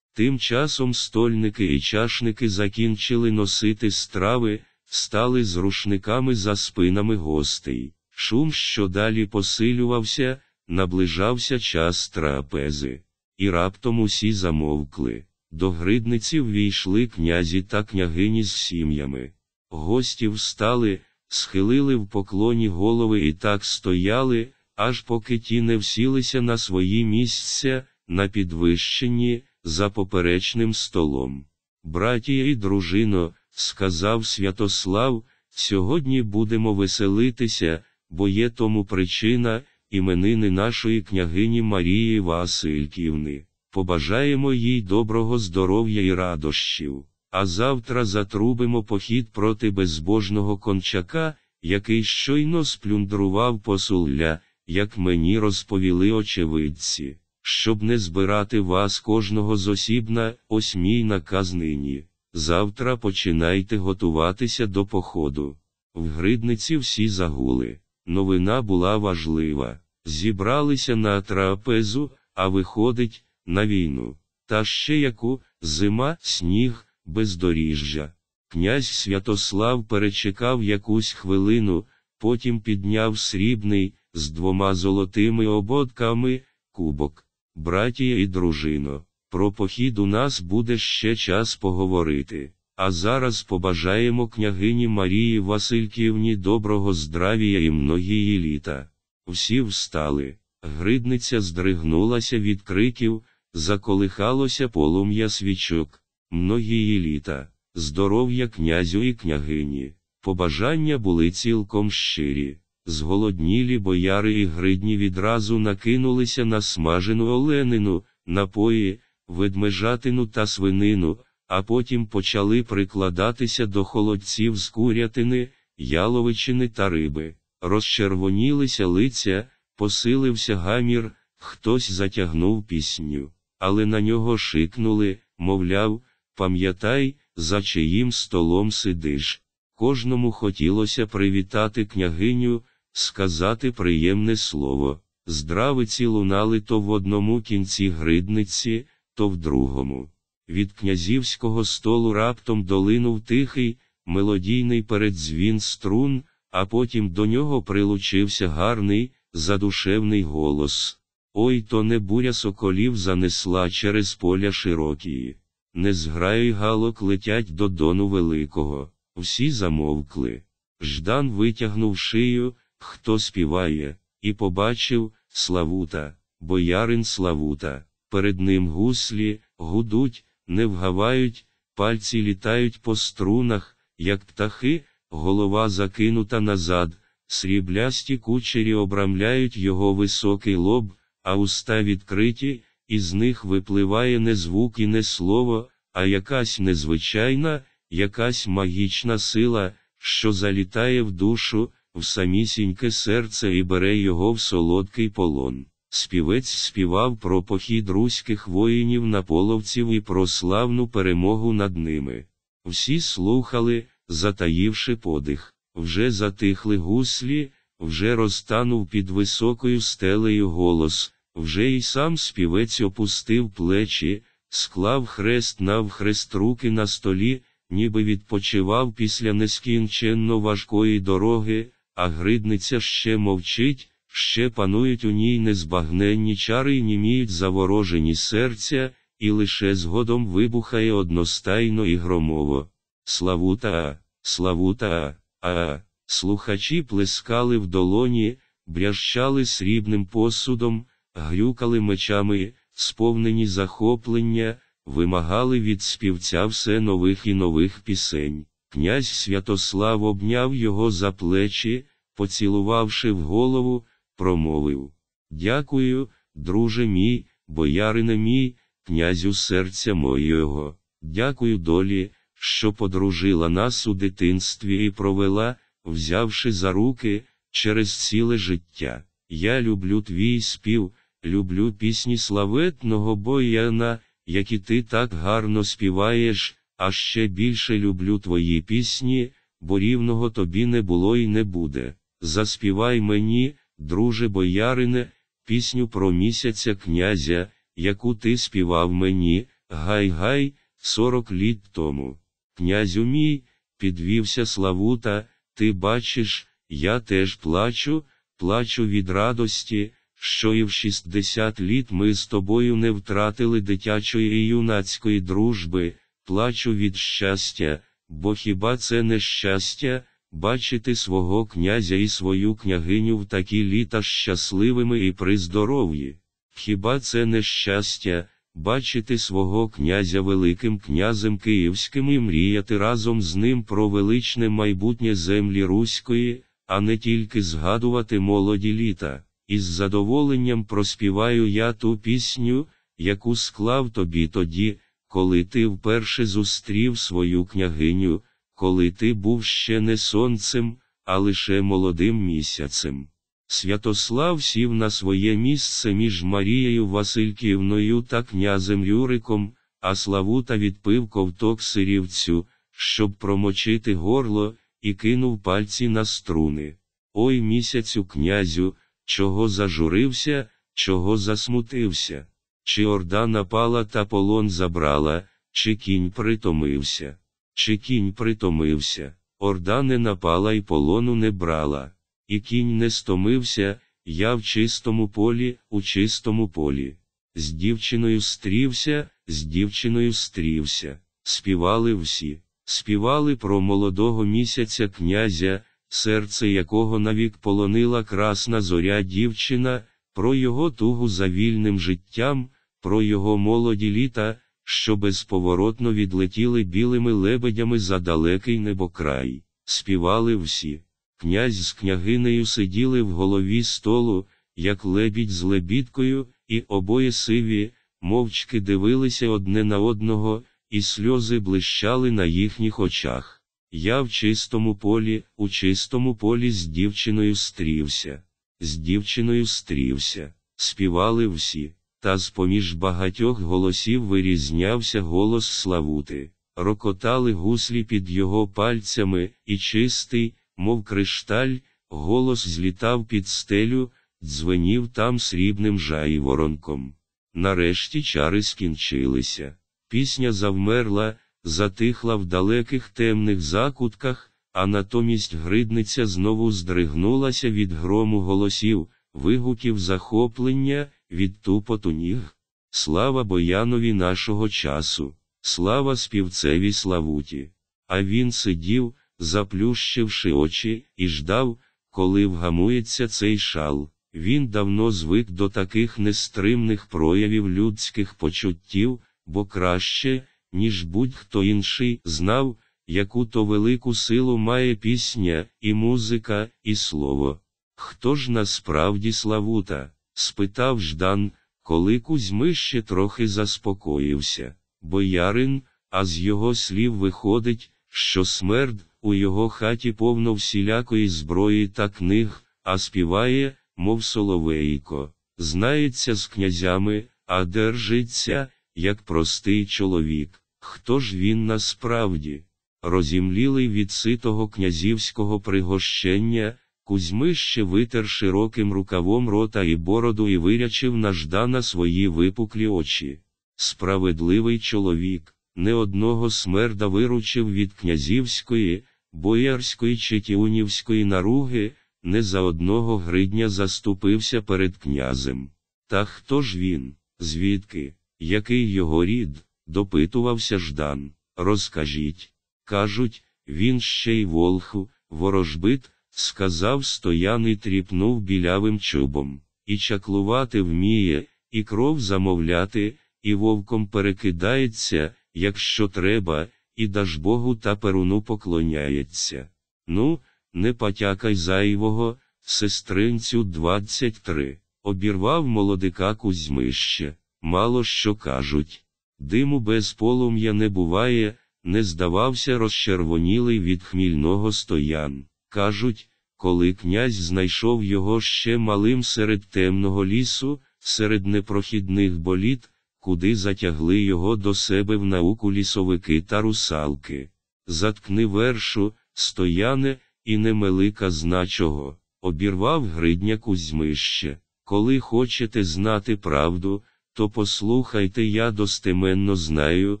Тим часом стольники і чашники закінчили носити страви, стали з рушниками за спинами гостей. Шум, що далі посилювався, наближався час трапези. І раптом усі замовкли. До гридниці ввійшли князі та княгині з сім'ями. Гості встали, схилили в поклоні голови і так стояли, аж поки ті не всілися на свої місця, на підвищенні, за поперечним столом. Братія і дружино, сказав Святослав, сьогодні будемо веселитися, бо є тому причина, іменини нашої княгині Марії Васильківни. Побажаємо їй доброго здоров'я і радощів, а завтра затрубимо похід проти безбожного кончака, який щойно сплюндрував посулля, як мені розповіли очевидці, щоб не збирати вас кожного з осібна, ось мій наказ нині. Завтра починайте готуватися до походу. В гридниці всі загули. Новина була важлива. Зібралися на трапезу, а виходить, на війну. Та ще яку зима, сніг, бездоріжжя. Князь Святослав перечекав якусь хвилину, потім підняв срібний, з двома золотими ободками, кубок. Братія і дружино, про похід у нас буде ще час поговорити. А зараз побажаємо княгині Марії Васильківні доброго здравія і многії літа. Всі встали. Гридниця здригнулася від криків, заколихалося полум'я свічок. Многії літа, здоров'я князю і княгині. Побажання були цілком щирі. Зголоднілі бояри і гридні відразу накинулися на смажену оленину, напої, ведмежатину та свинину, а потім почали прикладатися до холодців з курятини, яловичини та риби. Розчервонілися лиця, посилився гамір, хтось затягнув пісню, але на нього шикнули, мовляв, пам'ятай, за чиїм столом сидиш. Кожному хотілося привітати княгиню, сказати приємне слово. Здравиці лунали то в одному кінці гридниці, то в другому. Від князівського столу раптом долинув тихий, мелодійний передзвін струн, а потім до нього прилучився гарний, задушевний голос. Ой то не буря соколів занесла через поля широкі. Не зграї галок летять до дону великого. Всі замовкли. Ждан витягнув шию, хто співає, і побачив Славута, боярин Славута. Перед ним гуслі, гудуть, не вгавають, пальці літають по струнах, як птахи, голова закинута назад, сріблясті кучері обрамляють його високий лоб, а уста відкриті, із них випливає не звук і не слово, а якась незвичайна, якась магічна сила, що залітає в душу, в самісіньке серце і бере його в солодкий полон. Співець співав про похід руських воїнів на половців і про славну перемогу над ними. Всі слухали, затаївши подих, вже затихли гуслі, вже розтанув під високою стелею голос, вже й сам співець опустив плечі, склав хрест навхрест руки на столі, ніби відпочивав після нескінченно важкої дороги, а гридниця ще мовчить, ще панують у ній незбагненні чари й німіють заворожені серця, і лише згодом вибухає одностайно і громово. Славута, славута, а, слухачі плескали в долоні, брящали срібним посудом, грюкали мечами, сповнені захоплення, вимагали від співця все нових і нових пісень. Князь Святослав обняв його за плечі, поцілувавши в голову, промовив Дякую, друже мій, боярине мій, князю серця моєго, дякую долі, що подружила нас у дитинстві і провела, взявши за руки, через ціле життя. Я люблю твій спів, люблю пісні славетного бояна, які ти так гарно співаєш, а ще більше люблю твої пісні, бо рівного тобі не було і не буде. Заспівай мені, друже боярине, пісню про місяця князя, яку ти співав мені, гай-гай, сорок літ тому. Князю мій, підвівся Славута, ти бачиш, я теж плачу, плачу від радості, що і в 60 літ ми з тобою не втратили дитячої і юнацької дружби, плачу від щастя, бо хіба це не щастя, бачити свого князя і свою княгиню в такі літа щасливими і при здоров'ї. Хіба це не щастя, бачити свого князя Великим князем Київським і мріяти разом з ним про величне майбутнє землі Руської, а не тільки згадувати молоді літа. Із задоволенням проспіваю я ту пісню, яку склав тобі тоді, коли ти вперше зустрів свою княгиню, коли ти був ще не сонцем, а лише молодим місяцем. Святослав сів на своє місце між Марією Васильківною та князем Юриком, а Славута відпив ковток сирівцю, щоб промочити горло, і кинув пальці на струни. Ой місяцю князю, чого зажурився, чого засмутився, чи орда напала та полон забрала, чи кінь притомився, чи кінь притомився, орда не напала і полону не брала. І кінь не стомився, я в чистому полі, у чистому полі. З дівчиною стрівся, з дівчиною стрівся, співали всі, співали про молодого місяця князя, серце якого навік полонила красна зоря дівчина, про його тугу за вільним життям, про його молоді літа, що безповоротно відлетіли білими лебедями за далекий небокрай, співали всі. Князь з княгинею сиділи в голові столу, як лебідь з лебідкою, і обоє сиві, мовчки дивилися одне на одного, і сльози блищали на їхніх очах. Я в чистому полі, у чистому полі з дівчиною стрівся, з дівчиною стрівся, співали всі, та з поміж багатьох голосів вирізнявся голос Славути, рокотали гуслі під його пальцями, і чистий мов кришталь, голос злітав під стелю, дзвенів там срібним жаїворонком. Нарешті чари скінчилися. Пісня завмерла, затихла в далеких темних закутках, а натомість гридниця знову здригнулася від грому голосів, вигуків захоплення, від тупоту ніг. Слава боянові нашого часу, слава співцеві Славуті. А він сидів, заплющивши очі, і ждав, коли вгамується цей шал. Він давно звик до таких нестримних проявів людських почуттів, бо краще, ніж будь-хто інший, знав, яку то велику силу має пісня, і музика, і слово. Хто ж насправді Славута? спитав Ждан, коли Кузьми ще трохи заспокоївся. Боярин, а з його слів виходить, що смерть у його хаті повно всілякої зброї та книг, а співає, мов соловейко, знається з князями, а держиться, як простий чоловік. Хто ж він насправді? Розімлілий від ситого князівського пригощення, Кузьми ще витер широким рукавом рота і бороду і вирячив на Ждана свої випуклі очі. Справедливий чоловік, не одного смерда виручив від князівської, боярської чи тіунівської наруги, не за одного гридня заступився перед князем. Та хто ж він, звідки, який його рід? допитувався Ждан. Розкажіть. Кажуть, він ще й волху, ворожбит, сказав стоян і тріпнув білявим чубом. І чаклувати вміє, і кров замовляти, і вовком перекидається, якщо треба, і Дажбогу та Перуну поклоняється. Ну, не потякай зайвого, сестринцю 23. Обірвав молодика Кузьмище. Мало що кажуть. Диму без полум'я не буває, не здавався розчервонілий від хмільного стоян. Кажуть, коли князь знайшов його ще малим серед темного лісу, серед непрохідних боліт, куди затягли його до себе в науку лісовики та русалки. Заткни вершу, стояне, і не мели казначого, обірвав гридня Кузьмище. Коли хочете знати правду, то послухайте, я достеменно знаю,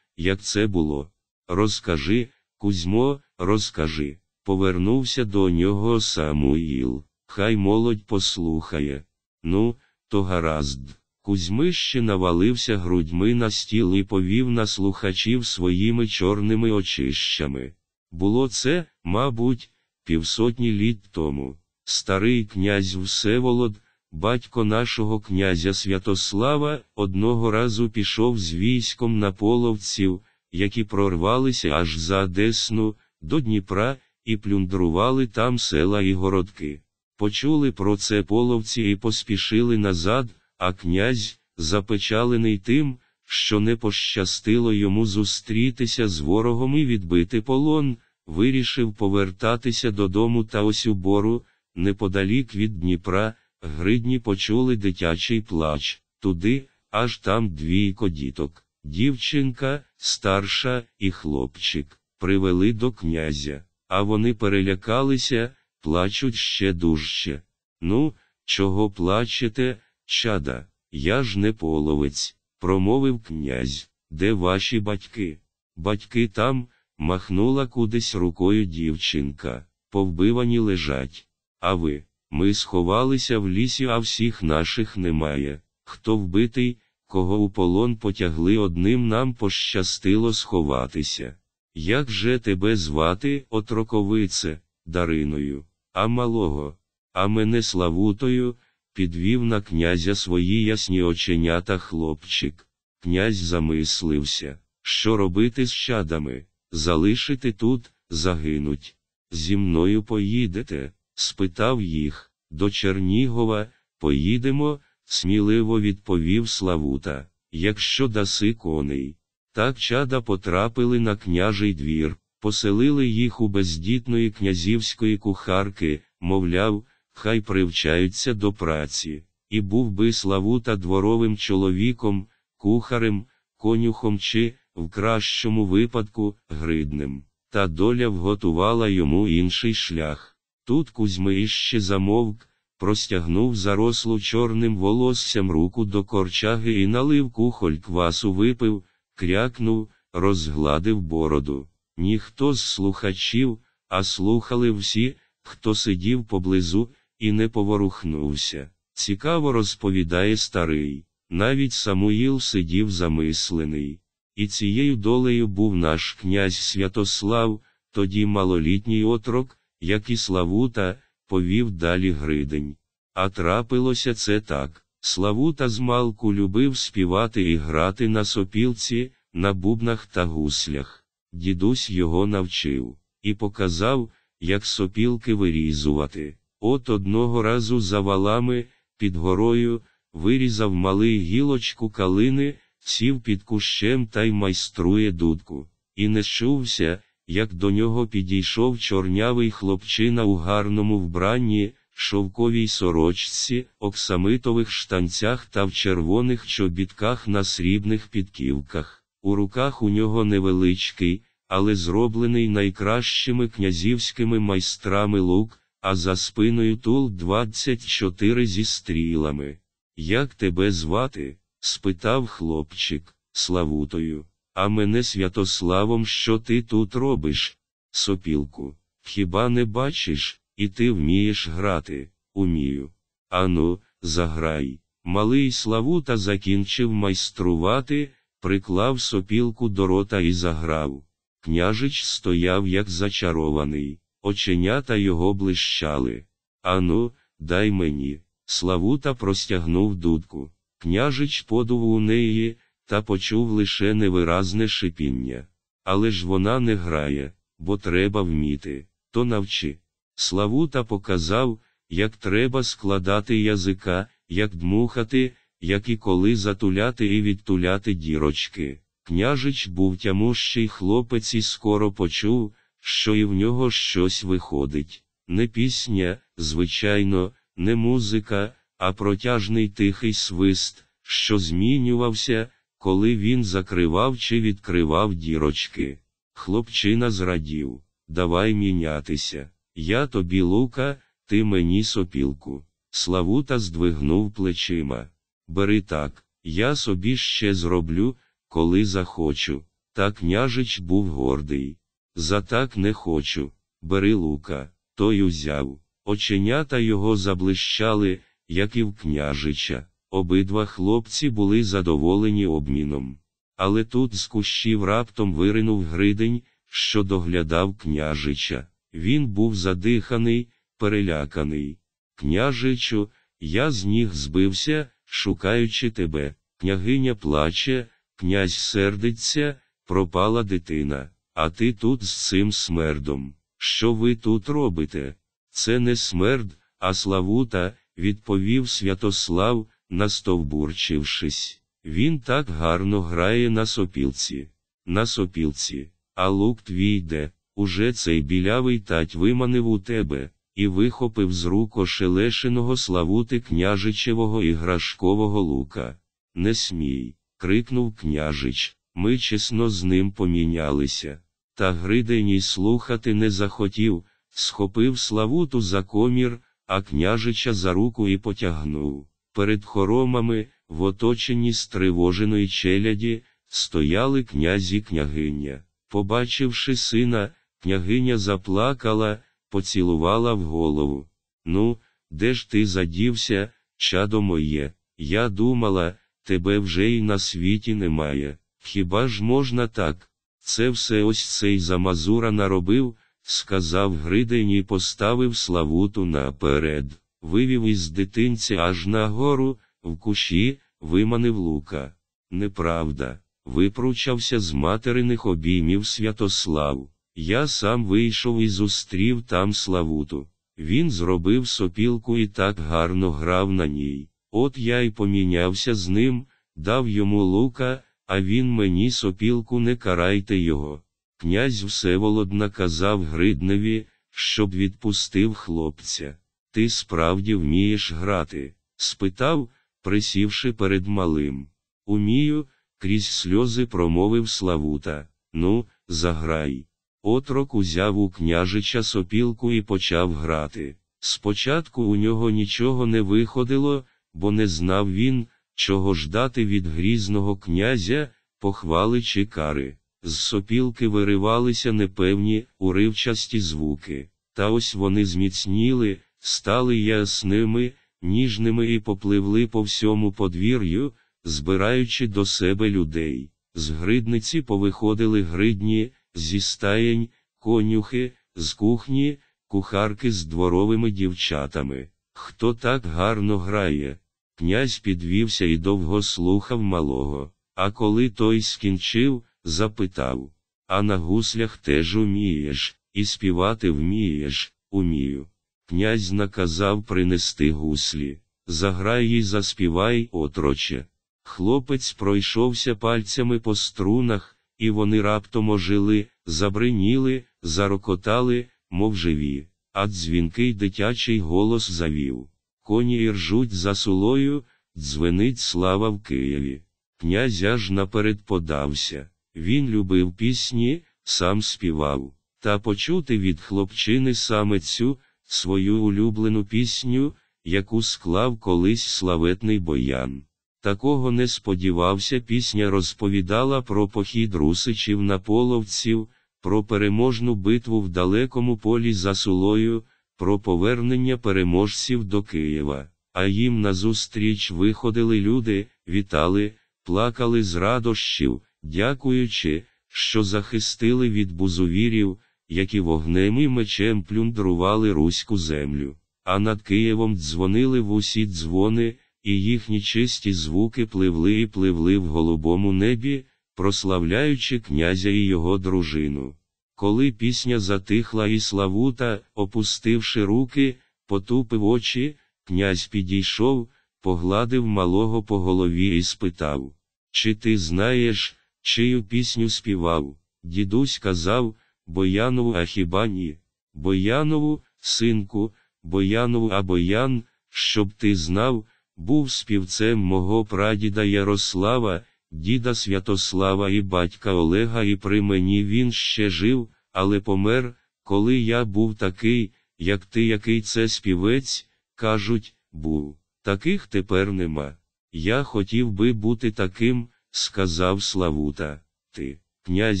як це було. Розкажи, Кузьмо, розкажи. Повернувся до нього Самуїл. Хай молодь послухає. Ну, то гаразд. Кузьмище навалився грудьми на стіл і повів на слухачів своїми чорними очищами. Було це, мабуть, півсотні літ тому. Старий князь Всеволод, батько нашого князя Святослава, одного разу пішов з військом на половців, які прорвалися аж за Десну, до Дніпра, і плюндрували там села і городки. Почули про це половці і поспішили назад, а князь, запечалений тим, що не пощастило йому зустрітися з ворогом і відбити полон, вирішив повертатися додому та ось у бору, неподалік від Дніпра, гридні почули дитячий плач, туди, аж там двійко діток, дівчинка, старша і хлопчик, привели до князя, а вони перелякалися, плачуть ще дужче. Ну, чого плачете, чада, я ж не половець, промовив князь, де ваші батьки? Батьки там, махнула кудись рукою дівчинка, повбивані лежать. А ви, ми сховалися в лісі, а всіх наших немає. Хто вбитий, кого у полон потягли одним нам пощастило сховатися. Як же тебе звати, отроковице, Дариною, а малого, а мене Славутою, підвів на князя свої ясні оченята хлопчик. Князь замислився, що робити з чадами, залишити тут, загинуть. Зі мною поїдете? Спитав їх, до Чернігова, поїдемо, сміливо відповів Славута, якщо даси коней. Так чада потрапили на княжий двір, поселили їх у бездітної князівської кухарки, мовляв, хай привчаються до праці, і був би Славута дворовим чоловіком, кухарем, конюхом чи, в кращому випадку, гридним. Та доля вготувала йому інший шлях. Тут Кузьми іще замовк, простягнув зарослу чорним волоссям руку до корчаги і налив кухоль квасу випив, крякнув, розгладив бороду. Ніхто з слухачів, а слухали всі, хто сидів поблизу, і не поворухнувся. Цікаво розповідає старий. Навіть Самуїл сидів замислений. І цією долею був наш князь Святослав, тоді малолітній отрок, як і Славута, повів далі Гридень. А трапилося це так. Славута змалку любив співати і грати на сопілці, на бубнах та гуслях. Дідусь його навчив і показав, як сопілки вирізувати. От одного разу за валами, під горою, вирізав малий гілочку калини, сів під кущем та й майструє дудку. І не чувся, як до нього підійшов чорнявий хлопчина у гарному вбранні, шовковій сорочці, оксамитових штанцях та в червоних чобітках на срібних підківках. У руках у нього невеличкий, але зроблений найкращими князівськими майстрами лук, а за спиною тул 24 зі стрілами. Як тебе звати? спитав хлопчик, Славутою. А мене Святославом, що ти тут робиш? Сопілку. Хіба не бачиш, і ти вмієш грати? Умію. Ану, заграй. Малий Славута закінчив майструвати, приклав сопілку до рота і заграв. Княжич стояв, як зачарований, оченята його блищали. Ану, дай мені. Славута простягнув дудку. Княжич подув у неї та почув лише невиразне шипіння. Але ж вона не грає, бо треба вміти, то навчи. Славута показав, як треба складати язика, як дмухати, як і коли затуляти і відтуляти дірочки. Княжич був тямущий хлопець і скоро почув, що і в нього щось виходить. Не пісня, звичайно, не музика, а протяжний тихий свист, що змінювався, коли він закривав чи відкривав дірочки. Хлопчина зрадів, давай мінятися. Я тобі лука, ти мені сопілку. Славута здвигнув плечима. Бери так, я собі ще зроблю, коли захочу. Та княжич був гордий. За так не хочу. Бери лука, той узяв. Оченята його заблищали, як і в княжича. Обидва хлопці були задоволені обміном. Але тут з кущів раптом виринув Гридень, що доглядав княжича. Він був задиханий, переляканий. Княжичу, я з ніг збився, шукаючи тебе. Княгиня плаче, князь сердиться, пропала дитина. А ти тут з цим смердом. Що ви тут робите? Це не смерд, а славута, відповів Святослав, настовбурчившись. Він так гарно грає на сопілці. На сопілці, а лук твій де, уже цей білявий тать виманив у тебе, і вихопив з рук ошелешеного славути княжичевого іграшкового лука. Не смій, крикнув княжич, ми чесно з ним помінялися. Та Гриденій слухати не захотів, схопив Славуту за комір, а княжича за руку і потягнув. Перед хоромами, в оточенні стривоженої челяді, стояли князь і княгиня. Побачивши сина, княгиня заплакала, поцілувала в голову. Ну, де ж ти задівся, чадо моє? Я думала, тебе вже й на світі немає. Хіба ж можна так? Це все ось цей замазура наробив, сказав Гридень і поставив Славуту наперед, вивів із дитинця аж нагору, в кущі, виманив лука. Неправда, випручався з материних обіймів Святослав. Я сам вийшов і зустрів там Славуту. Він зробив сопілку і так гарно грав на ній. От я й помінявся з ним, дав йому лука, а він мені сопілку не карайте його. Князь Всеволод наказав Гридневі, щоб відпустив хлопця. Ти справді вмієш грати? спитав, присівши перед малим. Умію, крізь сльози промовив Славута. Ну, заграй. Отрок узяв у княжича сопілку і почав грати. Спочатку у нього нічого не виходило, бо не знав він, чого ждати від грізного князя, похвали чи кари. З сопілки виривалися непевні, уривчасті звуки, та ось вони зміцніли, стали ясними, ніжними і попливли по всьому подвір'ю, збираючи до себе людей. З гридниці повиходили гридні, зі стаєнь, конюхи, з кухні, кухарки з дворовими дівчатами. Хто так гарно грає? Князь підвівся і довго слухав малого, а коли той скінчив, запитав А на гуслях теж умієш, і співати вмієш, умію. Князь наказав принести гуслі. Заграй і заспівай, отроче. Хлопець пройшовся пальцями по струнах, і вони раптом ожили, забриніли, зарокотали, мов живі, а дзвінкий дитячий голос завів. Коні іржуть за сулою, дзвенить слава в Києві. Князь аж наперед подався. Він любив пісні, сам співав, та почути від хлопчини саме цю свою улюблену пісню, яку склав колись славетний боян. Такого не сподівався, пісня розповідала про похід русичів на половців, про переможну битву в далекому полі за Сулою, про повернення переможців до Києва. А їм назустріч виходили люди, вітали, плакали з радощів, дякуючи, що захистили від бузовірів, які вогнем і мечем плюндрували руську землю. А над Києвом дзвонили в усі дзвони, і їхні чисті звуки пливли і пливли в голубому небі, прославляючи князя і його дружину. Коли пісня затихла і Славута, опустивши руки, потупив очі, князь підійшов, погладив малого по голові і спитав Чи ти знаєш, чию пісню співав? Дідусь казав Боянову, а хіба ні? Боянову, синку, Боянову, а Боян, щоб ти знав, був співцем мого прадіда Ярослава, діда Святослава і батька Олега, і при мені він ще жив, але помер, коли я був такий, як ти, який це співець, кажуть, був. Таких тепер нема. Я хотів би бути таким, сказав Славута. Ти, князь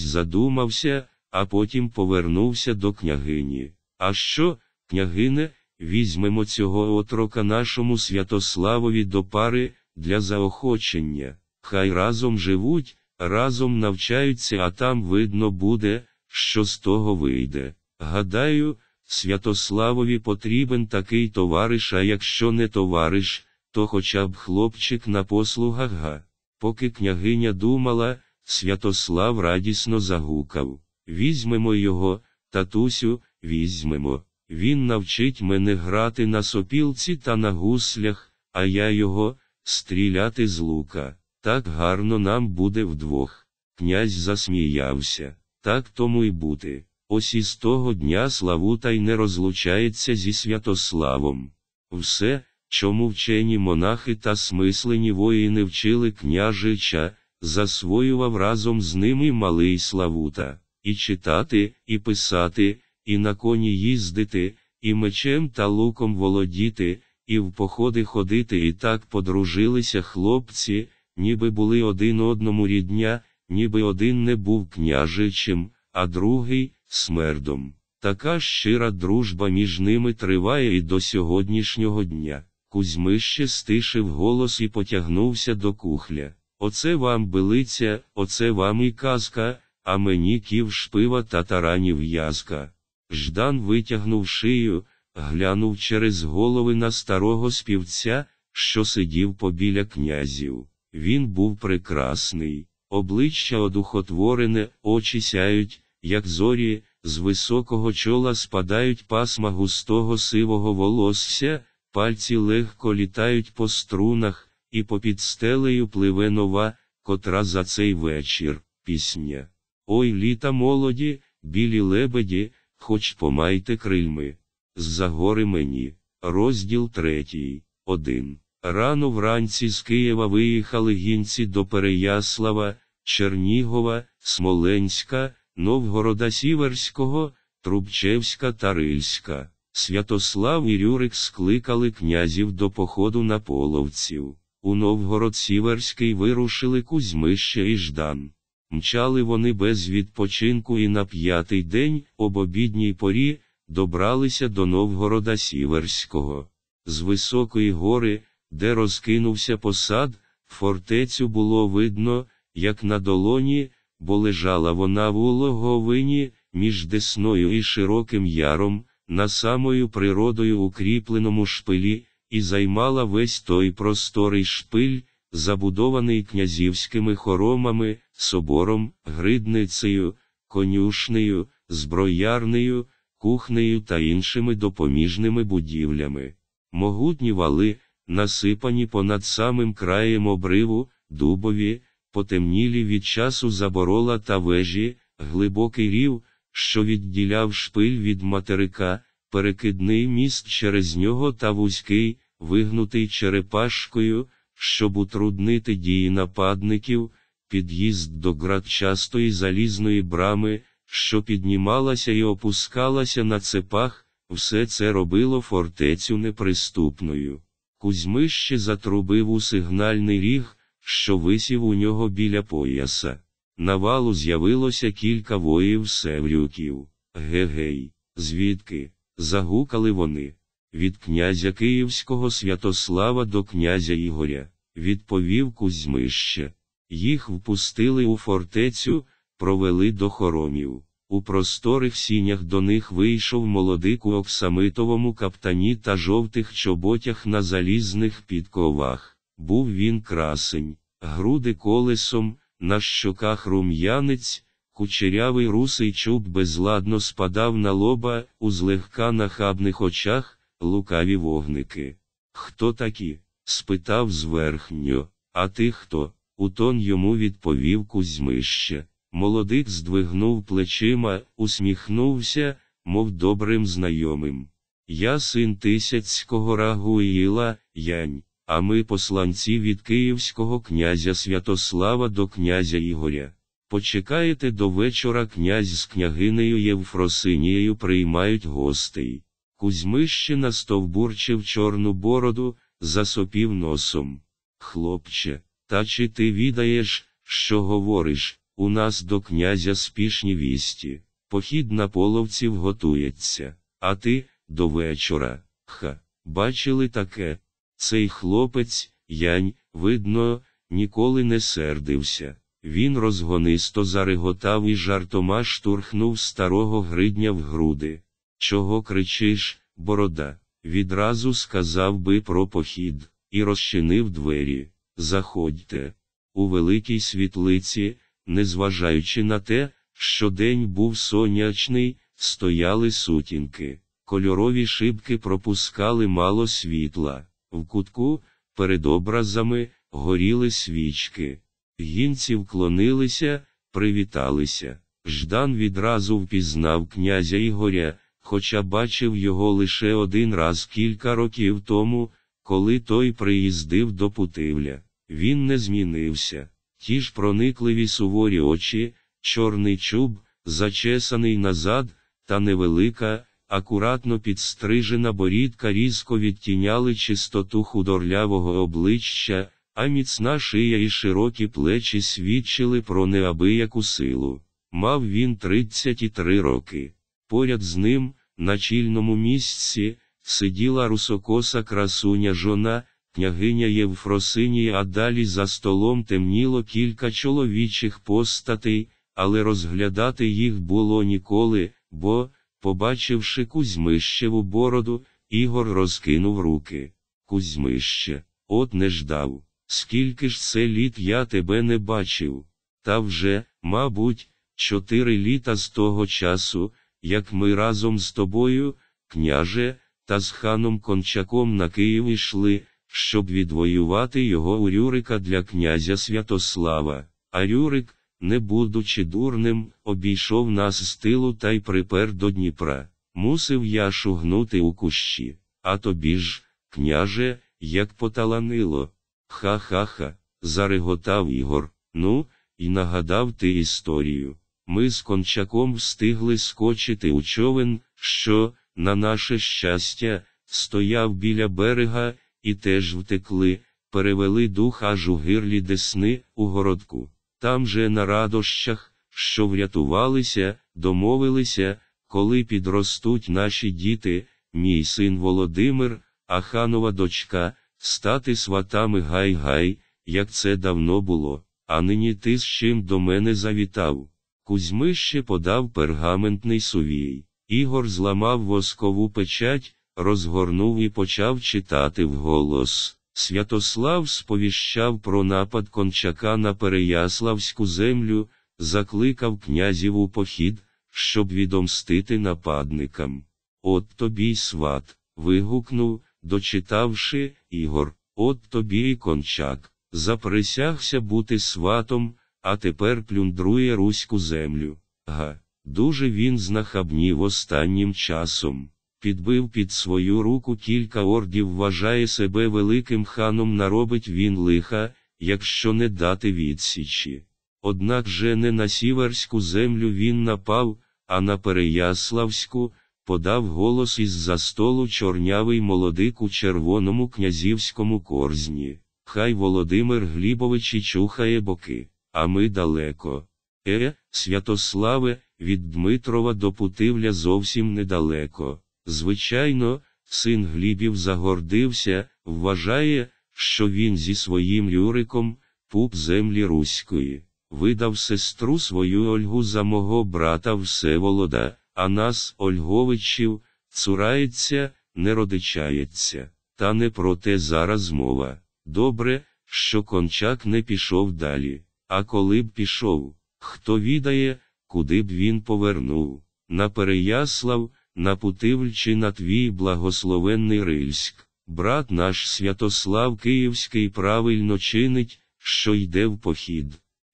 задумався, а потім повернувся до княгині. А що, княгине, візьмемо цього отрока нашому Святославові до пари для заохочення. Хай разом живуть, разом навчаються, а там видно буде, що з того вийде. Гадаю, Святославові потрібен такий товариш, а якщо не товариш, то хоча б хлопчик на послугах га. Поки княгиня думала, Святослав радісно загукав Візьмемо його, татусю, візьмемо. Він навчить мене грати на сопілці та на гуслях, а я його стріляти з лука. Так гарно нам буде вдвох. Князь засміявся. Так тому й бути. Ось із того дня Славута й не розлучається зі Святославом. Все, чому вчені монахи та смислені воїни вчили княжича, засвоював разом з ними малий Славута, і читати, і писати, і на коні їздити, і мечем та луком володіти, і в походи ходити, і так подружилися хлопці, ніби були один одному рідня, ніби один не був княжичем, а другий смердом. Така щира дружба між ними триває і до сьогоднішнього дня. Кузьмище стишив голос і потягнувся до кухля. Оце вам билиця, оце вам і казка, а мені ків шпива та таранів язка. Ждан витягнув шию, глянув через голови на старого співця, що сидів побіля князів. Він був прекрасний, обличчя одухотворене, очі сяють, як зорі, з високого чола спадають пасма густого сивого волосся, пальці легко літають по струнах, і попід стелею пливе нова, котра за цей вечір, пісня. Ой літа молоді, білі лебеді, хоч помайте крильми. З-за гори мені. Розділ третій. Один. Рано вранці з Києва виїхали гінці до Переяслава, Чернігова, Смоленська, Новгорода Сіверського, Трубчевська та Рильська. Святослав і Рюрик скликали князів до походу на половців. У Новгород Сіверський вирушили Кузьмище і Ждан. Мчали вони без відпочинку і на п'ятий день, об обідній порі, добралися до Новгорода Сіверського. З високої гори, де розкинувся посад, фортецю було видно, як на долоні, бо лежала вона в улоговині, між Десною і Широким Яром, на самою природою укріпленому шпилі, і займала весь той просторий шпиль, забудований князівськими хоромами, собором, гридницею, конюшнею, зброярнею, кухнею та іншими допоміжними будівлями. Могутні вали, насипані понад самим краєм обриву, дубові, потемнілі від часу заборола та вежі, глибокий рів, що відділяв шпиль від материка, перекидний міст через нього та вузький, вигнутий черепашкою, щоб утруднити дії нападників, під'їзд до градчастої залізної брами, що піднімалася і опускалася на цепах, все це робило фортецю неприступною. Кузьмище затрубив у сигнальний ріг, що висів у нього біля пояса. На валу з'явилося кілька воїв севрюків. Гегей, звідки? Загукали вони. Від князя Київського Святослава до князя Ігоря, відповів Кузьмище. Їх впустили у фортецю, провели до хоромів. У просторих сінях до них вийшов молодик у оксамитовому каптані та жовтих чоботях на залізних підковах. Був він красень, груди колесом, на щоках рум'янець, кучерявий русий чуб безладно спадав на лоба, у злегка нахабних очах, лукаві вогники. Хто такі? спитав зверхньо. А ти хто? У тон йому відповів Кузьмище. Молодик здвигнув плечима, усміхнувся, мов добрим знайомим. Я син Тисяцького Рагуїла, Янь, а ми посланці від київського князя Святослава до князя Ігоря. Почекаєте до вечора князь з княгинею Євфросинією приймають гостей. Кузьмище настовбурчив чорну бороду, засопів носом. Хлопче, та чи ти відаєш, що говориш? У нас до князя спішні вісті. Похід на половців готується. А ти, до вечора. Ха, бачили таке? Цей хлопець, янь, видно, ніколи не сердився. Він розгонисто зареготав і жартома штурхнув старого гридня в груди. Чого кричиш, борода? Відразу сказав би про похід, і розчинив двері. Заходьте. У великій світлиці, незважаючи на те, що день був сонячний, стояли сутінки. Кольорові шибки пропускали мало світла. В кутку, перед образами, горіли свічки. Гінці вклонилися, привіталися. Ждан відразу впізнав князя Ігоря, хоча бачив його лише один раз кілька років тому, коли той приїздив до Путивля. Він не змінився. Ті ж проникливі суворі очі, чорний чуб, зачесаний назад, та невелика, акуратно підстрижена борідка різко відтіняли чистоту худорлявого обличчя, а міцна шия і широкі плечі свідчили про неабияку силу. Мав він 33 роки. Поряд з ним, на чільному місці, сиділа русокоса красуня жона, княгиня Євфросинія, а далі за столом темніло кілька чоловічих постатей, але розглядати їх було ніколи, бо, побачивши Кузьмищеву бороду, Ігор розкинув руки. Кузьмище, от не ждав. Скільки ж це літ я тебе не бачив? Та вже, мабуть, чотири літа з того часу, як ми разом з тобою, княже, та з ханом Кончаком на Київ йшли, щоб відвоювати його у Рюрика для князя Святослава. А Рюрик, не будучи дурним, обійшов нас з тилу та й припер до Дніпра. Мусив я шугнути у кущі. А тобі ж, княже, як поталанило. Ха-ха-ха, зареготав Ігор. Ну, і нагадав ти історію. Ми з кончаком встигли скочити у човен, що, на наше щастя, стояв біля берега, і теж втекли, перевели дух аж у гирлі Десни, у городку. Там же на радощах, що врятувалися, домовилися, коли підростуть наші діти, мій син Володимир, а ханова дочка, стати сватами гай-гай, як це давно було, а нині ти з чим до мене завітав. Кузьмище подав пергаментний сувій. Ігор зламав воскову печать, розгорнув і почав читати вголос. Святослав сповіщав про напад кончака на Переяславську землю, закликав князів у похід, щоб відомстити нападникам. От тобі й сват. вигукнув, дочитавши, Ігор, от тобі й кончак, заприсягся бути сватом, а тепер плюндрує руську землю. Га, дуже він знахабнів останнім часом. Підбив під свою руку кілька ордів, вважає себе великим ханом, наробить він лиха, якщо не дати відсічі. Однак же не на сіверську землю він напав, а на Переяславську, подав голос із за столу чорнявий молодик у червоному князівському корзні. Хай Володимир Глібович і чухає боки, а ми далеко. Е, Святославе, від Дмитрова до Путивля зовсім недалеко. Звичайно, син Глібів загордився, вважає, що він зі своїм Юриком, пуп землі Руської, видав сестру свою Ольгу за мого брата Всеволода, а нас, Ольговичів, цурається, не родичається. Та не про те зараз мова. Добре, що кончак не пішов далі. А коли б пішов, хто відає, куди б він повернув, на Переяслав, на Путивль чи на твій благословенний Рильськ. Брат наш Святослав Київський правильно чинить, що йде в похід.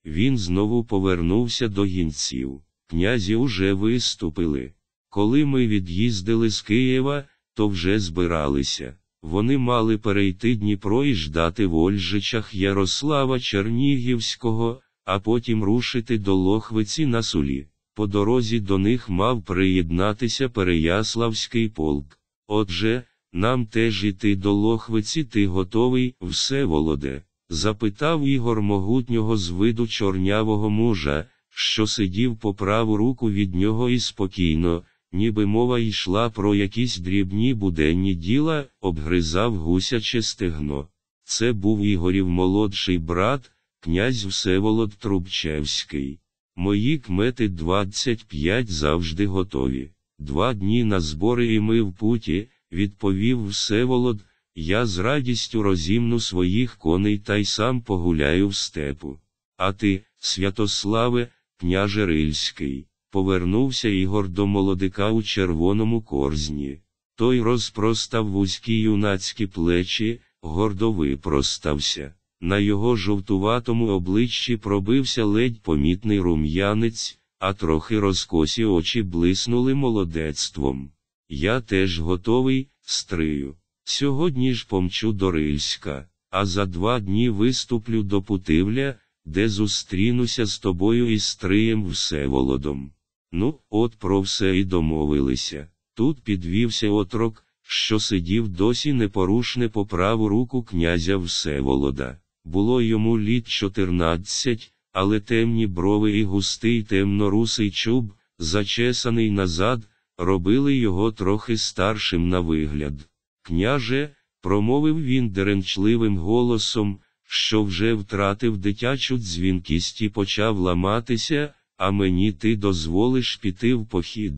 Він знову повернувся до гінців. Князі уже виступили. Коли ми від'їздили з Києва, то вже збиралися. Вони мали перейти Дніпро і ждати в Ольжичах Ярослава Чернігівського, а потім рушити до Лохвиці на сулі. По дорозі до них мав приєднатися Переяславський полк. Отже, нам теж іти до Лохвиці ти готовий, Всеволоде? запитав Ігор могутнього з виду чорнявого мужа, що сидів по праву руку від нього і спокійно, ніби мова йшла про якісь дрібні буденні діла, обгризав гусяче стегно. Це був Ігорів молодший брат, князь Всеволод Трубчевський. Мої кмети 25 завжди готові. Два дні на збори і ми в путі, відповів Всеволод, я з радістю розімну своїх коней та й сам погуляю в степу. А ти, Святославе, княже Рильський, повернувся Ігор до молодика у червоному корзні. Той розпростав вузькі юнацькі плечі, гордо випростався. На його жовтуватому обличчі пробився ледь помітний рум'янець, а трохи розкосі очі блиснули молодецтвом. Я теж готовий, стрию. Сьогодні ж помчу до Рильська, а за два дні виступлю до Путивля, де зустрінуся з тобою і Стриєм Всеволодом. Ну, от про все і домовилися. Тут підвівся отрок, що сидів досі непорушне по праву руку князя Всеволода. Було йому літ чотирнадцять, але темні брови і густий темно-русий чуб, зачесаний назад, робили його трохи старшим на вигляд. Княже, промовив він деренчливим голосом, що вже втратив дитячу дзвінкість і почав ламатися, а мені ти дозволиш піти в похід.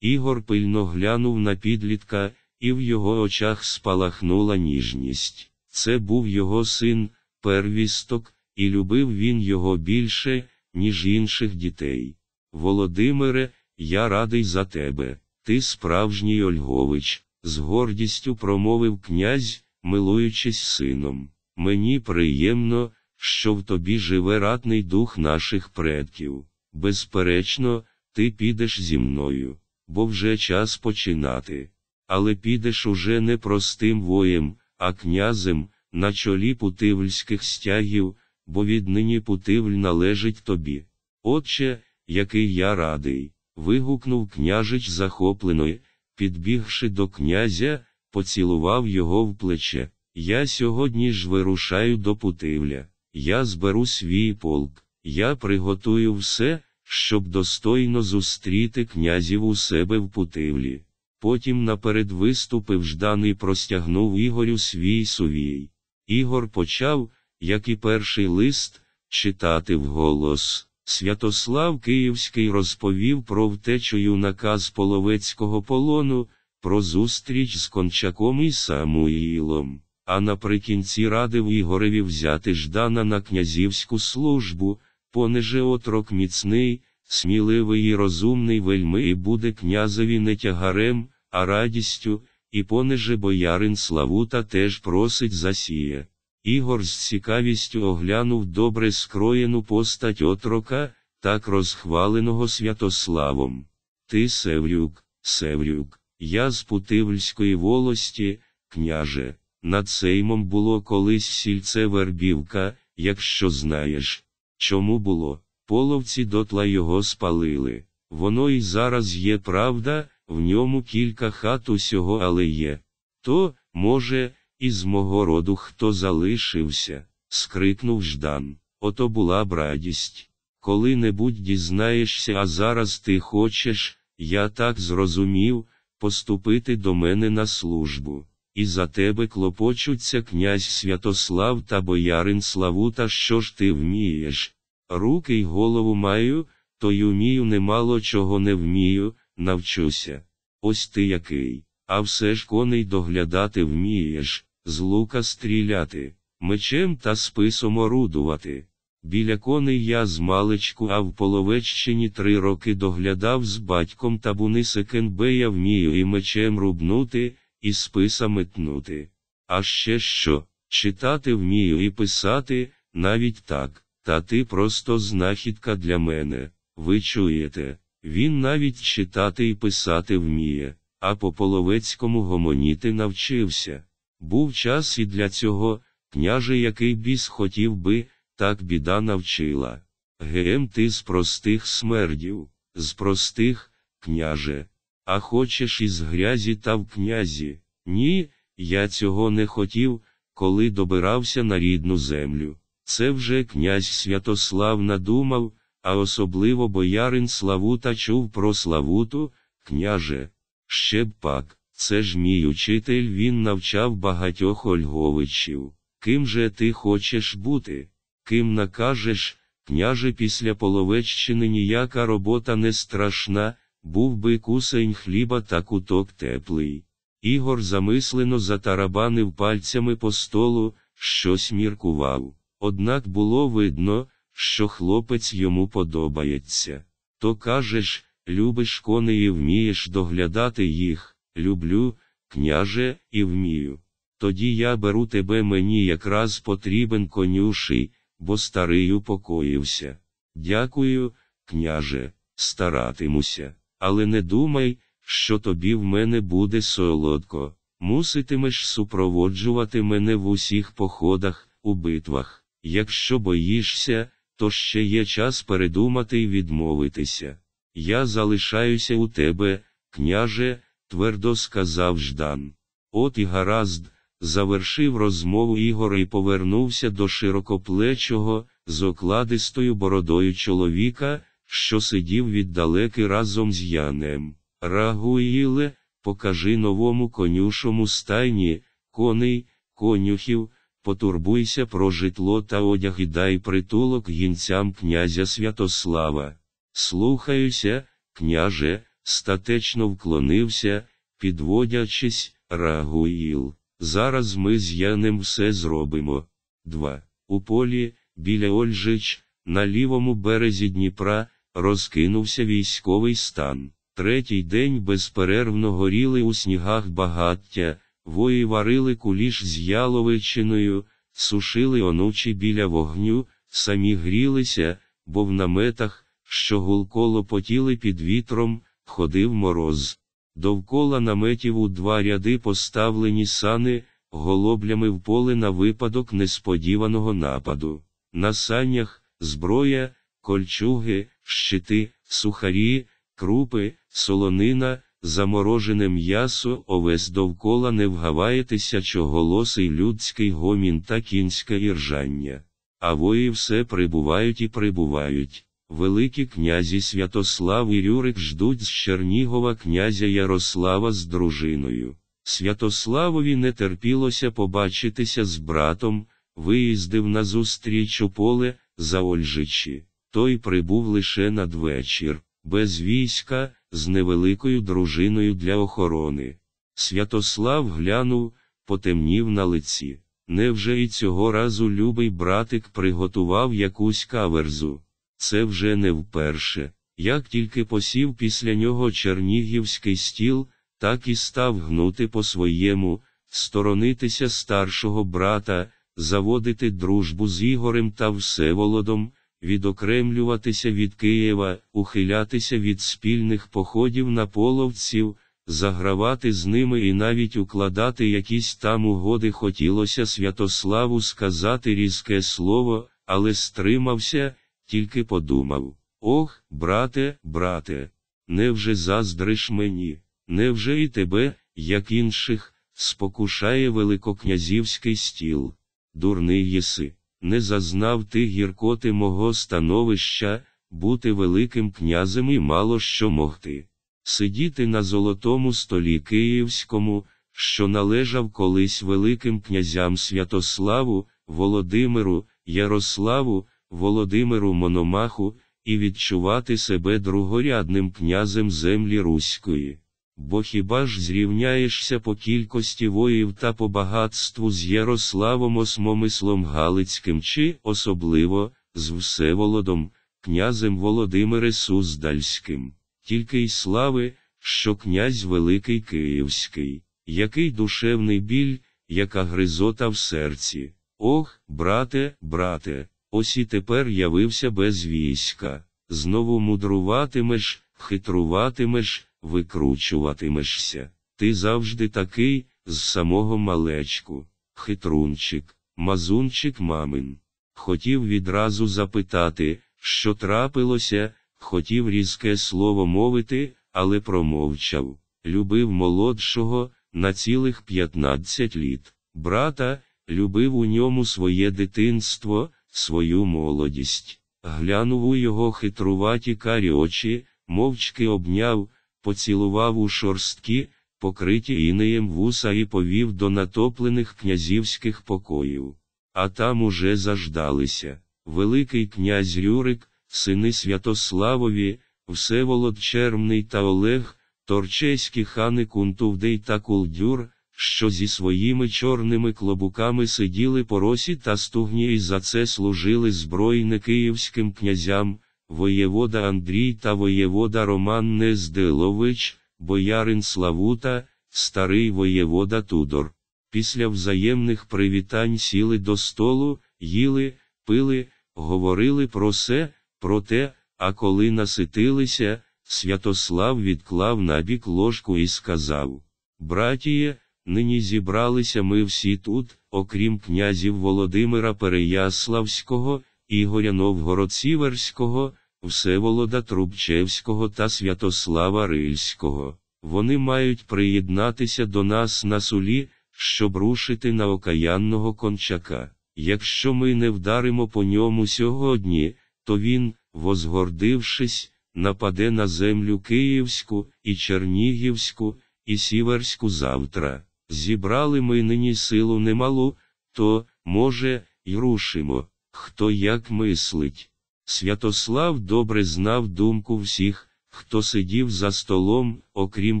Ігор пильно глянув на підлітка, і в його очах спалахнула ніжність. Це був його син, первісток, і любив він його більше, ніж інших дітей. Володимире, я радий за тебе, ти справжній Ольгович, з гордістю промовив князь, милуючись сином. Мені приємно, що в тобі живе ратний дух наших предків. Безперечно, ти підеш зі мною, бо вже час починати. Але підеш уже не простим воєм, а князем, на чолі путивльських стягів, бо віднині путивль належить тобі. Отче, який я радий. вигукнув княжич захоплено, підбігши до князя, поцілував його в плече. Я сьогодні ж вирушаю до Путивля, я зберу свій полк, я приготую все, щоб достойно зустріти князів у себе в Путивлі. Потім наперед виступив Ждан і простягнув Ігорю свій сувій. Ігор почав, як і перший лист, читати вголос. Святослав Київський розповів про втечу юнака з половецького полону, про зустріч з Кончаком і Самуїлом, а наприкінці радив Ігореві взяти Ждана на князівську службу, понеже отрок міцний, сміливий і розумний вельми і буде князеві не тягарем, а радістю, і понеже боярин Славута теж просить засіє. Ігор з цікавістю оглянув добре скроєну постать отрока, так розхваленого Святославом. Ти Севрюк, Севрюк, я з Путивльської волості, княже, над сеймом було колись сільце вербівка, якщо знаєш. Чому було? Половці дотла його спалили. Воно і зараз є правда, в ньому кілька хат усього, але є. То, може, із мого роду хто залишився, скрикнув Ждан. Ото була б радість. Коли-небудь дізнаєшся, а зараз ти хочеш, я так зрозумів, поступити до мене на службу. І за тебе клопочуться князь Святослав та боярин Славута, що ж ти вмієш? Руки й голову маю, то й умію немало чого не вмію, навчуся. Ось ти який. А все ж коней доглядати вмієш, з лука стріляти, мечем та списом орудувати. Біля коней я з маличку, а в Половеччині три роки доглядав з батьком табуни Секенбея вмію і мечем рубнути, і списа метнути. А ще що, читати вмію і писати, навіть так, та ти просто знахідка для мене. Ви чуєте, він навіть читати і писати вміє, а по половецькому гомоніти навчився. Був час і для цього, княже, який біс хотів би, так біда навчила. Гем ти з простих смердів, з простих, княже, а хочеш із грязі та в князі. Ні, я цього не хотів, коли добирався на рідну землю. Це вже князь Святослав надумав, а особливо боярин Славута чув про Славуту, княже. Ще б пак, це ж мій учитель він навчав багатьох Ольговичів. Ким же ти хочеш бути? Ким накажеш, княже після Половеччини ніяка робота не страшна, був би кусень хліба та куток теплий. Ігор замислено затарабанив пальцями по столу, щось міркував. Однак було видно, що хлопець йому подобається. То кажеш, любиш коней і вмієш доглядати їх, люблю, княже, і вмію. Тоді я беру тебе мені якраз потрібен конюший, бо старий упокоївся. Дякую, княже, старатимуся, але не думай, що тобі в мене буде солодко. Муситимеш супроводжувати мене в усіх походах, у битвах. Якщо боїшся, то ще є час передумати і відмовитися. Я залишаюся у тебе, княже, твердо сказав Ждан. От і гаразд, завершив розмову Ігор і повернувся до широкоплечого, з окладистою бородою чоловіка, що сидів віддалеки разом з Янем. Рагуїле, покажи новому конюшому стайні, коней, конюхів, потурбуйся про житло та одяг і дай притулок гінцям князя Святослава. Слухаюся, княже, статечно вклонився, підводячись, Рагуїл. Зараз ми з Янем все зробимо. 2. У полі, біля Ольжич, на лівому березі Дніпра, розкинувся військовий стан. Третій день безперервно горіли у снігах багаття, вої варили куліш з яловичиною, сушили онучі біля вогню, самі грілися, бо в наметах, що гулко лопотіли під вітром, ходив мороз. Довкола наметів у два ряди поставлені сани, голоблями в поле на випадок несподіваного нападу. На санях зброя, кольчуги, щити, сухарі, крупи, солонина, заморожене м'ясо, овес довкола не вгаваєтеся чоголосий людський гомін та кінське іржання. А вої все прибувають і прибувають. Великі князі Святослав і Рюрик ждуть з Чернігова князя Ярослава з дружиною. Святославові не терпілося побачитися з братом, виїздив на зустріч у поле за Ольжичі. Той прибув лише надвечір, без війська, з невеликою дружиною для охорони. Святослав глянув, потемнів на лиці. Невже і цього разу любий братик приготував якусь каверзу? Це вже не вперше. Як тільки посів після нього чернігівський стіл, так і став гнути по своєму, сторонитися старшого брата, заводити дружбу з Ігорем та Всеволодом, відокремлюватися від Києва, ухилятися від спільних походів на половців, загравати з ними і навіть укладати якісь там угоди. Хотілося Святославу сказати різке слово, але стримався, тільки подумав: Ох, брате, брате, невже заздриш мені, невже і тебе, як інших, спокушає великокнязівський стіл? Дурний єси не зазнав ти гіркоти мого становища, бути великим князем і мало що могти. Сидіти на золотому столі Київському, що належав колись великим князям Святославу, Володимиру, Ярославу, Володимиру Мономаху, і відчувати себе другорядним князем землі Руської. Бо хіба ж зрівняєшся по кількості воїв та по багатству з Ярославом Осмомислом Галицьким чи, особливо, з Всеволодом, князем Володимире Суздальським, тільки й слави, що князь Великий Київський, який душевний біль, яка гризота в серці. Ох, брате, брате, ось і тепер явився без війська. Знову мудруватимеш, хитруватимеш викручуватимешся. Ти завжди такий, з самого малечку, хитрунчик, мазунчик мамин. Хотів відразу запитати, що трапилося, хотів різке слово мовити, але промовчав. Любив молодшого на цілих п'ятнадцять літ. Брата, любив у ньому своє дитинство, свою молодість. Глянув у його хитруваті карі очі, мовчки обняв, поцілував у шорсткі, покриті інеєм вуса і повів до натоплених князівських покоїв. А там уже заждалися. Великий князь Рюрик, сини Святославові, Всеволод Чермний та Олег, торчеські хани Кунтувдей та Кулдюр, що зі своїми чорними клобуками сиділи по росі та стугні і за це служили збройне київським князям, воєвода Андрій та воєвода Роман Нездилович, боярин Славута, старий воєвода Тудор. Після взаємних привітань сіли до столу, їли, пили, говорили про се, про те, а коли наситилися, Святослав відклав набік ложку і сказав: Братіє, нині зібралися ми всі тут, окрім князів Володимира Переяславського, Ігоря Новгород-Сіверського, Всеволода Трубчевського та Святослава Рильського. Вони мають приєднатися до нас на сулі, щоб рушити на окаянного кончака. Якщо ми не вдаримо по ньому сьогодні, то він, возгордившись, нападе на землю Київську, і Чернігівську, і Сіверську завтра. Зібрали ми нині силу немалу, то, може, й рушимо, хто як мислить. Святослав добре знав думку всіх, хто сидів за столом, окрім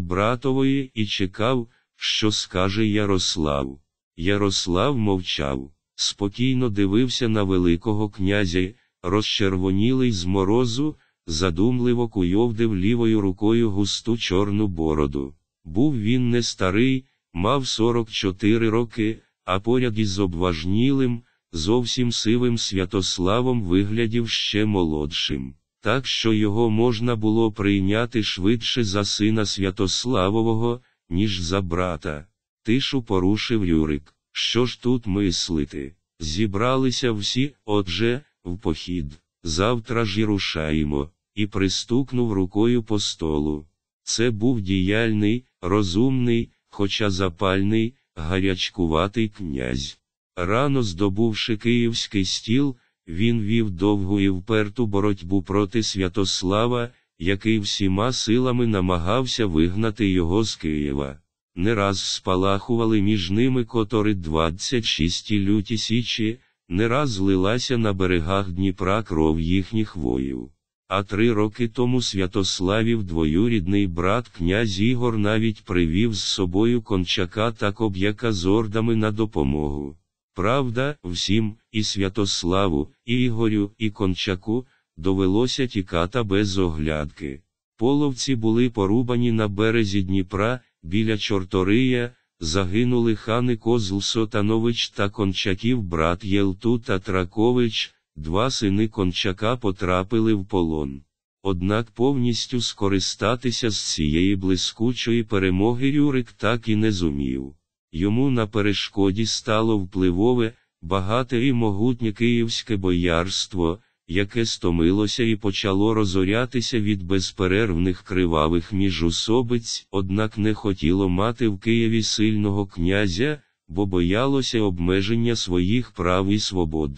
братової, і чекав, що скаже Ярослав. Ярослав мовчав, спокійно дивився на Великого князя, розчервонілий з морозу, задумливо куйовдив лівою рукою густу чорну бороду. Був він не старий, мав 44 роки, а поряд із обважнілим, зовсім сивим Святославом виглядів ще молодшим, так що його можна було прийняти швидше за сина Святославового, ніж за брата. Тишу порушив Юрик. Що ж тут мислити? Зібралися всі, отже, в похід. Завтра ж і рушаємо, і пристукнув рукою по столу. Це був діяльний, розумний, хоча запальний, гарячкуватий князь. Рано здобувши київський стіл, він вів довгу і вперту боротьбу проти Святослава, який всіма силами намагався вигнати його з Києва. Не раз спалахували між ними котори 26 люті січі, не раз злилася на берегах Дніпра кров їхніх воїв. А три роки тому Святославів двоюрідний брат князь Ігор навіть привів з собою кончака та коб'яка з ордами на допомогу. Правда, всім, і Святославу, і Ігорю, і кончаку, довелося тікати без оглядки. Половці були порубані на березі Дніпра, біля Чортория, загинули хани Козл Сотанович та кончаків брат Єлту та Тракович, два сини кончака потрапили в полон. Однак повністю скористатися з цієї блискучої перемоги Рюрик так і не зумів. Йому на перешкоді стало впливове, багате і могутнє київське боярство, яке стомилося і почало розорятися від безперервних кривавих міжусобиць, однак не хотіло мати в Києві сильного князя, бо боялося обмеження своїх прав і свобод.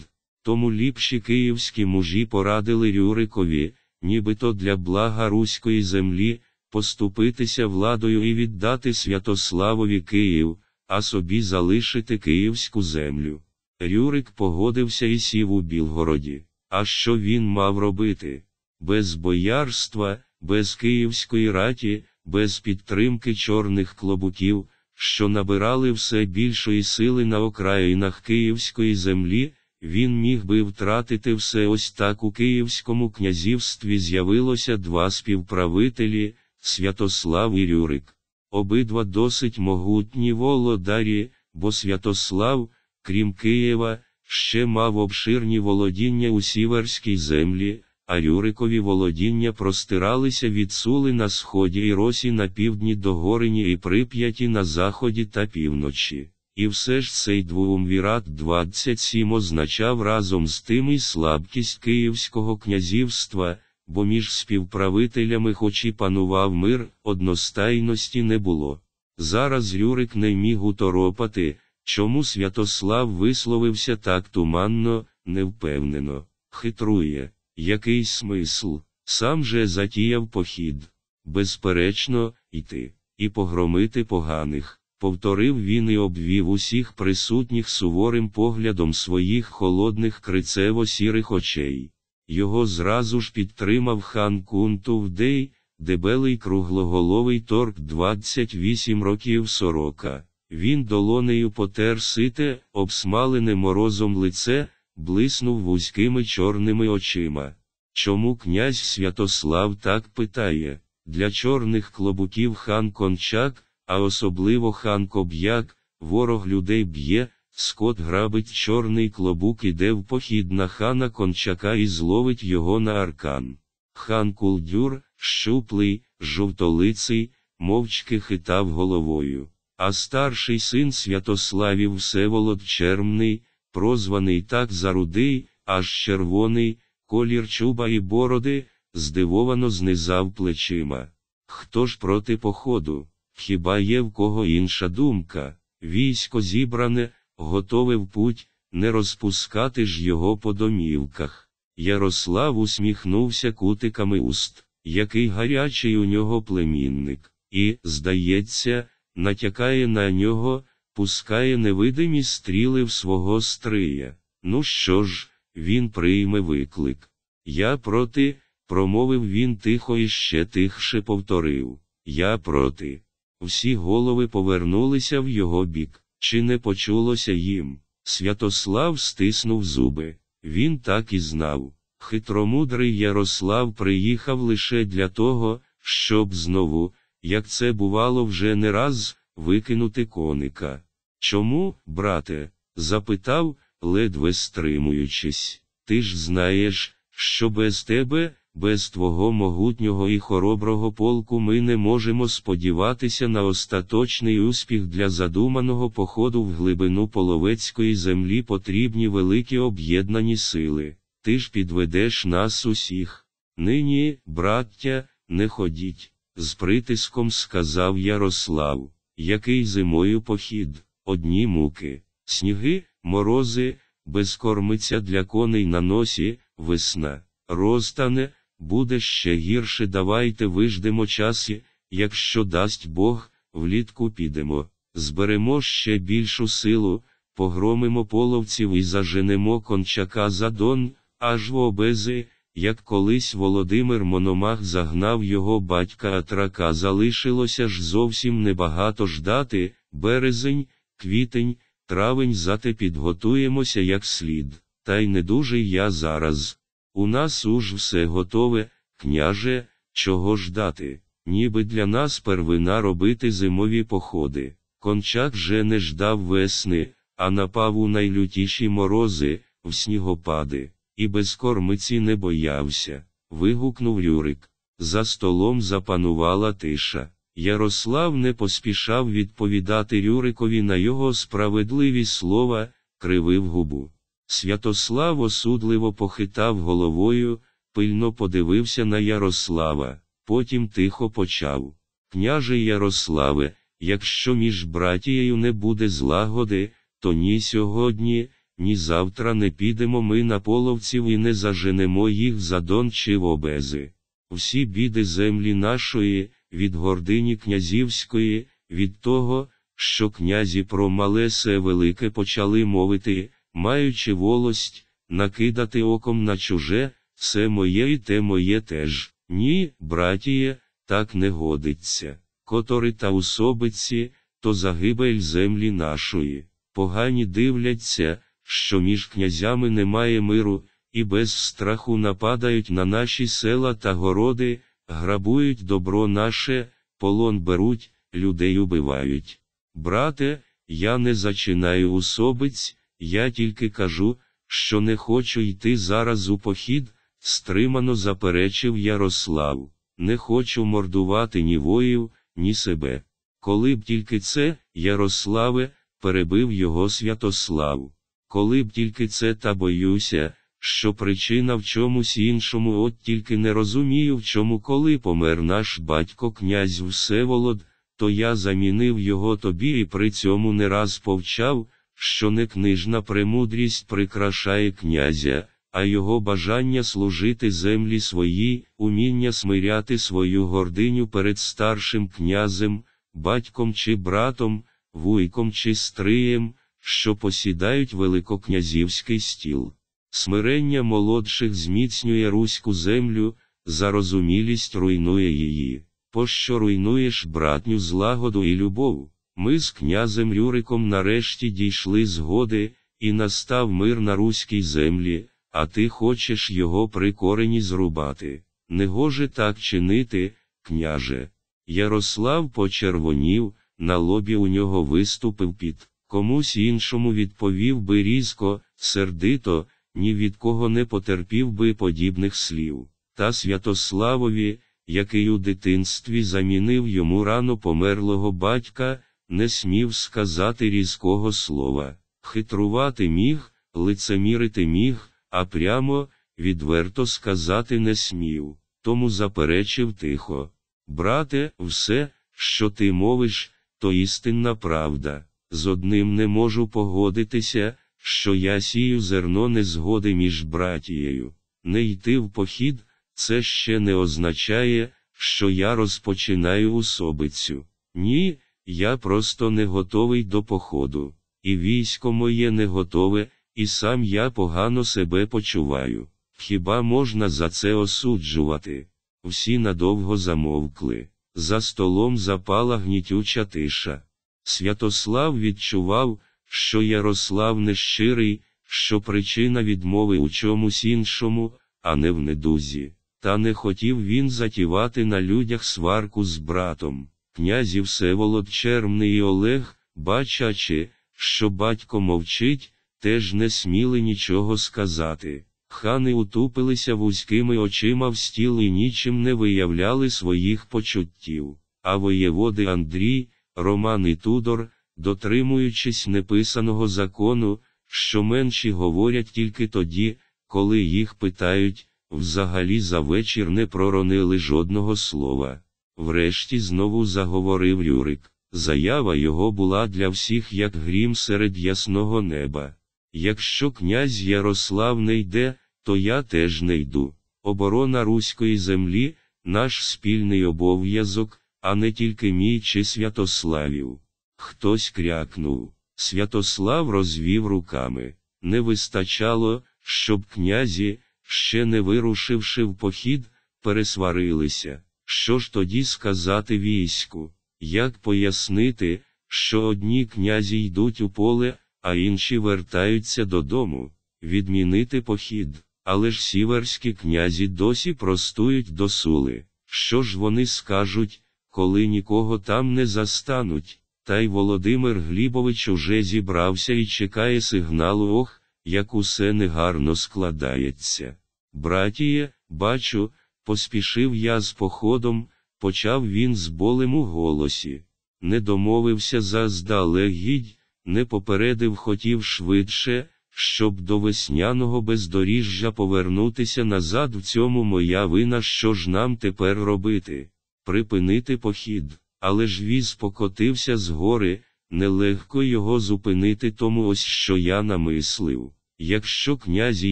Тому ліпші київські мужі порадили Рюрикові, нібито для блага руської землі, поступитися владою і віддати Святославові Київ, а собі залишити київську землю. Рюрик погодився і сів у Білгороді. А що він мав робити? Без боярства, без київської раті, без підтримки чорних клобуків, що набирали все більшої сили на окраїнах київської землі, він міг би втратити все ось так у Київському князівстві з'явилося два співправителі Святослав і Рюрик. Обидва досить могутні володарі, бо Святослав, крім Києва, ще мав обширні володіння у сіверській землі, а Рюрикові володіння простиралися від Сули на сході і Росі на півдні до Горині і Прип'яті на заході та півночі. І все ж цей двоумвірат 27 означав разом з тим і слабкість Київського князівства, бо між співправителями хоч і панував мир, одностайності не було. Зараз Рюрик не міг уторопати, чому Святослав висловився так туманно, невпевнено, хитрує, який смисл, сам же затіяв похід. Безперечно, йти, і погромити поганих. Повторив він і обвів усіх присутніх суворим поглядом своїх холодних крицево сірих очей. Його зразу ж підтримав хан Кунтувдей, дебелий круглоголовий торк 28 років сорока. Він долонею потер сите, обсмалене морозом лице, блиснув вузькими чорними очима. Чому князь Святослав так питає? Для чорних клобуків хан Кончак, а особливо хан Коб'як, ворог людей б'є, скот грабить чорний клобук іде в похід на хана Кончака і зловить його на аркан. Хан Кулдюр, щуплий, жовтолиций, мовчки хитав головою. А старший син Святославів Всеволод Чермний, прозваний так за рудий, аж червоний, колір чуба і бороди, здивовано знизав плечима. Хто ж проти походу? Хіба є в кого інша думка? Військо зібране, готове в путь, не розпускати ж його по домівках. Ярослав усміхнувся кутиками уст, який гарячий у нього племінник, і, здається, натякає на нього, пускає невидимі стріли в свого стрия. Ну що ж, він прийме виклик. Я проти, промовив він тихо і ще тихше повторив. Я проти. Всі голови повернулися в його бік, чи не почулося їм. Святослав стиснув зуби. Він так і знав. Хитромудрий Ярослав приїхав лише для того, щоб знову, як це бувало вже не раз, викинути коника. Чому, брате? запитав, ледве стримуючись. Ти ж знаєш, що без тебе, без твого могутнього і хороброго полку ми не можемо сподіватися на остаточний успіх для задуманого походу в глибину половецької землі потрібні великі об'єднані сили. Ти ж підведеш нас усіх. Нині, браття, не ходіть, з притиском сказав Ярослав, який зимою похід, одні муки, сніги, морози, безкормиця для коней на носі, весна, розтане, буде ще гірше. Давайте виждемо час, якщо дасть Бог, влітку підемо, зберемо ще більшу силу, погромимо половців і заженемо кончака за дон, аж в обези. Як колись Володимир Мономах загнав його батька Атрака, залишилося ж зовсім небагато ждати, березень, квітень, травень зате підготуємося як слід, та й не дуже я зараз. У нас уж все готове, княже, чого ждати, ніби для нас первина робити зимові походи. Кончак же не ждав весни, а напав у найлютіші морози, в снігопади, і без кормиці не боявся. Вигукнув Юрик. За столом запанувала тиша. Ярослав не поспішав відповідати Рюрикові на його справедливі слова, кривив губу. Святослав осудливо похитав головою, пильно подивився на Ярослава, потім тихо почав. Княже Ярославе, якщо між братією не буде злагоди, то ні сьогодні, ні завтра не підемо ми на половців і не заженемо їх за дон чи в обези. Всі біди землі нашої, від гордині князівської, від того, що князі про мале се велике почали мовити, маючи волость, накидати оком на чуже, це моє і те моє теж. Ні, братіє, так не годиться. Котори та особиці, то загибель землі нашої. Погані дивляться, що між князями немає миру, і без страху нападають на наші села та городи, грабують добро наше, полон беруть, людей убивають. Брате, я не зачинаю особиць, я тільки кажу, що не хочу йти зараз у похід, стримано заперечив Ярослав. Не хочу мордувати ні воїв, ні себе. Коли б тільки це, Ярославе, перебив його Святослав. Коли б тільки це та боюся, що причина в чомусь іншому, от тільки не розумію, в чому, коли помер наш батько князь Всеволод, то я замінив його тобі і при цьому не раз повчав, що не книжна премудрість прикрашає князя, а його бажання служити землі своїй, уміння смиряти свою гординю перед старшим князем, батьком чи братом, вуйком чи стриєм, що посідають великокнязівський стіл. Смирення молодших зміцнює руську землю, зарозумілість руйнує її. Пощо руйнуєш братню злагоду і любов? Ми з князем Рюриком нарешті дійшли згоди, і настав мир на руській землі, а ти хочеш його при корені зрубати. Не гоже так чинити, княже. Ярослав почервонів, на лобі у нього виступив під, комусь іншому відповів би різко, сердито, ні від кого не потерпів би подібних слів. Та Святославові, який у дитинстві замінив йому рано померлого батька, не смів сказати різкого слова. Хитрувати міг, лицемірити міг, а прямо, відверто сказати не смів, тому заперечив тихо. Брате, все, що ти мовиш, то істинна правда. З одним не можу погодитися, що я сію зерно незгоди між братією. Не йти в похід, це ще не означає, що я розпочинаю особицю. Ні, я просто не готовий до походу, і військо моє не готове, і сам я погано себе почуваю. Хіба можна за це осуджувати? Всі надовго замовкли. За столом запала гнітюча тиша. Святослав відчував, що Ярослав нещирий, що причина відмови у чомусь іншому, а не в недузі. Та не хотів він затівати на людях сварку з братом. Князі Всеволод Чермний і Олег, бачачи, що батько мовчить, теж не сміли нічого сказати. Хани утупилися вузькими очима в стіл і нічим не виявляли своїх почуттів, а воєводи Андрій, Роман і Тудор, дотримуючись неписаного закону, що менші говорять тільки тоді, коли їх питають, взагалі за вечір не проронили жодного слова. Врешті знову заговорив Рюрик. Заява його була для всіх як грім серед ясного неба. Якщо князь Ярослав не йде, то я теж не йду. Оборона руської землі наш спільний обов'язок, а не тільки мій чи Святославів. Хтось крякнув. Святослав розвів руками. Не вистачало, щоб князі, ще не вирушивши в похід, пересварилися. Що ж тоді сказати війську? Як пояснити, що одні князі йдуть у поле, а інші вертаються додому, відмінити похід, але ж сіверські князі досі простують до сули. Що ж вони скажуть, коли нікого там не застануть? Та й Володимир Глібович уже зібрався і чекає сигналу ох, як усе негарно складається. Братіє, бачу, поспішив я з походом, почав він з болем у голосі. Не домовився заздалегідь, не попередив хотів швидше, щоб до весняного бездоріжжя повернутися назад в цьому моя вина, що ж нам тепер робити? Припинити похід, але ж віз покотився з гори, нелегко його зупинити, тому ось що я намислив. Якщо князі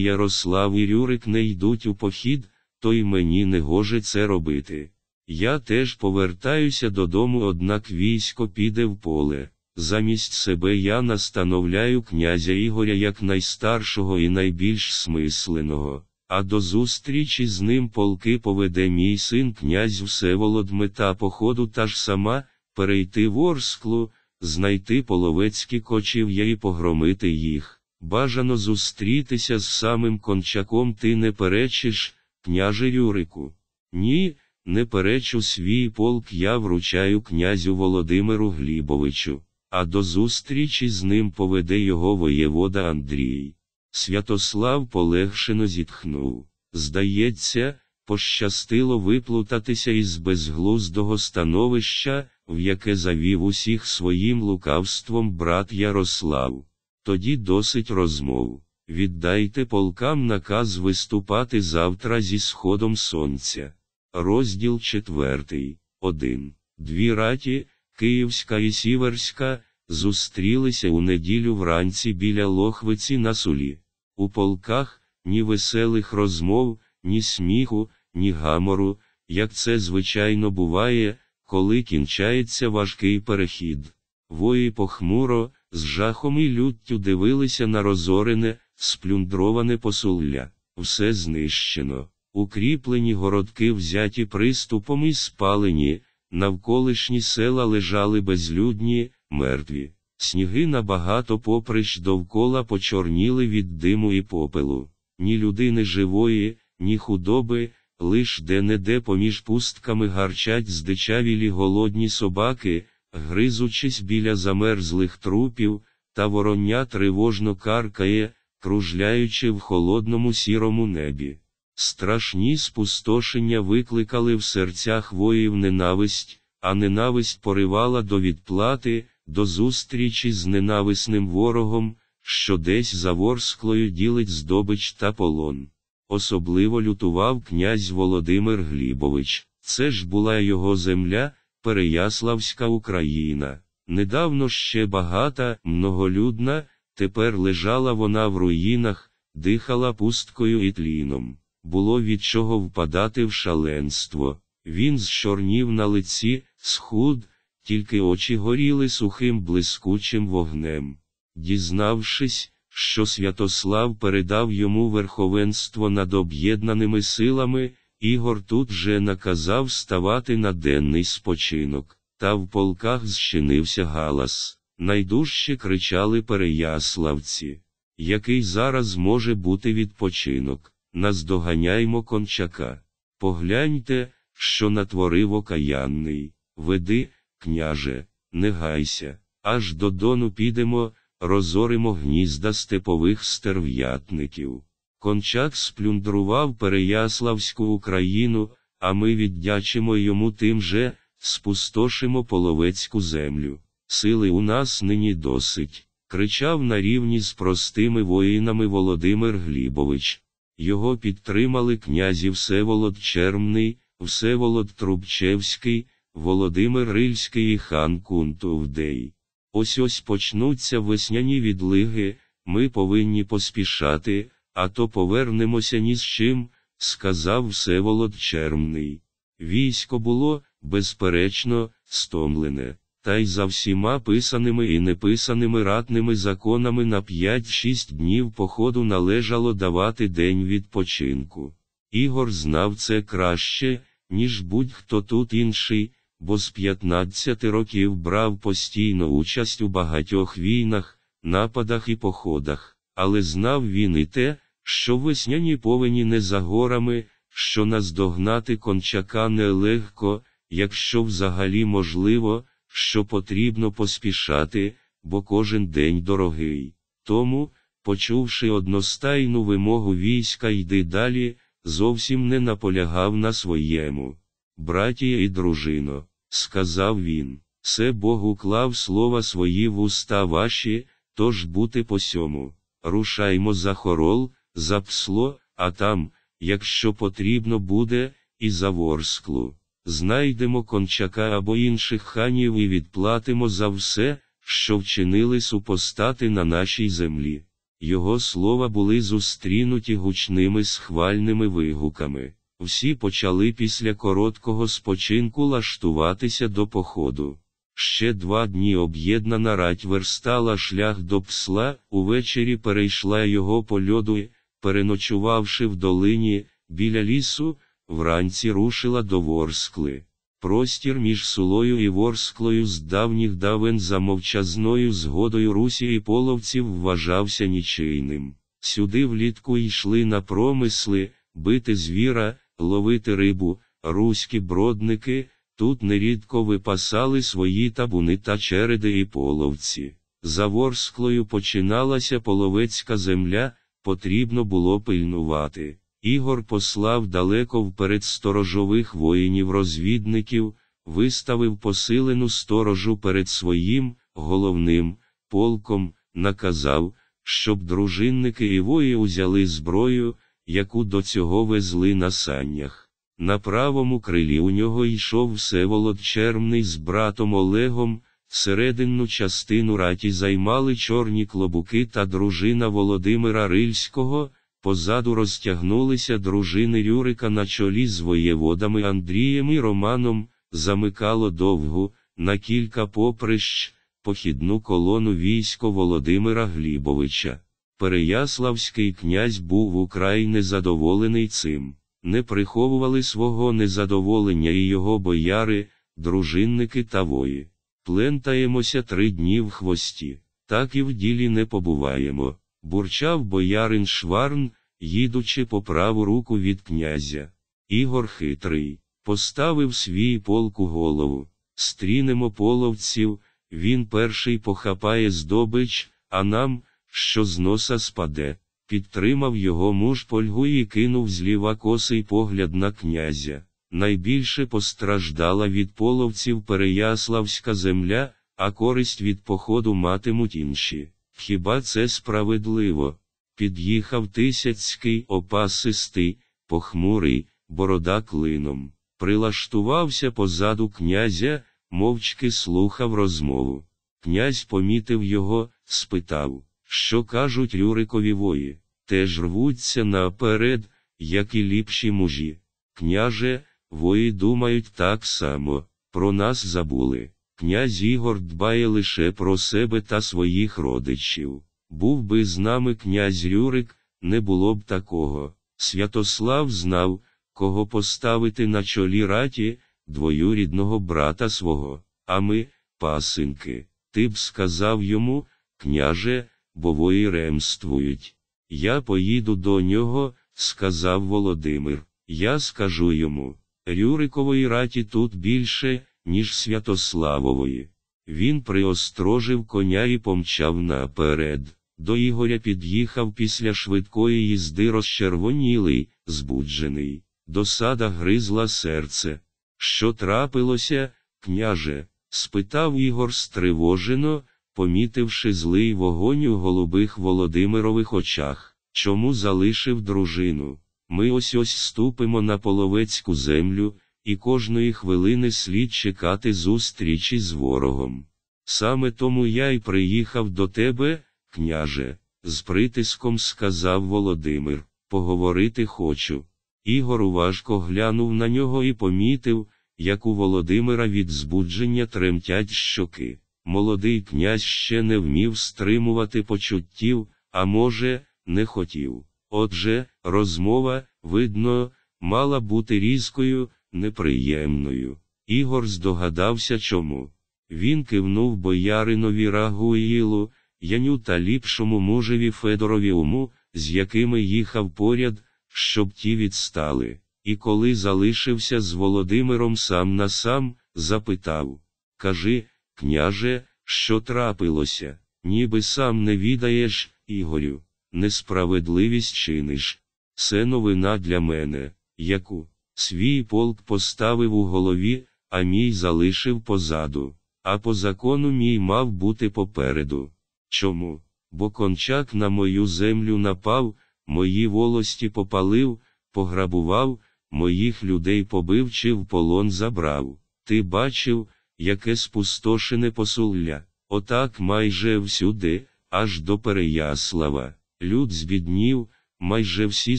Ярослав і Рюрик не йдуть у похід, то й мені не гоже це робити. Я теж повертаюся додому, однак військо піде в поле. Замість себе я настановляю князя Ігоря як найстаршого і найбільш смисленого, а до зустрічі з ним полки поведе мій син князь Всеволод мета походу та ж сама, перейти в Орсклу, знайти половецькі кочів'я і погромити їх. Бажано зустрітися з самим кончаком ти не перечиш, княже Юрику. Ні, не перечу свій полк я вручаю князю Володимиру Глібовичу, а до зустрічі з ним поведе його воєвода Андрій. Святослав полегшено зітхнув. Здається, пощастило виплутатися із безглуздого становища, в яке завів усіх своїм лукавством брат Ярослав. Тоді досить розмов. Віддайте полкам наказ виступати завтра зі сходом сонця. Розділ четвертий. Один. Дві раті, Київська і Сіверська, зустрілися у неділю вранці біля Лохвиці на сулі. У полках ні веселих розмов, ні сміху, ні гамору, як це звичайно буває, коли кінчається важкий перехід. Вої похмуро, з жахом і люттю дивилися на розорене, сплюндроване посулля, все знищено. Укріплені городки взяті приступом і спалені, навколишні села лежали безлюдні, мертві. Сніги набагато поприщ довкола почорніли від диму і попелу. Ні людини живої, ні худоби, лиш де-не-де поміж пустками гарчать здичавілі голодні собаки, гризучись біля замерзлих трупів, та вороння тривожно каркає, кружляючи в холодному сірому небі. Страшні спустошення викликали в серцях воїв ненависть, а ненависть поривала до відплати, до зустрічі з ненависним ворогом, що десь за ворсклою ділить здобич та полон. Особливо лютував князь Володимир Глібович. Це ж була його земля, Переяславська Україна. Недавно ще багата, многолюдна, тепер лежала вона в руїнах, дихала пусткою і тліном. Було від чого впадати в шаленство. Він зчорнів на лиці, схуд, тільки очі горіли сухим блискучим вогнем. Дізнавшись, що Святослав передав йому верховенство над об'єднаними силами, Ігор тут же наказав ставати на денний спочинок, та в полках зчинився галас. Найдужче кричали переяславці. Який зараз може бути відпочинок? Наздоганяймо кончака. Погляньте, що натворив окаянний. Веди, княже, не гайся, аж до дону підемо, розоримо гнізда степових стерв'ятників. Кончак сплюндрував Переяславську Україну, а ми віддячимо йому тим же, спустошимо половецьку землю. Сили у нас нині досить, кричав на рівні з простими воїнами Володимир Глібович. Його підтримали князі Всеволод Чермний, Всеволод Трубчевський, Володимир Рильський і хан Кунтувдей. Ось ось почнуться весняні відлиги, ми повинні поспішати, а то повернемося ні з чим, сказав Всеволод Чермний. Військо було, безперечно, стомлене, та й за всіма писаними і неписаними ратними законами на 5-6 днів походу належало давати день відпочинку. Ігор знав це краще, ніж будь-хто тут інший, бо з 15 років брав постійно участь у багатьох війнах, нападах і походах, але знав він і те, що весняні повені не за горами, що наздогнати кончака нелегко, якщо взагалі можливо, що потрібно поспішати, бо кожен день дорогий. Тому, почувши одностайну вимогу війська йди далі, зовсім не наполягав на своєму. Братія і дружино, сказав він, все Бог уклав слова свої в уста ваші, тож бути по сьому. Рушаймо за хорол, за псло, а там, якщо потрібно буде, і за ворсклу. Знайдемо кончака або інших ханів і відплатимо за все, що вчинили супостати на нашій землі. Його слова були зустрінуті гучними схвальними вигуками. Всі почали після короткого спочинку лаштуватися до походу. Ще два дні об'єднана рать верстала шлях до псла, увечері перейшла його по льоду переночувавши в долині, біля лісу, вранці рушила до Ворскли. Простір між Сулою і Ворсклою з давніх давен за мовчазною згодою Русі і половців вважався нічийним. Сюди влітку йшли на промисли, бити звіра, ловити рибу, руські бродники, тут нерідко випасали свої табуни та череди і половці. За Ворсклою починалася половецька земля, потрібно було пильнувати. Ігор послав далеко вперед сторожових воїнів-розвідників, виставив посилену сторожу перед своїм, головним, полком, наказав, щоб дружинники і вої узяли зброю, яку до цього везли на саннях. На правому крилі у нього йшов Всеволод Чермний з братом Олегом, серединну частину раті займали чорні клобуки та дружина Володимира Рильського. Позаду розтягнулися дружини Рюрика на чолі з воєводами Андрієм і Романом, замикало довгу, на кілька поприщ, похідну колону військо Володимира Глібовича. Переяславський князь був украй незадоволений цим. Не приховували свого незадоволення і його бояри, дружинники та вої. Плентаємося три дні в хвості, так і в ділі не побуваємо. Бурчав боярин Шварн, їдучи по праву руку від князя. Ігор хитрий, поставив свій полк у голову. Стрінемо половців, він перший похапає здобич, а нам, що з носа спаде. Підтримав його муж польгу і кинув зліва косий погляд на князя. Найбільше постраждала від половців Переяславська земля, а користь від походу матимуть інші. Хіба це справедливо? Під'їхав тисяцький опасистий, похмурий, борода клином. Прилаштувався позаду князя, мовчки слухав розмову. Князь помітив його, спитав, що кажуть Рюрикові вої, теж рвуться наперед, як і ліпші мужі. Княже, вої думають так само, про нас забули. Князь Ігор дбає лише про себе та своїх родичів. Був би з нами князь Рюрик, не було б такого. Святослав знав, кого поставити на чолі раті, двоюрідного брата свого, а ми, пасинки, ти б сказав йому, княже, бо вої ремствують. Я поїду до нього, сказав Володимир. Я скажу йому. Рюрикової раті тут більше, ніж Святославової. Він приострожив коня і помчав наперед. До Ігоря під'їхав після швидкої їзди розчервонілий, збуджений. Досада гризла серце. Що трапилося, княже? спитав Ігор стривожено, помітивши злий вогонь у голубих Володимирових очах. Чому залишив дружину? Ми ось ось ступимо на половецьку землю, і кожної хвилини слід чекати зустрічі з ворогом. Саме тому я й приїхав до тебе, княже, з притиском сказав Володимир, поговорити хочу. Ігор уважко глянув на нього і помітив, як у Володимира від збудження тремтять щоки. Молодий князь ще не вмів стримувати почуттів, а може, не хотів. Отже, розмова, видно, мала бути різкою, неприємною. Ігор здогадався чому. Він кивнув бояринові Рагуїлу, Яню та ліпшому мужеві Федорові уму, з якими їхав поряд, щоб ті відстали. І коли залишився з Володимиром сам на сам, запитав Кажи, княже, що трапилося? Ніби сам не відаєш, Ігорю, несправедливість чиниш. Це новина для мене, яку свій полк поставив у голові, а мій залишив позаду, а по закону мій мав бути попереду. Чому? Бо кончак на мою землю напав, мої волості попалив, пограбував, моїх людей побив чи в полон забрав. Ти бачив, яке спустошене посулля, отак майже всюди, аж до Переяслава. Люд збіднів, майже всі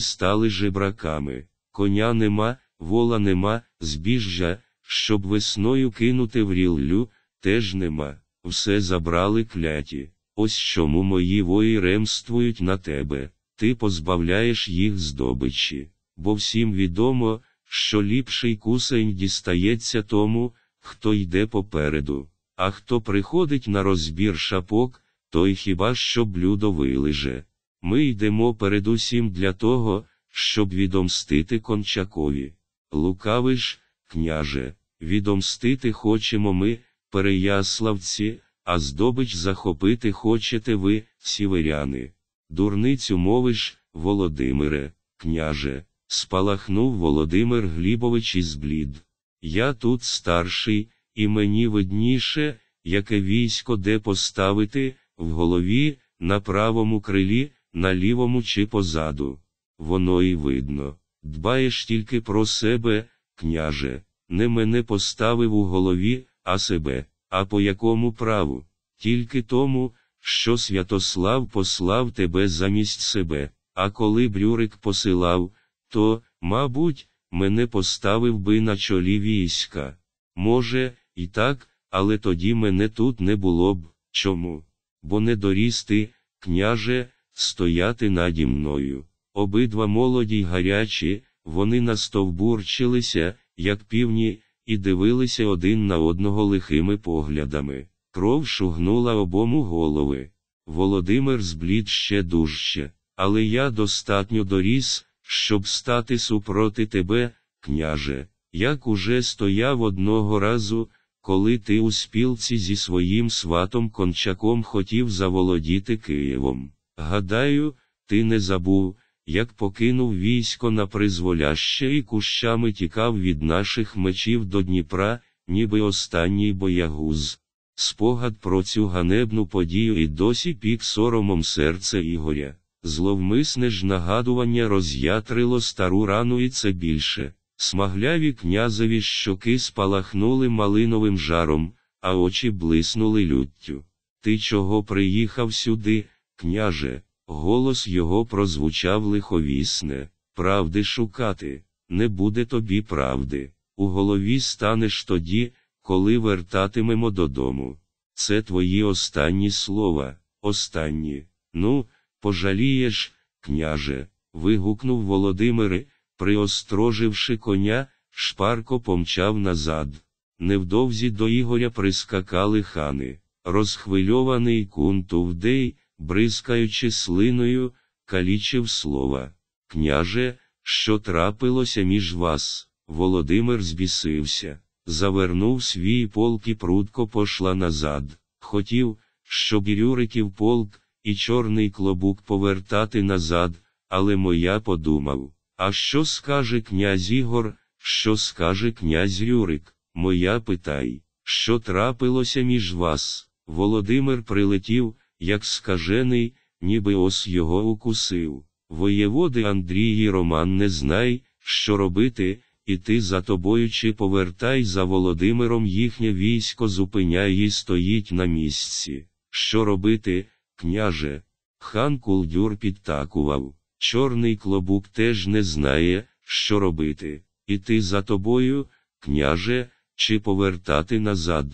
стали жебраками. Коня нема, вола нема, збіжжя, щоб весною кинути в ріллю, теж нема. Все забрали кляті. Ось чому мої вої ремствують на тебе, ти позбавляєш їх здобичі, бо всім відомо, що ліпший кусень дістається тому, хто йде попереду, а хто приходить на розбір шапок, той хіба що блюдо вилиже. Ми йдемо передусім для того, щоб відомстити кончакові. Лукавиш, княже, відомстити хочемо ми, переяславці, а здобич захопити хочете ви, сіверяни. Дурницю мовиш, Володимире, княже, спалахнув Володимир Глібович із блід. Я тут старший, і мені видніше, яке військо де поставити, в голові, на правому крилі, на лівому чи позаду. Воно і видно. Дбаєш тільки про себе, княже, не мене поставив у голові, а себе. А по якому праву? Тільки тому, що Святослав послав тебе замість себе, а коли Брюрик посилав, то, мабуть, мене поставив би на чолі війська. Може, і так, але тоді мене тут не було б. Чому? Бо не доріс ти, княже, стояти наді мною. Обидва молоді й гарячі, вони настовбурчилися, як півні, і дивилися один на одного лихими поглядами. Кров шугнула обому голови. Володимир зблід ще дужче, але я достатньо доріс, щоб стати супроти тебе, княже, як уже стояв одного разу, коли ти у спілці зі своїм сватом кончаком хотів заволодіти Києвом. Гадаю, ти не забув, як покинув військо на призволяще і кущами тікав від наших мечів до Дніпра, ніби останній боягуз. Спогад про цю ганебну подію і досі пік соромом серце Ігоря. Зловмисне ж нагадування роз'ятрило стару рану і це більше. Смагляві князеві щоки спалахнули малиновим жаром, а очі блиснули люттю. Ти чого приїхав сюди, княже? Голос його прозвучав лиховісне. Правди шукати, не буде тобі правди. У голові станеш тоді, коли вертатимемо додому. Це твої останні слова, останні. Ну, пожалієш, княже. вигукнув Володимир, приостроживши коня, шпарко помчав назад. Невдовзі до Ігоря прискакали хани. Розхвильований кун Тувдей, бризкаючи слиною, калічив слова. Княже, що трапилося між вас? Володимир збісився, завернув свій полк і прудко пошла назад. Хотів, щоб і Рюриків полк, і чорний клобук повертати назад, але моя подумав. А що скаже князь Ігор, що скаже князь Рюрик? Моя питай, що трапилося між вас? Володимир прилетів, як скажений, ніби ось його укусив. Воєводи Андрій і Роман не знай, що робити, іти за тобою чи повертай за Володимиром їхнє військо зупиняйся і стоїть на місці. Що робити, княже? Хан Кулдюр підтакував. Чорний клобук теж не знає, що робити. Іти за тобою, княже, чи повертати назад.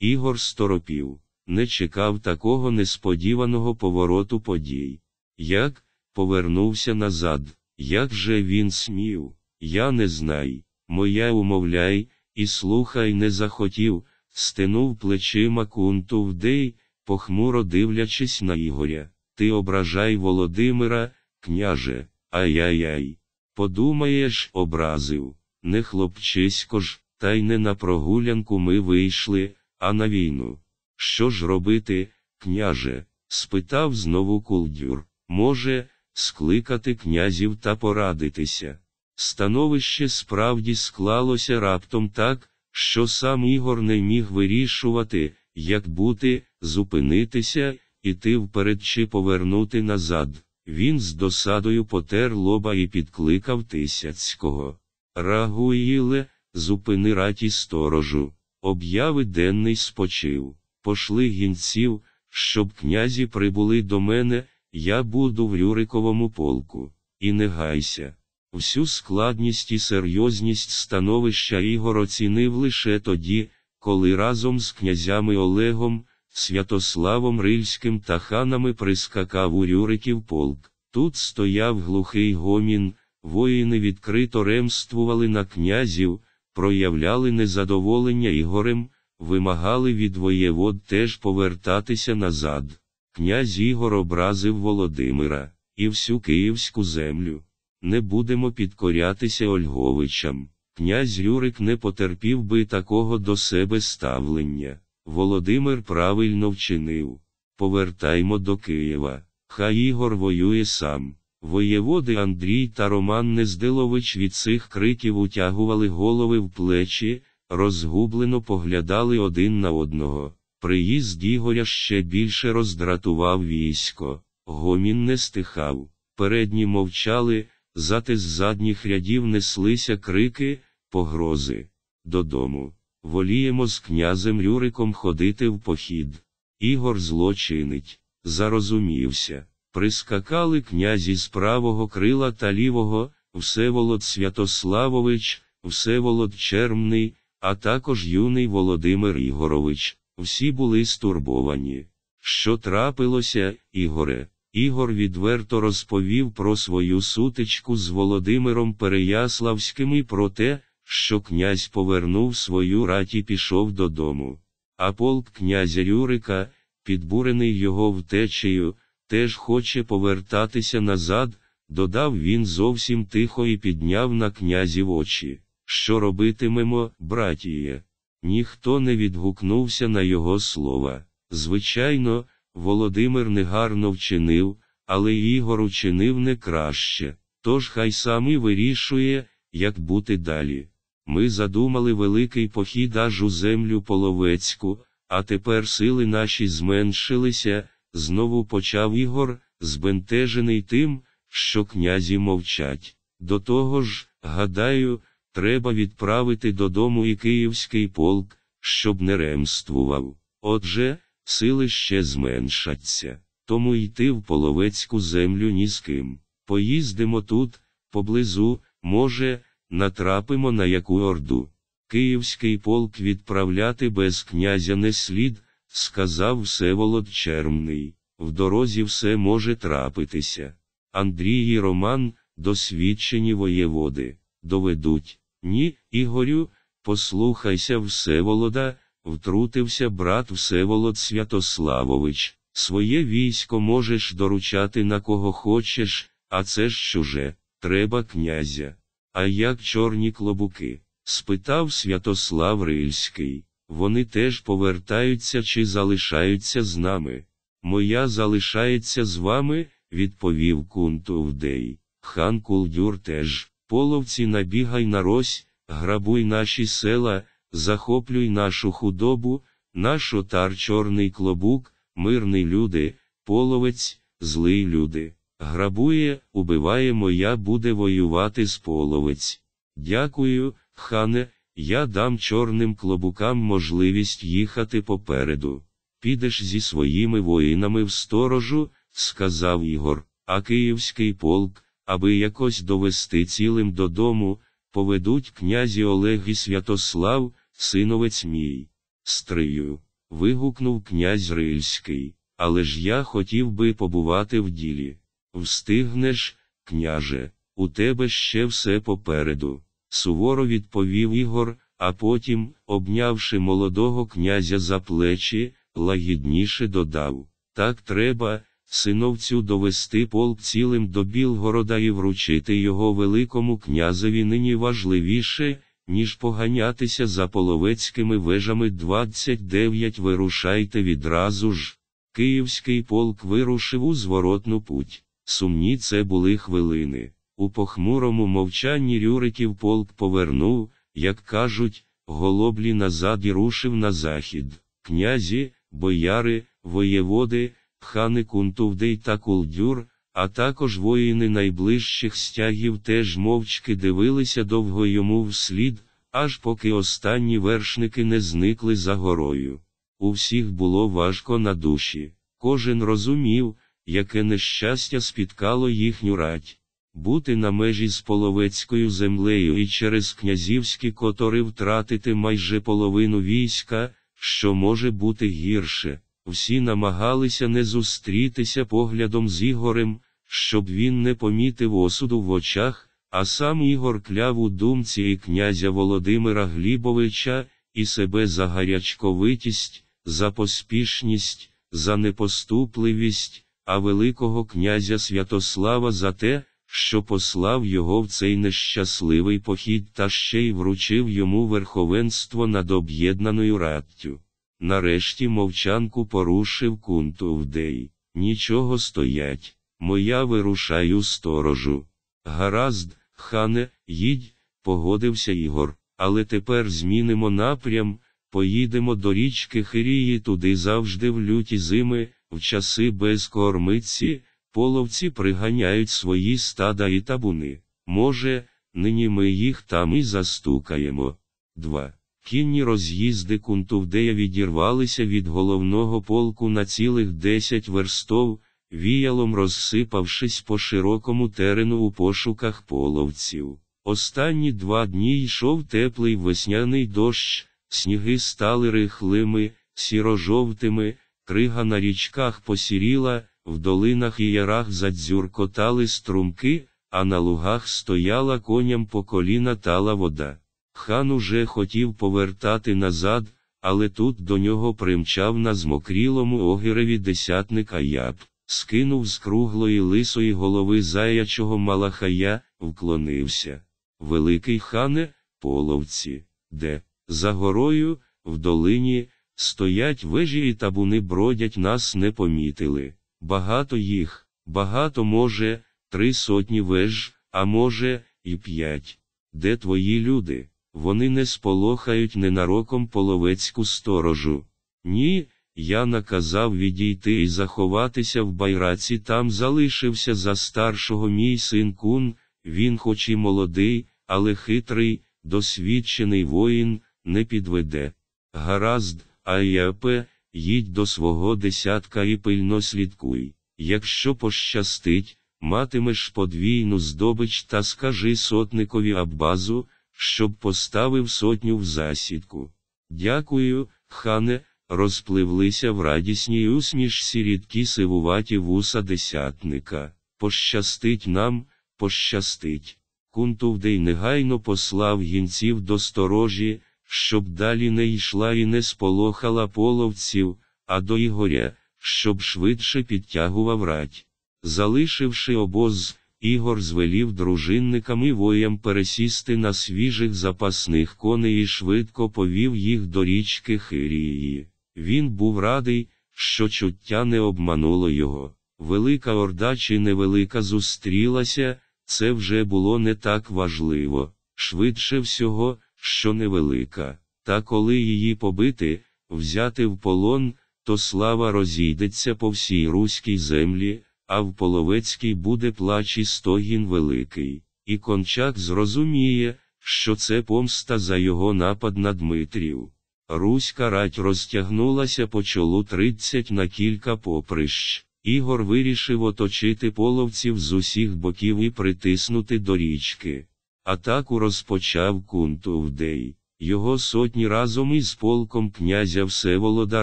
Ігор сторопів, не чекав такого несподіваного повороту подій. Як повернувся назад, як же він смів, я не знай, моя умовляй, і слухай не захотів, стенув плечима кунту вдей, похмуро дивлячись на Ігоря. Ти ображай Володимира княже, ай-яй-яй. Подумаєш, образив, не хлопчисько ж, та й не на прогулянку ми вийшли, а на війну. Що ж робити, княже? спитав знову кулдюр. Може, скликати князів та порадитися. Становище справді склалося раптом так, що сам Ігор не міг вирішувати, як бути, зупинитися, іти вперед чи повернути назад. Він з досадою потер лоба і підкликав Тисяцького. Рагуїле, зупини раті сторожу. Об'яви денний спочив. Пошли гінців, щоб князі прибули до мене, я буду в Рюриковому полку. І не гайся. Всю складність і серйозність становища Ігор оцінив лише тоді, коли разом з князями Олегом, Святославом Рильським та ханами прискакав у Рюриків полк. Тут стояв глухий гомін, воїни відкрито ремствували на князів, проявляли незадоволення Ігорем, вимагали від воєвод теж повертатися назад. Князь Ігор образив Володимира і всю київську землю. Не будемо підкорятися Ольговичам. Князь Рюрик не потерпів би такого до себе ставлення. Володимир правильно вчинив. Повертаймо до Києва. Хай Ігор воює сам. Воєводи Андрій та Роман Нездилович від цих криків утягували голови в плечі, розгублено поглядали один на одного. Приїзд Ігоря ще більше роздратував військо. Гомін не стихав. Передні мовчали, зате з задніх рядів неслися крики, погрози. Додому. Воліємо з князем Рюриком ходити в похід. Ігор злочинить, зарозумівся. Прискакали князі з правого крила та лівого, Всеволод Святославович, Всеволод Чермний, а також юний Володимир Ігорович. Всі були стурбовані. Що трапилося, Ігоре? Ігор відверто розповів про свою сутичку з Володимиром Переяславським і про те, що князь повернув свою рать і пішов додому. А полк князя Юрика, підбурений його втечею, теж хоче повертатися назад, додав він зовсім тихо і підняв на князів очі. Що робитимемо, братіє? Ніхто не відгукнувся на його слова. Звичайно, Володимир негарно вчинив, але Ігор учинив не краще. Тож хай сам вирішує, як бути далі. Ми задумали великий похід аж у землю половецьку, а тепер сили наші зменшилися, знову почав Ігор, збентежений тим, що князі мовчать. До того ж, гадаю, треба відправити додому і київський полк, щоб не ремствував. Отже, сили ще зменшаться, тому йти в половецьку землю ні з ким. Поїздимо тут, поблизу, може, натрапимо на яку орду. Київський полк відправляти без князя не слід, сказав Всеволод Чермний. В дорозі все може трапитися. Андрій і Роман, досвідчені воєводи, доведуть. Ні, Ігорю, послухайся Всеволода, втрутився брат Всеволод Святославович. Своє військо можеш доручати на кого хочеш, а це ж чуже, треба князя. А як чорні клобуки? спитав Святослав Рильський. Вони теж повертаються чи залишаються з нами. Моя залишається з вами, відповів Кунтувдей. Хан Кулдюр теж, половці набігай на рось, грабуй наші села, захоплюй нашу худобу, наш отар чорний клобук, мирний люди, половець, злий люди. Грабує, убиває моя буде воювати з половець. Дякую, хане, я дам чорним клобукам можливість їхати попереду. Підеш зі своїми воїнами в сторожу, сказав Ігор, а київський полк, аби якось довести цілим додому, поведуть князі Олег і Святослав, синовець мій. Стрию. вигукнув князь Рильський. Але ж я хотів би побувати в ділі. Встигнеш, княже, у тебе ще все попереду. Суворо відповів Ігор, а потім, обнявши молодого князя за плечі, лагідніше додав Так треба, синовцю, довести полк цілим до Білгорода і вручити його Великому князеві нині важливіше, ніж поганятися за половецькими вежами 29 вирушайте відразу ж. Київський полк вирушив у зворотну путь. Сумні це були хвилини. У похмурому мовчанні Рюриків полк повернув, як кажуть, голоблі назад і рушив на захід. Князі, бояри, воєводи, хани Кунтувдей та Кулдюр, а також воїни найближчих стягів теж мовчки дивилися довго йому вслід, аж поки останні вершники не зникли за горою. У всіх було важко на душі. Кожен розумів, яке нещастя спіткало їхню рать. Бути на межі з половецькою землею і через князівські котори втратити майже половину війська, що може бути гірше. Всі намагалися не зустрітися поглядом з Ігорем, щоб він не помітив осуду в очах, а сам Ігор кляв у думці і князя Володимира Глібовича, і себе за гарячковитість, за поспішність, за непоступливість, а Великого князя Святослава за те, що послав його в цей нещасливий похід та ще й вручив йому верховенство над об'єднаною раттю. Нарешті мовчанку порушив Кунтувдей. Нічого стоять, моя вирушаю сторожу. Гаразд, хане, їдь, погодився Ігор, але тепер змінимо напрям, поїдемо до річки Хирії туди завжди в люті зими, в часи без кормиці, половці приганяють свої стада і табуни. Може, нині ми їх там і застукаємо. 2. Кінні роз'їзди Кунтувдея відірвалися від головного полку на цілих десять верстов, віялом розсипавшись по широкому терену у пошуках половців. Останні два дні йшов теплий весняний дощ, сніги стали рихлими, сіро-жовтими, крига на річках посіріла, в долинах і ярах задзюркотали струмки, а на лугах стояла коням по коліна тала вода. Хан уже хотів повертати назад, але тут до нього примчав на змокрілому огіреві десятник Аяб, скинув з круглої лисої голови заячого малахая, вклонився. Великий хане, половці, де, за горою, в долині, стоять вежі і табуни бродять нас не помітили. Багато їх, багато може, три сотні веж, а може, і п'ять. Де твої люди? Вони не сполохають ненароком половецьку сторожу. Ні, я наказав відійти і заховатися в байраці, там залишився за старшого мій син кун, він, хоч і молодий, але хитрий, досвідчений воїн, не підведе. Гаразд, Аяпе, їдь до свого десятка і пильно слідкуй. Якщо пощастить, матимеш подвійну здобич та скажи сотникові Аббазу, щоб поставив сотню в засідку. Дякую, хане, розпливлися в радісній усмішці рідкі сивуваті вуса десятника. Пощастить нам, пощастить. Кунтувдей негайно послав гінців до сторожі, щоб далі не йшла і не сполохала половців, а до Ігоря, щоб швидше підтягував рать. Залишивши обоз, Ігор звелів дружинникам і воям пересісти на свіжих запасних коней і швидко повів їх до річки Хирії. Він був радий, що чуття не обмануло його. Велика орда чи невелика зустрілася, це вже було не так важливо. Швидше всього, що невелика. Та коли її побити, взяти в полон, то слава розійдеться по всій руській землі, а в Половецькій буде плач і стогін великий. І кончак зрозуміє, що це помста за його напад на Дмитрів. Руська рать розтягнулася по чолу тридцять на кілька поприщ. Ігор вирішив оточити половців з усіх боків і притиснути до річки. Атаку розпочав Кунтувдей. Його сотні разом із полком князя Всеволода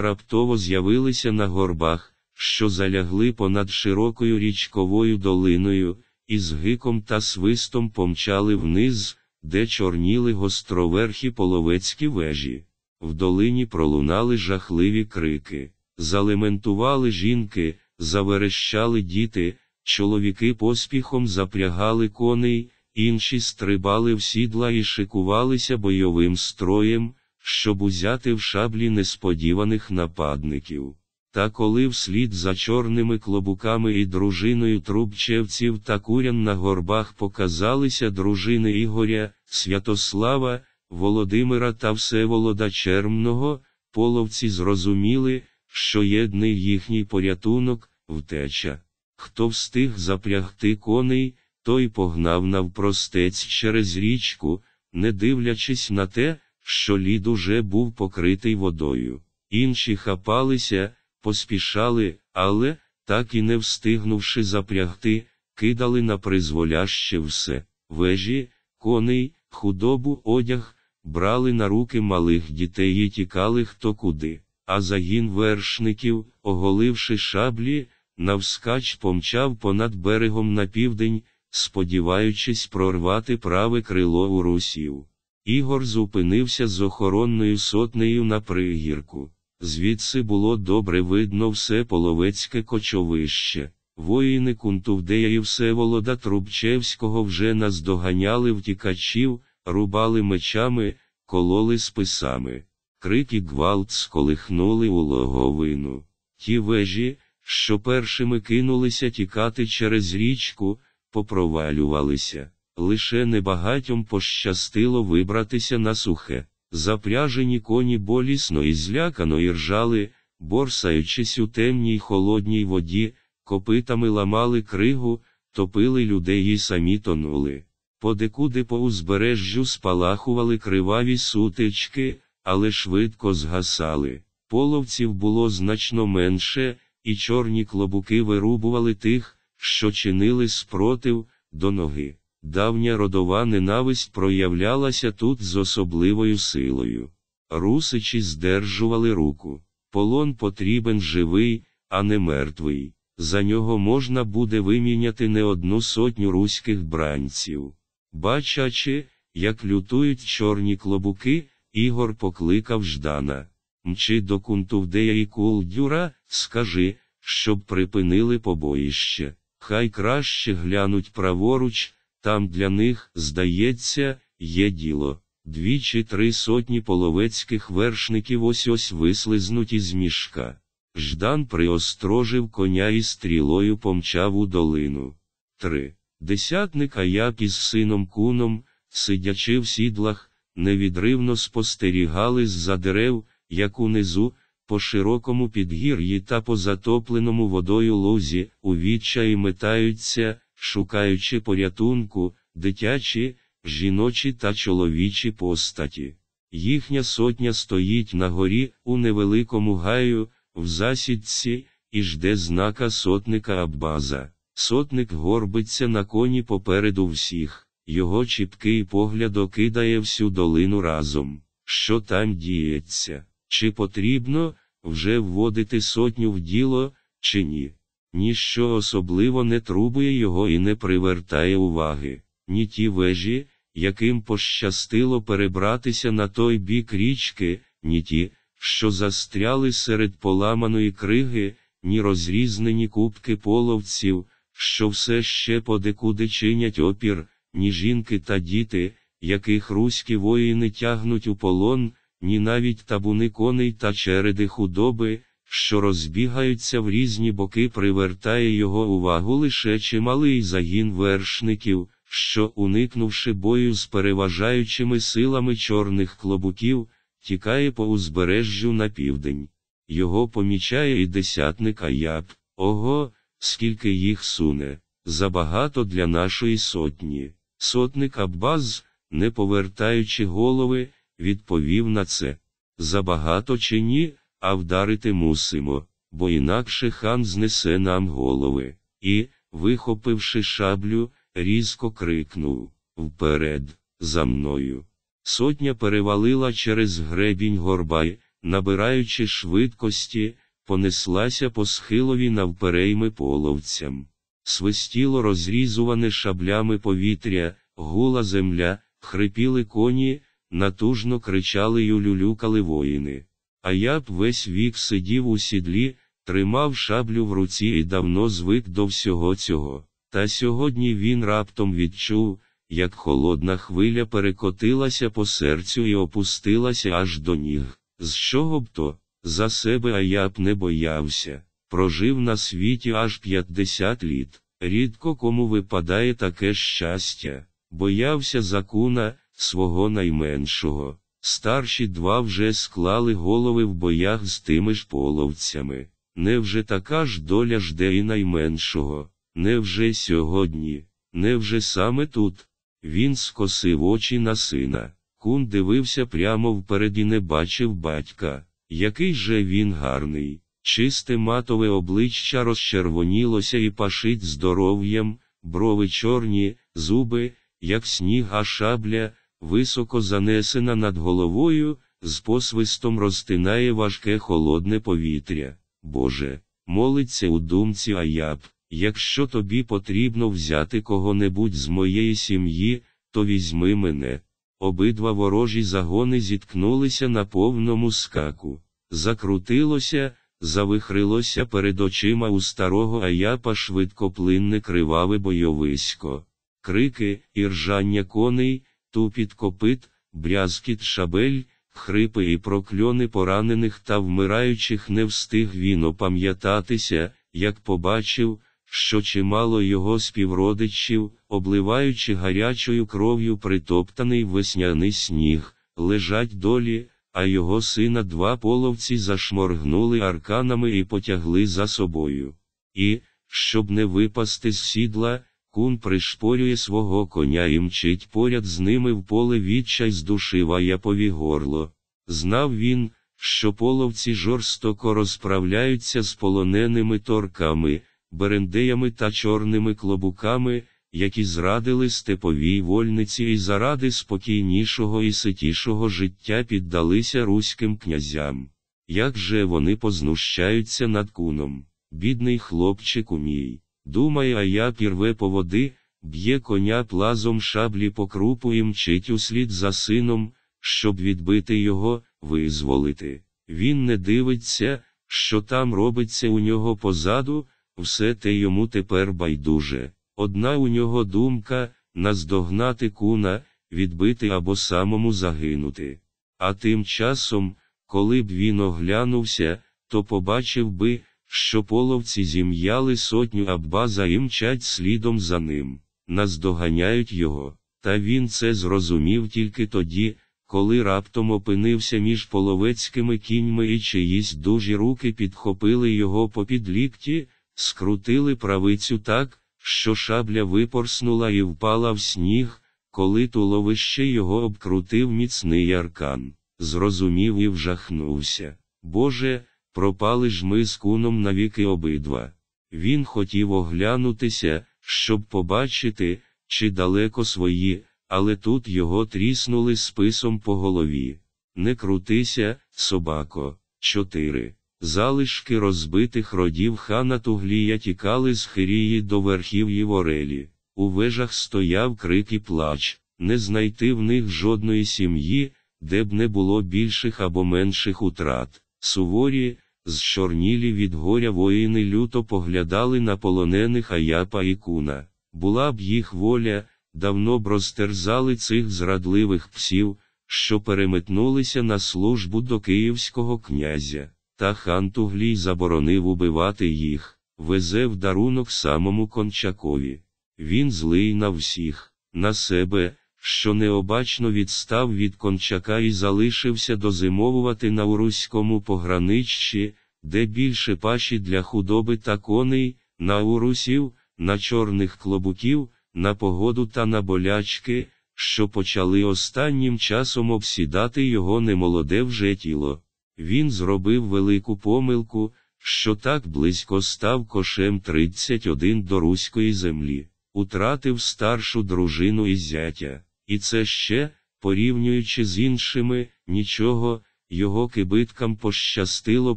раптово з'явилися на горбах, що залягли понад широкою річковою долиною, і з гиком та свистом помчали вниз, де чорніли гостроверхі половецькі вежі. В долині пролунали жахливі крики, залементували жінки, заверещали діти, чоловіки поспіхом запрягали коней, інші стрибали в сідла і шикувалися бойовим строєм, щоб узяти в шаблі несподіваних нападників. Та коли вслід за чорними клобуками і дружиною трубчевців та курян на горбах показалися дружини Ігоря, Святослава, Володимира та Всеволода Чермного, половці зрозуміли, що єдний їхній порятунок втеча. Хто встиг запрягти коней, той погнав навпростець через річку, не дивлячись на те, що лід уже був покритий водою. Інші хапалися, поспішали, але, так і не встигнувши запрягти, кидали на призволяще все вежі, коней, худобу, одяг, брали на руки малих дітей і тікали хто куди, а загін вершників, оголивши шаблі, навскач помчав понад берегом на південь, сподіваючись прорвати праве крило у русів. Ігор зупинився з охоронною сотнею на пригірку. Звідси було добре видно все половецьке кочовище. Воїни Кунтувдея і Всеволода Трубчевського вже наздоганяли втікачів, рубали мечами, кололи списами. Крик і гвалт сколихнули у логовину. Ті вежі, що першими кинулися тікати через річку, попровалювалися. Лише небагатьом пощастило вибратися на сухе. Запряжені коні болісно і злякано іржали, борсаючись у темній холодній воді, копитами ламали кригу, топили людей і самі тонули. Подекуди по узбережжю спалахували криваві сутички, але швидко згасали. Половців було значно менше, і чорні клобуки вирубували тих, що чинили спротив, до ноги. Давня родова ненависть проявлялася тут з особливою силою. Русичі здержували руку. Полон потрібен живий, а не мертвий. За нього можна буде виміняти не одну сотню руських бранців. Бачачи, як лютують чорні клобуки, Ігор покликав Ждана. Мчи до Кунтувдея і Кулдюра, скажи, щоб припинили побоїще. Хай краще глянуть праворуч, там для них, здається, є діло. Дві чи три сотні половецьких вершників ось ось вислизнуть із мішка. Ждан приострожив коня і стрілою помчав у долину. 3. Десятник Аяп із сином куном, сидячи в сідлах, невідривно спостерігали з-за дерев, як унизу, по широкому підгір'ї та по затопленому водою лузі, у відчаї метаються, шукаючи порятунку, дитячі, жіночі та чоловічі постаті. Їхня сотня стоїть на горі у невеликому гаю, в засідці, і жде знака сотника Аббаза. Сотник горбиться на коні попереду всіх, його чіпкий погляд окидає всю долину разом. Що там діється? Чи потрібно вже вводити сотню в діло, чи ні? Ніщо особливо не трубує його і не привертає уваги, ні ті вежі, яким пощастило перебратися на той бік річки, ні ті, що застряли серед поламаної криги, ні розрізнені кубки половців, що все ще подекуди чинять опір, ні жінки та діти, яких руські воїни тягнуть у полон, ні навіть табуни коней та череди худоби, що розбігаються в різні боки, привертає його увагу лише чималий загін вершників, що, уникнувши бою з переважаючими силами чорних клобуків, тікає по узбережжю на південь. Його помічає і десятник Аяб. Ого, скільки їх суне, забагато для нашої сотні. Сотник Аббаз, не повертаючи голови, відповів на це. Забагато чи ні, а вдарити мусимо, бо інакше хан знесе нам голови. І, вихопивши шаблю, різко крикнув Вперед, за мною. Сотня перевалила через гребінь горбай, набираючи швидкості, понеслася по схилові навперейми половцям. Свистіло розрізуване шаблями повітря, гула земля, хрипіли коні, натужно кричали й улюлюкали воїни. А я б весь вік сидів у сідлі, тримав шаблю в руці і давно звик до всього цього. Та сьогодні він раптом відчув, як холодна хвиля перекотилася по серцю і опустилася аж до ніг. З чого б то, за себе а я б не боявся, прожив на світі аж 50 літ. Рідко кому випадає таке щастя, боявся закуна, свого найменшого. Старші два вже склали голови в боях з тими ж половцями. Невже така ж доля жде і найменшого? Невже сьогодні? Невже саме тут? Він скосив очі на сина. Кун дивився прямо вперед і не бачив батька. Який же він гарний. Чисте матове обличчя розчервонілося і пашить здоров'ям, брови чорні, зуби, як сніг, а шабля, високо занесена над головою, з посвистом розтинає важке холодне повітря. Боже, молиться у думці Аяб, якщо тобі потрібно взяти кого-небудь з моєї сім'ї, то візьми мене. Обидва ворожі загони зіткнулися на повному скаку. Закрутилося, завихрилося перед очима у старого Аяпа швидкоплинне криваве бойовисько. Крики, іржання коней, тупіт копит, брязкіт шабель, хрипи і прокльони поранених та вмираючих не встиг він опам'ятатися, як побачив, що чимало його співродичів, обливаючи гарячою кров'ю притоптаний весняний сніг, лежать долі, а його сина два половці зашморгнули арканами і потягли за собою. І, щоб не випасти з сідла, Кун пришпорює свого коня і мчить поряд з ними в поле відчай здушив Аяпові горло. Знав він, що половці жорстоко розправляються з полоненими торками, берендеями та чорними клобуками, які зрадили степовій вольниці і заради спокійнішого і ситішого життя піддалися руським князям. Як же вони познущаються над куном? бідний хлопчику мій. Думає, а я пірве по води, б'є коня плазом шаблі по крупу і мчить услід за сином, щоб відбити його, визволити. Він не дивиться, що там робиться у нього позаду, все те йому тепер байдуже. Одна у нього думка наздогнати куна, відбити або самому загинути. А тим часом, коли б він оглянувся, то побачив би, що половці зім'яли сотню аббаза і мчать слідом за ним, наздоганяють його. Та він це зрозумів тільки тоді, коли раптом опинився між половецькими кіньми і чиїсь дужі руки підхопили його попід лікті, скрутили правицю так, що шабля випорснула і впала в сніг, коли туловище його обкрутив міцний аркан. Зрозумів і вжахнувся. Боже, пропали ж ми з куном навіки обидва. Він хотів оглянутися, щоб побачити, чи далеко свої, але тут його тріснули списом по голові. Не крутися, собако. 4. Залишки розбитих родів хана Туглія тікали з Хирії до верхів'ї Орелі. У вежах стояв крик і плач, не знайти в них жодної сім'ї, де б не було більших або менших утрат. Суворі, зчорнілі від горя воїни люто поглядали на полонених Аяпа і куна. Була б їх воля, давно б розтерзали цих зрадливих псів, що переметнулися на службу до київського князя. Та хан Туглій заборонив убивати їх, везе в дарунок самому Кончакові. Він злий на всіх, на себе, що необачно відстав від кончака і залишився дозимовувати на Уруському пограниччі, де більше паші для худоби та коней, на урусів, на чорних клобуків, на погоду та на болячки, що почали останнім часом обсідати його немолоде вже тіло. Він зробив велику помилку, що так близько став кошем 31 до руської землі, утратив старшу дружину і зятя. І це ще, порівнюючи з іншими, нічого, його кибиткам пощастило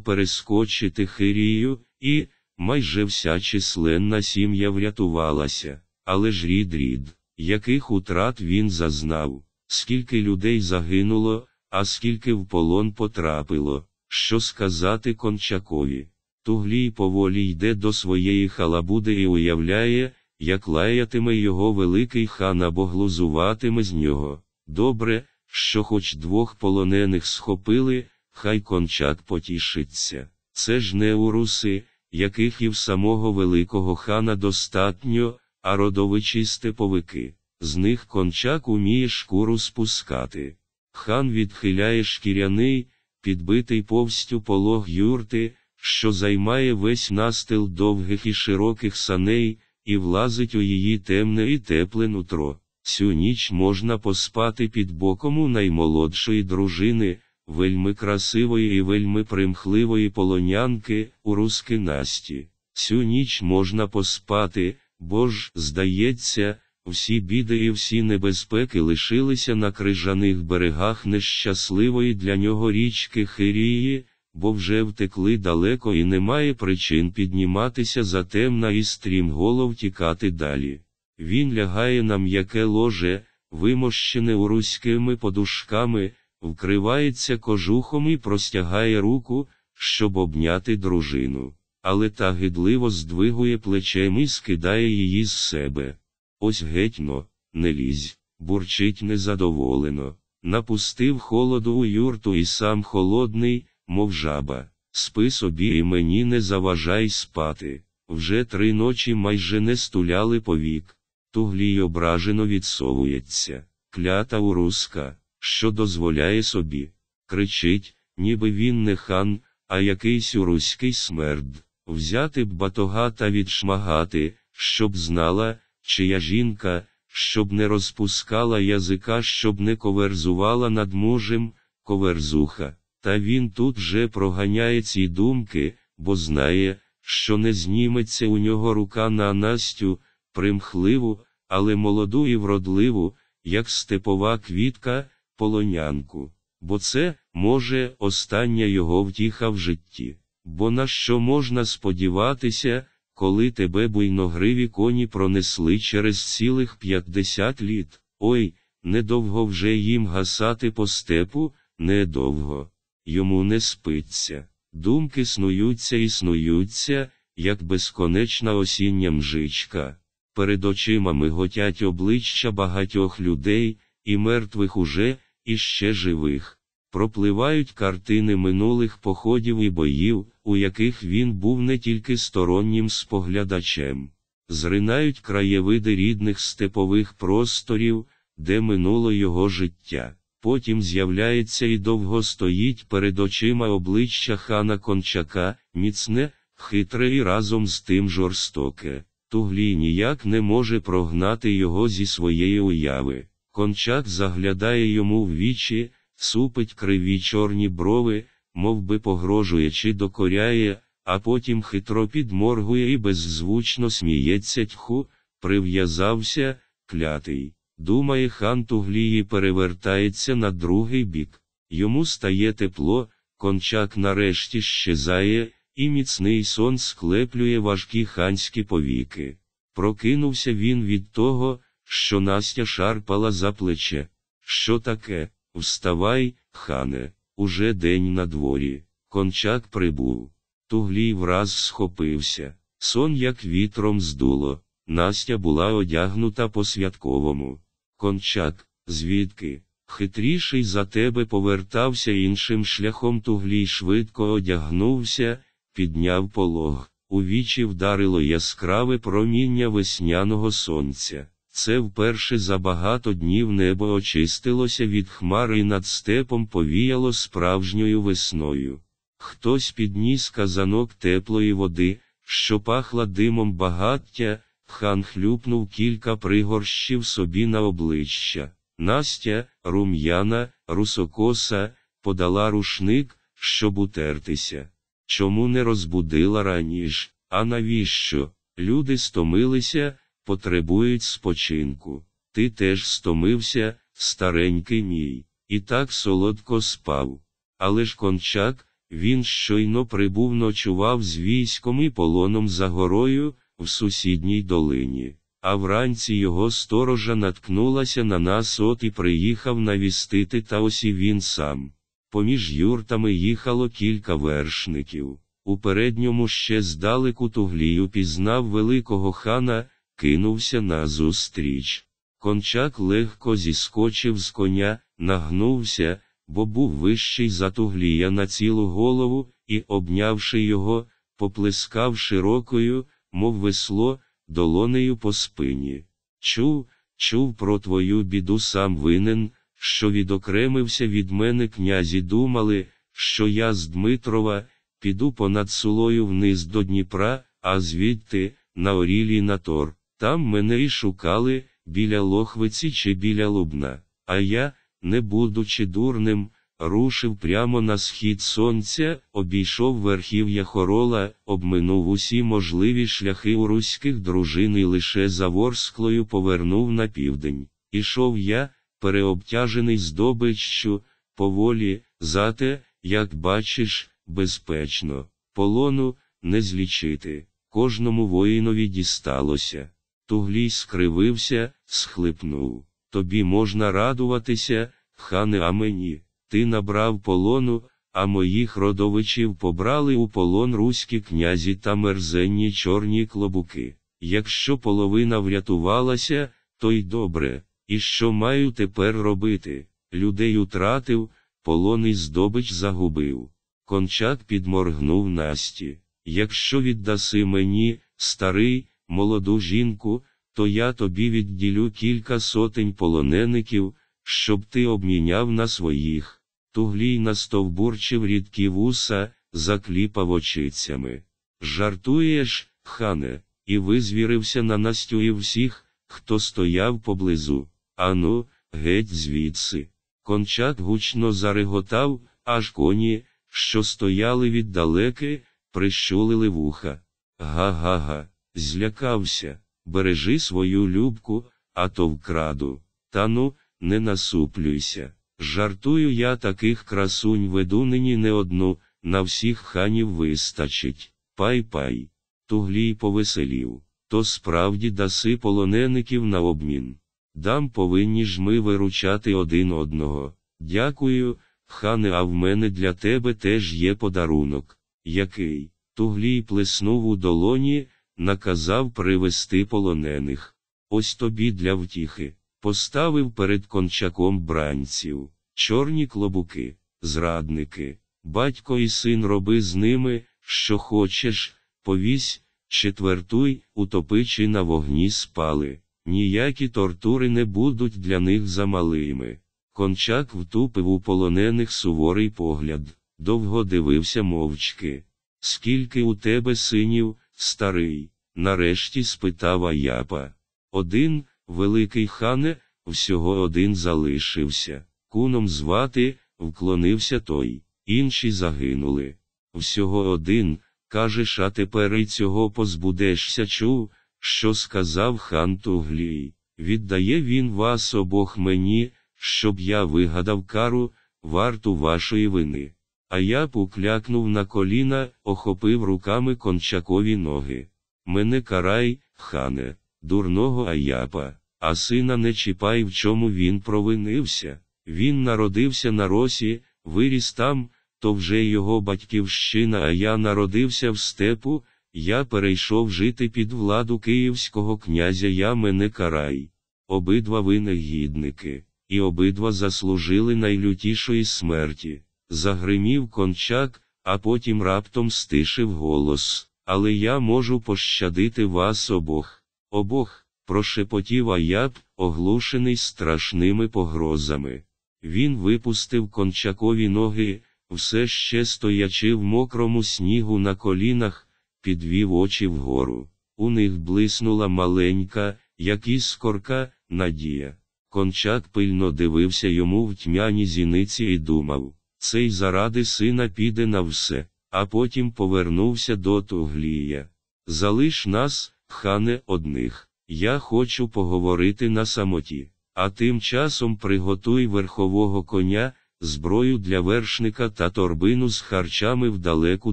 перескочити хирію, і, майже вся численна сім'я врятувалася, але ж рід рід, яких утрат він зазнав, скільки людей загинуло, а скільки в полон потрапило, що сказати Кончакові. Туглій поволі йде до своєї халабуди і уявляє, як лаятиме його великий хан або глузуватиме з нього. Добре, що хоч двох полонених схопили, хай кончак потішиться. Це ж не уруси, яких і в самого великого хана достатньо, а родовичі степовики. З них кончак уміє шкуру спускати. Хан відхиляє шкіряний, підбитий повстю полог юрти, що займає весь настил довгих і широких саней, і влазить у її темне і тепле нутро. Цю ніч можна поспати під боком у наймолодшої дружини, вельми красивої і вельми примхливої полонянки, у руски Насті. Цю ніч можна поспати, бо ж, здається, всі біди і всі небезпеки лишилися на крижаних берегах нещасливої для нього річки Хирії, бо вже втекли далеко і немає причин підніматися за темна і стрімголов тікати далі. Він лягає на м'яке ложе, вимощене уруськими подушками, вкривається кожухом і простягає руку, щоб обняти дружину. Але та гидливо здвигує плечем і скидає її з себе. Ось гетьно, не лізь, бурчить незадоволено. Напустив холоду у юрту і сам холодний, мов жаба. Спи собі і мені не заважай спати. Вже три ночі майже не стуляли повік. Туглій ображено відсовується. Клята уруска, що дозволяє собі. Кричить, ніби він не хан, а якийсь уруський смерд. Взяти б батога та відшмагати, щоб знала, чия жінка, щоб не розпускала язика, щоб не коверзувала над мужем, коверзуха. Та він тут же проганяє ці думки, бо знає, що не зніметься у нього рука на Настю, примхливу, але молоду і вродливу, як степова квітка, полонянку. Бо це, може, остання його втіха в житті. Бо на що можна сподіватися, коли тебе буйногриві коні пронесли через цілих п'ятдесят літ? Ой, недовго вже їм гасати по степу, недовго. Йому не спиться. Думки снуються і снуються, як безконечна осіння мжичка. Перед очима миготять обличчя багатьох людей, і мертвих уже, і ще живих. Пропливають картини минулих походів і боїв, у яких він був не тільки стороннім споглядачем. Зринають краєвиди рідних степових просторів, де минуло його життя. Потім з'являється і довго стоїть перед очима обличчя хана Кончака, міцне, хитре і разом з тим жорстоке. Туглій ніяк не може прогнати його зі своєї уяви. Кончак заглядає йому в вічі, супить криві чорні брови, мов би погрожуючи докоряє, а потім хитро підморгує і беззвучно сміється тьху, прив'язався, клятий. Думає, хан Туглії перевертається на другий бік. Йому стає тепло, кончак нарешті щезає, і міцний сон склеплює важкі ханські повіки. Прокинувся він від того, що Настя шарпала за плече. Що таке? Вставай, хане, уже день на дворі. Кончак прибув. Туглій враз схопився. Сон як вітром здуло. Настя була одягнута по святковому. Кончак, звідки? Хитріший за тебе повертався іншим шляхом туглій швидко одягнувся, підняв полог. У вічі вдарило яскраве проміння весняного сонця. Це вперше за багато днів небо очистилося від хмари і над степом повіяло справжньою весною. Хтось підніс казанок теплої води, що пахла димом багаття, хан хлюпнув кілька пригорщів собі на обличчя. Настя, рум'яна, русокоса, подала рушник, щоб утертися. Чому не розбудила раніше? А навіщо? Люди стомилися, потребують спочинку. Ти теж стомився, старенький мій, і так солодко спав. Але ж кончак, він щойно прибув ночував з військом і полоном за горою, в сусідній долині. А вранці його сторожа наткнулася на нас от і приїхав навістити та ось і він сам. Поміж юртами їхало кілька вершників. У передньому ще здалеку туглію пізнав великого хана, кинувся назустріч. Кончак легко зіскочив з коня, нагнувся, бо був вищий за туглія на цілу голову, і, обнявши його, поплескав широкою, мов весло, долонею по спині. Чув, чув про твою біду сам винен, що відокремився від мене князі думали, що я з Дмитрова піду понад сулою вниз до Дніпра, а звідти, на Орілі на Тор. Там мене і шукали, біля Лохвиці чи біля Лубна. А я, не будучи дурним, рушив прямо на схід сонця, обійшов верхів'я хорола, обминув усі можливі шляхи у руських дружин і лише за Ворсклою повернув на південь. Ішов я, переобтяжений здобиччю, поволі, зате, як бачиш, безпечно, полону не злічити. Кожному воїнові дісталося. Туглій скривився, схлипнув. Тобі можна радуватися, хане, а мені. Ти набрав полону, а моїх родовичів побрали у полон руські князі та мерзенні чорні клобуки. Якщо половина врятувалася, то й добре. І що маю тепер робити? Людей утратив, полон і здобич загубив. Кончак підморгнув Насті. Якщо віддаси мені, старий, молоду жінку, то я тобі відділю кілька сотень полонеників, щоб ти обміняв на своїх. Туглій настовбурчив рідкі вуса, закліпав очицями. Жартуєш, хане, і визвірився на Настю і всіх, хто стояв поблизу. Ану, геть звідси. Кончак гучно зареготав, аж коні, що стояли віддалеки, прищулили вуха. Га-га-га, злякався, бережи свою любку, а то вкраду. Та ну, не насуплюйся. Жартую я таких красунь веду нині не одну, на всіх ханів вистачить, пай-пай. Туглій повеселів, то справді даси полонеників на обмін. Дам повинні ж ми виручати один одного. Дякую, хане, а в мене для тебе теж є подарунок. Який? Туглій плеснув у долоні, наказав привезти полонених. Ось тобі для втіхи. Поставив перед кончаком бранців, чорні клобуки, зрадники, батько і син роби з ними, що хочеш, повісь, четвертуй, утопи чи на вогні спали. Ніякі тортури не будуть для них замалими. Кончак втупив у полонених суворий погляд, довго дивився мовчки. Скільки у тебе синів, старий? Нарешті спитав Аяпа. Один, великий хане, всього один залишився. Куном звати, вклонився той, інші загинули. Всього один, кажеш, а тепер і цього позбудешся чув, що сказав хан Туглій. Віддає він вас обох мені, щоб я вигадав кару, варту вашої вини. А я поклякнув на коліна, охопив руками кончакові ноги. Мене карай, хане, дурного Аяпа, а сина не чіпай, в чому він провинився. Він народився на росі, виріс там, то вже його батьківщина, а я народився в степу, я перейшов жити під владу київського князя я мене карай. Обидва ви негідники, і обидва заслужили найлютішої смерті. Загримів кончак, а потім раптом стишив голос. Але я можу пощадити вас обох. Обох, прошепотів Аяб, оглушений страшними погрозами. Він випустив кончакові ноги, все ще стоячи в мокрому снігу на колінах, підвів очі вгору. У них блиснула маленька, як іскорка, надія. Кончак пильно дивився йому в тьмяні зіниці і думав цей заради сина піде на все, а потім повернувся до Туглія. Залиш нас, хане, одних. Я хочу поговорити на самоті. А тим часом приготуй верхового коня, зброю для вершника та торбину з харчами в далеку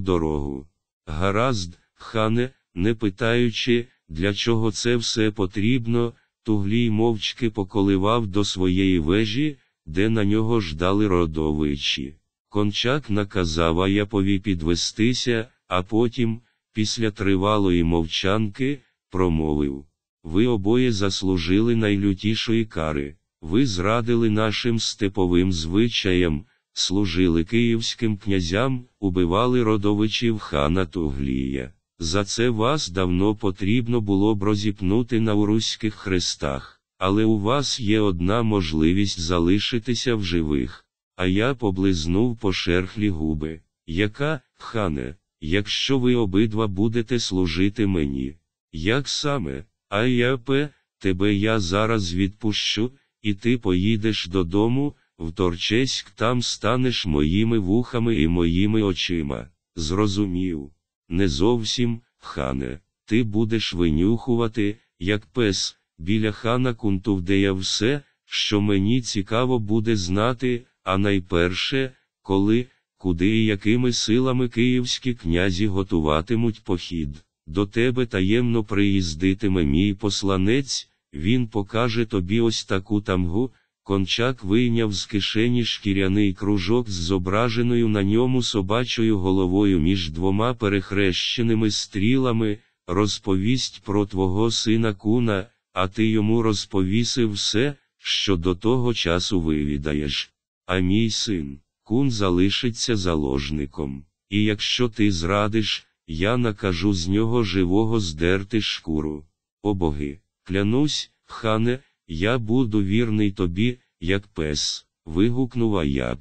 дорогу. Гаразд, хане, не питаючи, для чого це все потрібно, Туглій мовчки поколивав до своєї вежі, де на нього ждали родовичі. Кончак наказав Аяпові підвестися, а потім, після тривалої мовчанки, промовив Ви обоє заслужили найлютішої кари, ви зрадили нашим степовим звичаям, служили київським князям, убивали родовичів хана Туглія. За це вас давно потрібно було б розіпнути на уруських хрестах, але у вас є одна можливість залишитися в живих. А я поблизнув пошерхлі губи. Яка, хане, якщо ви обидва будете служити мені? Як саме, а я пе, тебе я зараз відпущу, і ти поїдеш додому, в Торчеськ там станеш моїми вухами і моїми очима. Зрозумів. Не зовсім, хане, ти будеш винюхувати, як пес, біля хана Кунтувдея все, що мені цікаво буде знати. А найперше, коли, куди і якими силами київські князі готуватимуть похід, до тебе таємно приїздитиме мій посланець, він покаже тобі ось таку тамгу. Кончак вийняв з кишені шкіряний кружок з зображеною на ньому собачою головою між двома перехрещеними стрілами, розповість про твого сина куна, а ти йому розповісив все, що до того часу вивідаєш. А мій син, кун залишиться заложником, і якщо ти зрадиш, я накажу з нього живого здерти шкуру. О боги, клянусь, хане, я буду вірний тобі, як пес, вигукнув Аяб.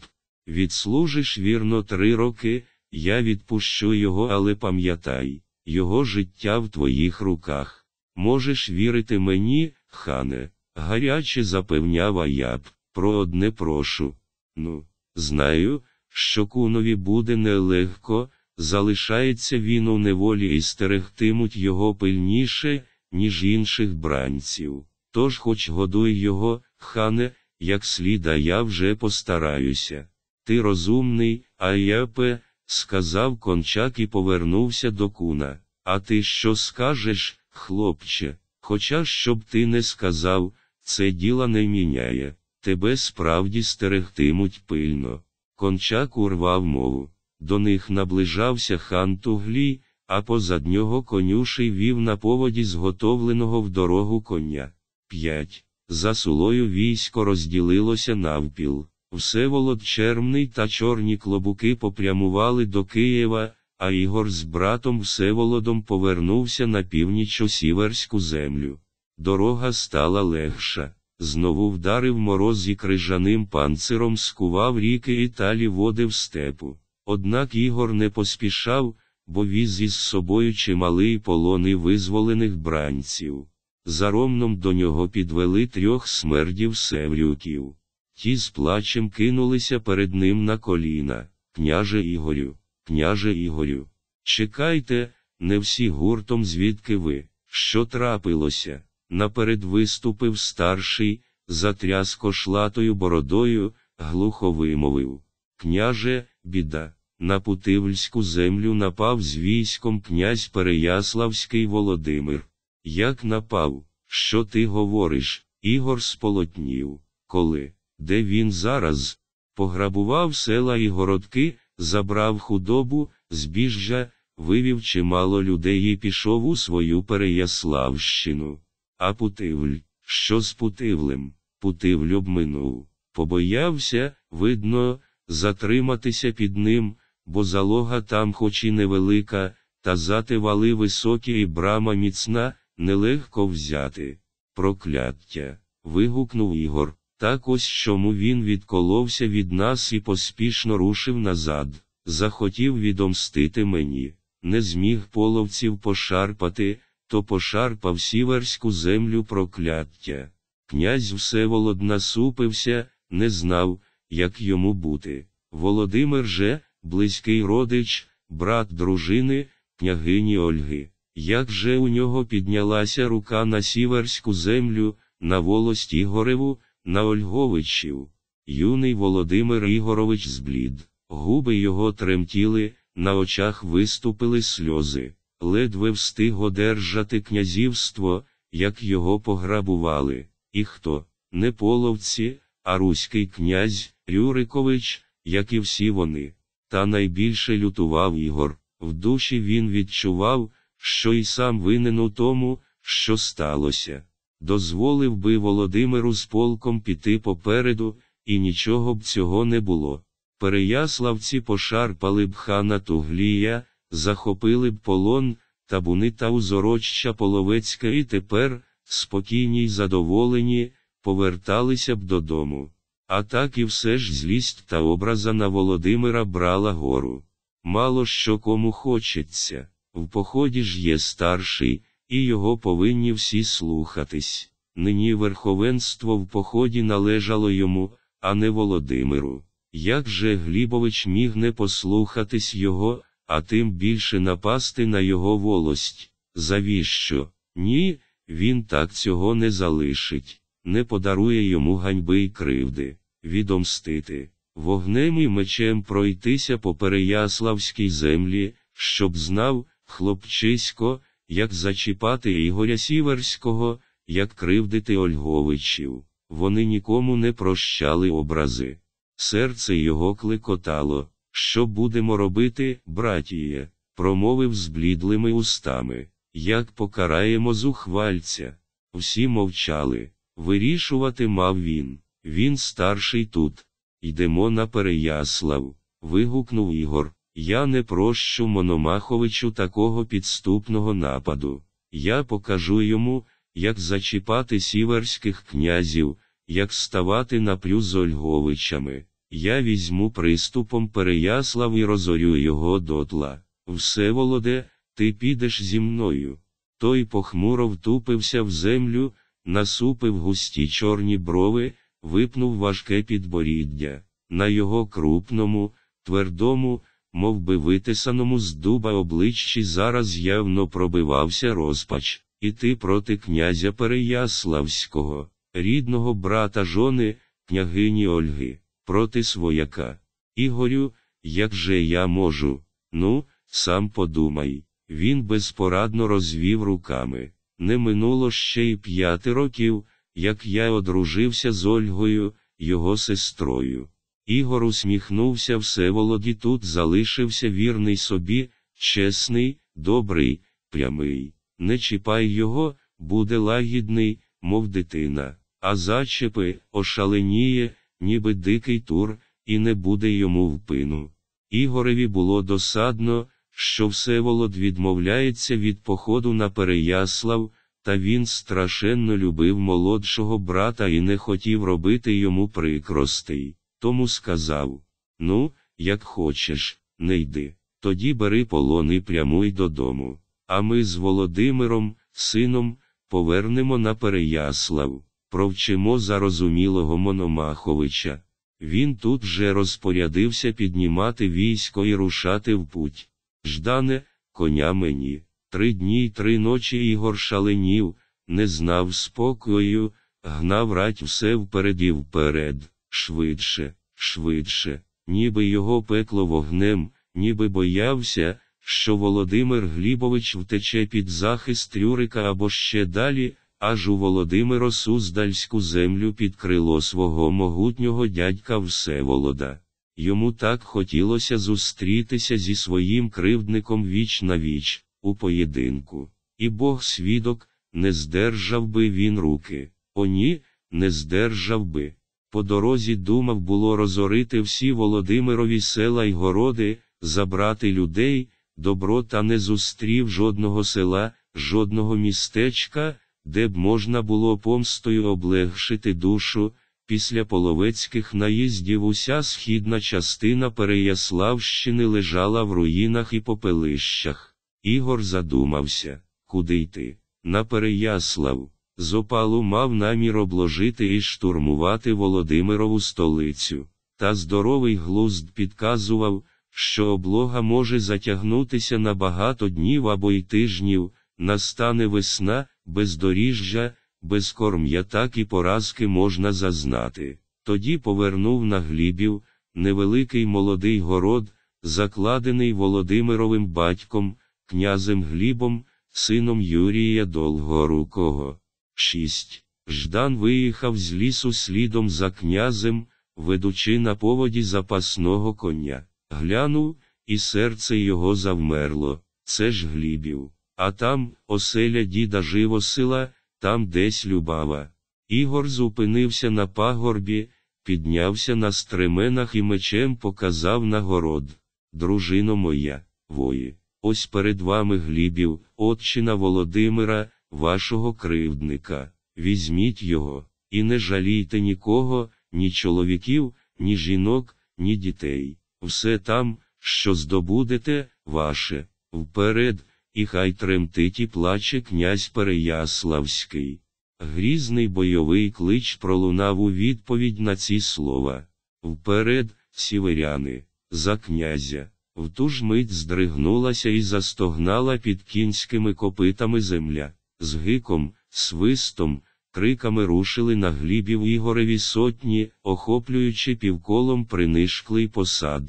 Відслужиш вірно три роки, я відпущу його, але пам'ятай, його життя в твоїх руках. Можеш вірити мені, хане, гаряче запевняв Аяб, про одне прошу. Ну, знаю, що кунові буде нелегко, залишається він у неволі і стерегтимуть його пильніше, ніж інших бранців. Тож хоч годуй його, хане, як слід, а я вже постараюся. Ти розумний, а я пе, сказав кончак і повернувся до куна. А ти що скажеш, хлопче? Хоча щоб ти не сказав, це діла не міняє, тебе справді стерегтимуть пильно. Кончак урвав мову. До них наближався хан Туглій, а позад нього конюший вів на поводі зготовленого в дорогу коня. 5. За сулою військо розділилося навпіл. Всеволод Чермний та чорні клобуки попрямували до Києва, а Ігор з братом Всеволодом повернувся на північ у сіверську землю. Дорога стала легша. Знову вдарив мороз і крижаним панциром скував ріки і талі води в степу. Однак Ігор не поспішав, бо віз із собою чималий полони визволених бранців. За ромном до нього підвели трьох смердів севрюків. Ті з плачем кинулися перед ним на коліна. Княже Ігорю, княже Ігорю. Чекайте, не всі гуртом, звідки ви, що трапилося. Наперед виступив старший, затряс кошлатою бородою, глухо вимовив. Княже, біда, на Путивльську землю напав з військом князь Переяславський Володимир. Як напав, що ти говориш, Ігор сполотнів, коли, де він зараз? Пограбував села і городки, забрав худобу, збіжжя, вивів чимало людей і пішов у свою Переяславщину. А Путивль, що з Путивлем? Путивль обминув. Побоявся, видно, затриматися під ним, бо залога там хоч і невелика, та зати вали високі і брама міцна, нелегко взяти. Прокляття. вигукнув Ігор. Так ось чому він відколовся від нас і поспішно рушив назад. Захотів відомстити мені, не зміг половців пошарпати, то пошарпав сіверську землю прокляття. Князь Всеволод насупився, не знав, як йому бути. Володимир же, близький родич, брат дружини, княгині Ольги. Як же у нього піднялася рука на сіверську землю, на волость Ігореву, на Ольговичів. Юний Володимир Ігорович зблід, губи його тремтіли, на очах виступили сльози, ледве встиг одержати князівство, як його пограбували. І хто? Не половці, а руський князь Рюрикович, як і всі вони. Та найбільше лютував Ігор. В душі він відчував, що й сам винен у тому, що сталося. Дозволив би Володимиру з полком піти попереду, і нічого б цього не було. Переяславці пошарпали б хана Туглія, захопили б полон, табуни та узороччя Половецька і тепер, спокійні й задоволені, поверталися б додому. А так і все ж злість та образа на Володимира брала гору. Мало що кому хочеться, в поході ж є старший, і його повинні всі слухатись. Нині верховенство в поході належало йому, а не Володимиру. Як же Глібович міг не послухатись його, а тим більше напасти на його волость? Завіщо? Ні, він так цього не залишить, не подарує йому ганьби й кривди, відомстити, вогнем і мечем пройтися по Переяславській землі, щоб знав, хлопчисько, як зачіпати Ігоря Сіверського, як кривдити Ольговичів. Вони нікому не прощали образи. Серце його кликотало. Що будемо робити, братіє? промовив з блідлими устами. Як покараємо зухвальця? Всі мовчали. Вирішувати мав він. Він старший тут. Йдемо на Переяслав. вигукнув Ігор. Я не прощу Мономаховичу такого підступного нападу. Я покажу йому, як зачіпати сіверських князів, як ставати на плю з Ольговичами. Я візьму приступом Переяслав і розорю його дотла. Всеволоде, ти підеш зі мною. Той похмуро втупився в землю, насупив густі чорні брови, випнув важке підборіддя. На його крупному, твердому, мов би витисаному з дуба обличчі зараз явно пробивався розпач, іти проти князя Переяславського, рідного брата жони, княгині Ольги, проти свояка. Ігорю, Як же я можу? Ну, сам подумай. Він безпорадно розвів руками. Не минуло ще й п'яти років, як я одружився з Ольгою, його сестрою. Ігор усміхнувся Всеволоді тут залишився вірний собі, чесний, добрий, прямий. Не чіпай його, буде лагідний, мов дитина, а зачепи ошаленіє, ніби дикий тур, і не буде йому впину. Ігореві було досадно, що Всеволод відмовляється від походу на Переяслав, та він страшенно любив молодшого брата і не хотів робити йому прикростей. Тому сказав: Ну, як хочеш, не йди. Тоді бери полон і прямуй додому. А ми з Володимиром, сином, повернемо на Переяслав, провчимо зарозумілого Мономаховича. Він тут же розпорядився піднімати військо і рушати в путь. Ждане, коня мені. Три дні й три ночі Ігор шаленів, не знав спокою, гнав рать все вперед і вперед, швидше, швидше, ніби його пекло вогнем, ніби боявся, що Володимир Глібович втече під захист Рюрика або ще далі, аж у Володимиро Суздальську землю під крило свого могутнього дядька Всеволода. Йому так хотілося зустрітися зі своїм кривдником віч на віч, у поєдинку. І Бог свідок, не здержав би він руки. О ні, не здержав би. По дорозі думав було розорити всі Володимирові села й городи, забрати людей, добро та не зустрів жодного села, жодного містечка, де б можна було помстою облегшити душу. Після половецьких наїздів уся східна частина Переяславщини лежала в руїнах і попелищах. Ігор задумався, куди йти. На Переяслав. З мав намір обложити і штурмувати Володимирову столицю. Та здоровий глузд підказував, що облога може затягнутися на багато днів або й тижнів, настане весна, бездоріжжя, без корм'я так і поразки можна зазнати. Тоді повернув на Глібів, невеликий молодий город, закладений Володимировим батьком, князем Глібом, сином Юрія Долгорукого. 6. Ждан виїхав з лісу слідом за князем, ведучи на поводі запасного коня. Глянув, і серце його завмерло. Це ж Глібів. А там, оселя діда Живосила, там десь любава. Ігор зупинився на пагорбі, піднявся на стременах і мечем показав на город. Дружино моя, вої, ось перед вами Глібів, отчина Володимира, вашого кривдника. Візьміть його, і не жалійте нікого, ні чоловіків, ні жінок, ні дітей. Все там, що здобудете, ваше, вперед, і хай тремтить і плаче князь Переяславський. Грізний бойовий клич пролунав у відповідь на ці слова. Вперед, сіверяни, за князя. В ту ж мить здригнулася і застогнала під кінськими копитами земля. З гиком, свистом, криками рушили на глібів Ігореві сотні, охоплюючи півколом принишклий посад.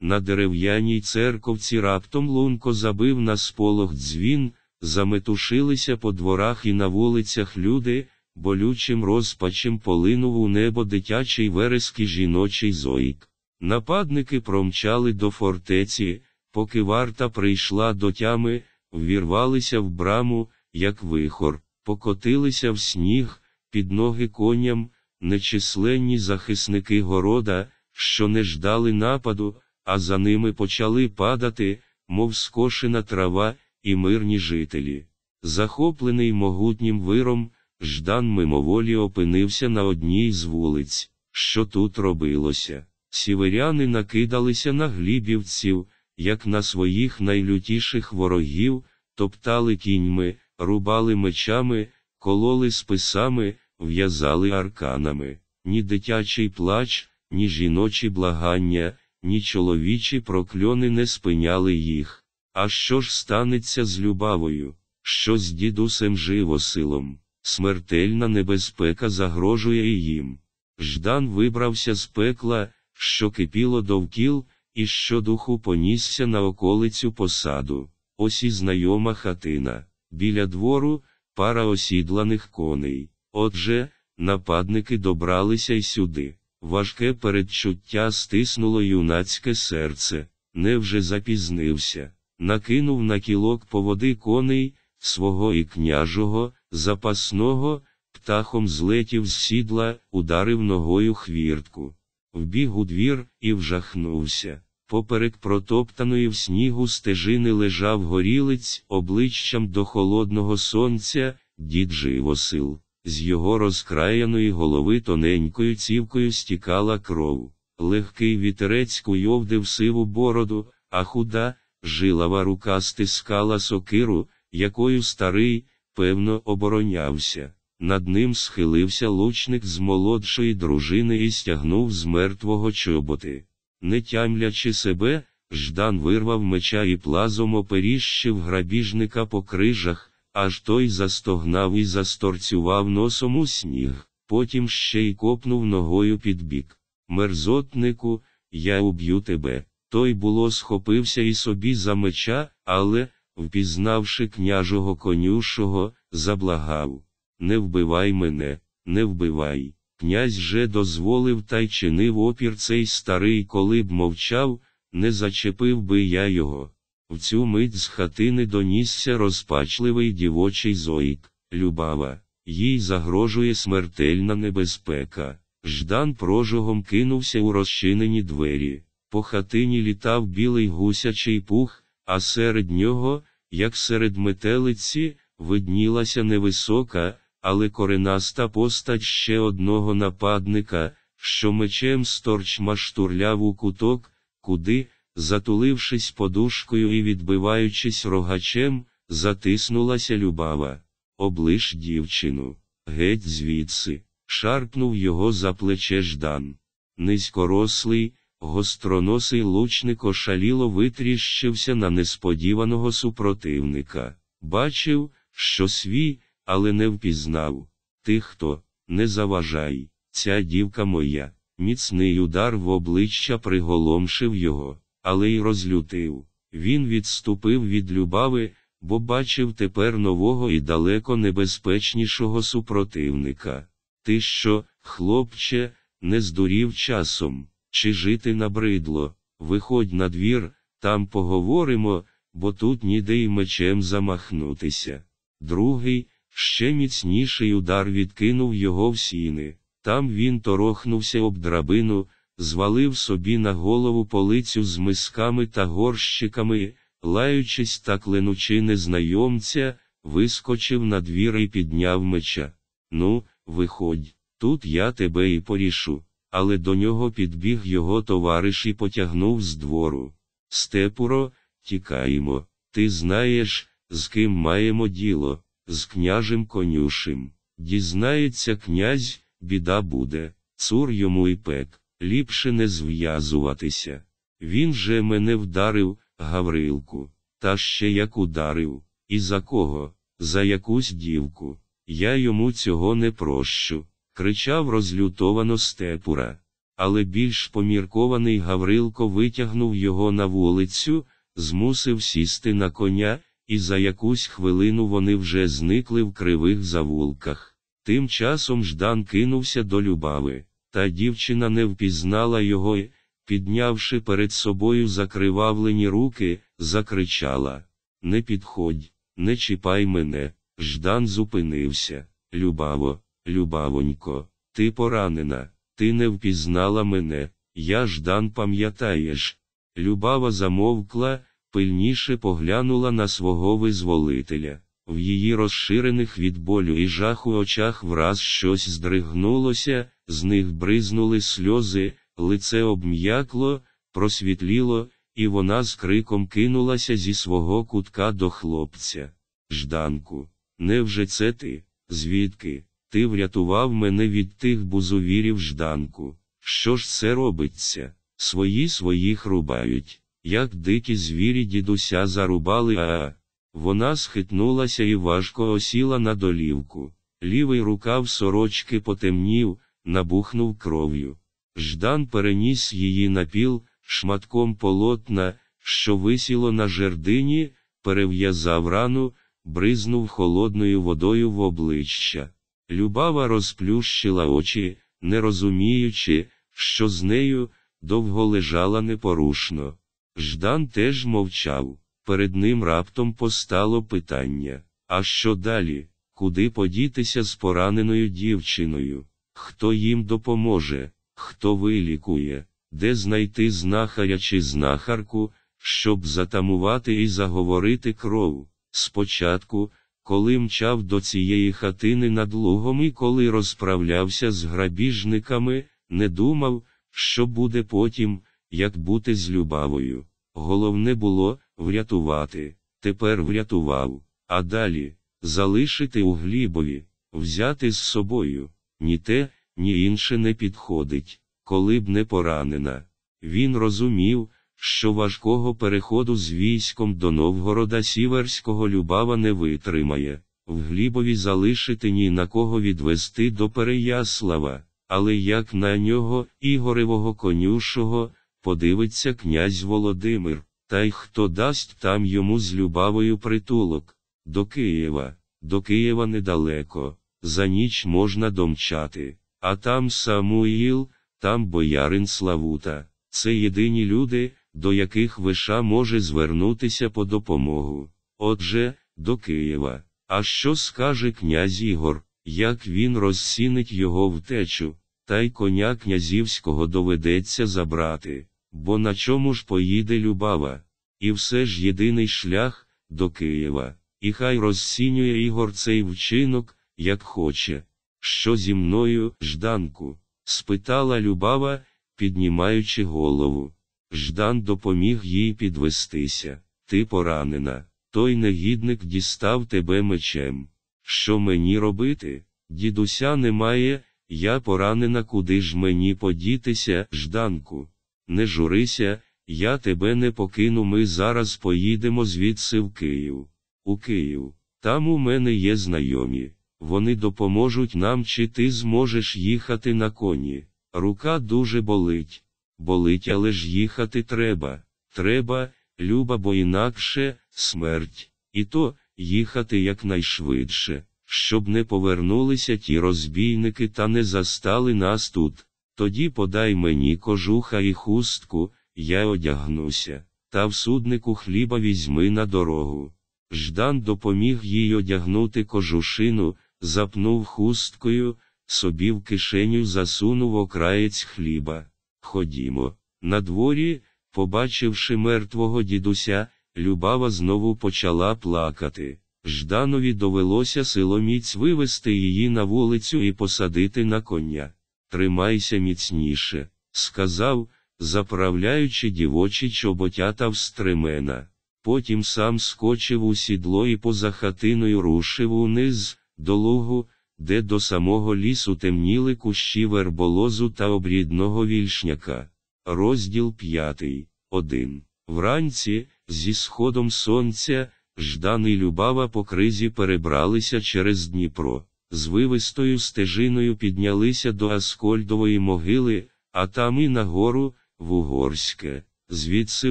На дерев'яній церковці раптом лунко забив на сполох дзвін, заметушилися по дворах і на вулицях люди, болючим розпачем полинув у небо дитячий вереский жіночий зоїк. Нападники промчали до фортеці, поки варта прийшла до тями, ввірвалися в браму, як вихор, покотилися в сніг, під ноги коням, нечисленні захисники города, що не ждали нападу, а за ними почали падати, мов скошена трава, і мирні жителі. Захоплений могутнім виром, Ждан мимоволі опинився на одній з вулиць. Що тут робилося? Сіверяни накидалися на глібівців, як на своїх найлютіших ворогів, топтали кіньми, рубали мечами, кололи списами, в'язали арканами. Ні дитячий плач, ні жіночі благання, ні чоловічі прокльони не спиняли їх. А що ж станеться з Любавою? Що з дідусем живосилом? Смертельна небезпека загрожує їм. Ждан вибрався з пекла, що кипіло довкіл, і щодуху понісся на околицю посаду. Ось і знайома хатина. Біля двору пара осідланих коней. Отже, нападники добралися й сюди. Важке передчуття стиснуло юнацьке серце. Невже запізнився? Накинув на кілок по води коней, свого і княжого, запасного, птахом злетів з сідла, ударив ногою хвіртку. Вбіг у двір і вжахнувся. Поперек протоптаної в снігу стежини лежав горілиць обличчям до холодного сонця, дід Живосил. З його розкраяної голови тоненькою цівкою стікала кров. Легкий вітерець куйовдив сиву бороду, а худа, жилава рука стискала сокиру, якою старий, певно, оборонявся. Над ним схилився лучник з молодшої дружини і стягнув з мертвого чоботи. Не тямлячи себе, Ждан вирвав меча і плазом оперіщив грабіжника по крижах, аж той застогнав і засторцював носом у сніг, потім ще й копнув ногою під бік. Мерзотнику, я уб'ю тебе. Той було схопився і собі за меча, але, впізнавши княжого конюшого, заблагав Не вбивай мене, не вбивай. Князь же дозволив та й чинив опір цей старий, коли б мовчав, не зачепив би я його. В цю мить з хатини донісся розпачливий дівочий зоїк, Любава, їй загрожує смертельна небезпека. Ждан прожогом кинувся у розчинені двері. По хатині літав білий гусячий пух, а серед нього, як серед метелиці, виднілася невисока, але коренаста постать ще одного нападника, що мечем сторчма штурляв у куток, куди, затулившись подушкою і відбиваючись рогачем, затиснулася любава. Облиш дівчину, геть звідси, шарпнув його за плече Ждан. Низькорослий, гостроносий лучник ошаліло витріщився на несподіваного супротивника. Бачив, що свій, але не впізнав. Ти хто, не заважай, ця дівка моя. Міцний удар в обличчя приголомшив його, але й розлютив. Він відступив від любави, бо бачив тепер нового і далеко небезпечнішого супротивника. Ти що, хлопче, не здурів часом, чи жити набридло, виходь на двір, там поговоримо, бо тут ніде й мечем замахнутися. Другий, ще міцніший удар відкинув його в сіни. Там він торохнувся об драбину, звалив собі на голову полицю з мисками та горщиками, лаючись та кленучи незнайомця, вискочив на двір і підняв меча. Ну, виходь, тут я тебе і порішу. Але до нього підбіг його товариш і потягнув з двору. Степуро, тікаємо. Ти знаєш, з ким маємо діло, з княжим конюшим. Дізнається князь, біда буде, цур йому і пек, ліпше не зв'язуватися. Він же мене вдарив, Гаврилку, та ще як ударив, і за кого, за якусь дівку. Я йому цього не прощу, кричав розлютовано степура. Але більш поміркований Гаврилко витягнув його на вулицю, змусив сісти на коня, і за якусь хвилину вони вже зникли в кривих завулках. Тим часом Ждан кинувся до Любави, та дівчина не впізнала його і, піднявши перед собою закривавлені руки, закричала: Не підходь, не чіпай мене. Ждан зупинився. Любаво, любавонько, ти поранена, ти не впізнала мене, я Ждан пам'ятаєш. Любава замовкла, пильніше поглянула на свого визволителя. В її розширених від болю і жаху очах враз щось здригнулося, з них бризнули сльози, лице обм'якло, просвітліло, і вона з криком кинулася зі свого кутка до хлопця. Жданку, невже це ти? Звідки? Ти врятував мене від тих бузовірів Жданку. Що ж це робиться? Свої своїх рубають, як дикі звірі дідуся зарубали, а. Вона схитнулася і важко осіла на долівку. Лівий рукав сорочки потемнів, набухнув кров'ю. Ждан переніс її на піл, шматком полотна, що висіло на жердині, перев'язав рану, бризнув холодною водою в обличчя. Любава розплющила очі, не розуміючи, що з нею довго лежала непорушно. Ждан теж мовчав. Перед ним раптом постало питання: а що далі? Куди подітися з пораненою дівчиною? Хто їм допоможе, хто вилікує, де знайти знахаря чи знахарку, щоб затамувати і заговорити кров? Спочатку, коли мчав до цієї хатини над лугом і коли розправлявся з грабіжниками, не думав, що буде потім, як бути з любавою. Головне було врятувати, тепер врятував, а далі залишити у глібові, взяти з собою. Ні те, ні інше не підходить, коли б не поранена. Він розумів, що важкого переходу з військом до Новгорода Сіверського Любава не витримає, в Глібові залишити ні на кого відвести до Переяслава, але як на нього, Ігоревого конюшого, подивиться князь Володимир, та й хто дасть там йому з Любавою притулок, до Києва, до Києва недалеко, за ніч можна домчати, а там Самуїл, там боярин Славута, це єдині люди, до яких виша може звернутися по допомогу. Отже, до Києва. А що скаже князь Ігор, як він розсінить його втечу, та й коня князівського доведеться забрати, бо на чому ж поїде Любава? І все ж єдиний шлях до Києва, і хай розсінює Ігор цей вчинок, як хоче. Що зі мною, Жданку? спитала Любава, піднімаючи голову. Ждан допоміг їй підвестися. Ти поранена. Той негідник дістав тебе мечем. Що мені робити? Дідуся немає, я поранена, куди ж мені подітися, Жданку. Не журися, я тебе не покину. Ми зараз поїдемо звідси в Київ. У Київ. Там у мене є знайомі. Вони допоможуть нам, чи ти зможеш їхати на коні. Рука дуже болить. Болить, але ж їхати треба. Треба, люба, бо інакше смерть. І то їхати якнайшвидше, щоб не повернулися ті розбійники та не застали нас тут. Тоді подай мені кожуха і хустку, я одягнуся, та в суднику хліба візьми на дорогу. Ждан допоміг їй одягнути кожушину, запнув хусткою, собі в кишеню засунув окраєць хліба. Ходімо. На дворі, побачивши мертвого дідуся, Любава знову почала плакати. Жданові довелося силоміць вивести її на вулицю і посадити на коня. Тримайся міцніше, сказав, заправляючи дівочі чоботята в стремена. Потім сам скочив у сідло і поза хатиною рушив униз, до лугу, де до самого лісу темніли кущі верболозу та обрідного вільшняка. Розділ п'ятий. Один. Вранці, зі сходом сонця, Ждан і Любава по кризі перебралися через Дніпро, з вивистою стежиною піднялися до Аскольдової могили, а там і на гору, в Угорське. Звідси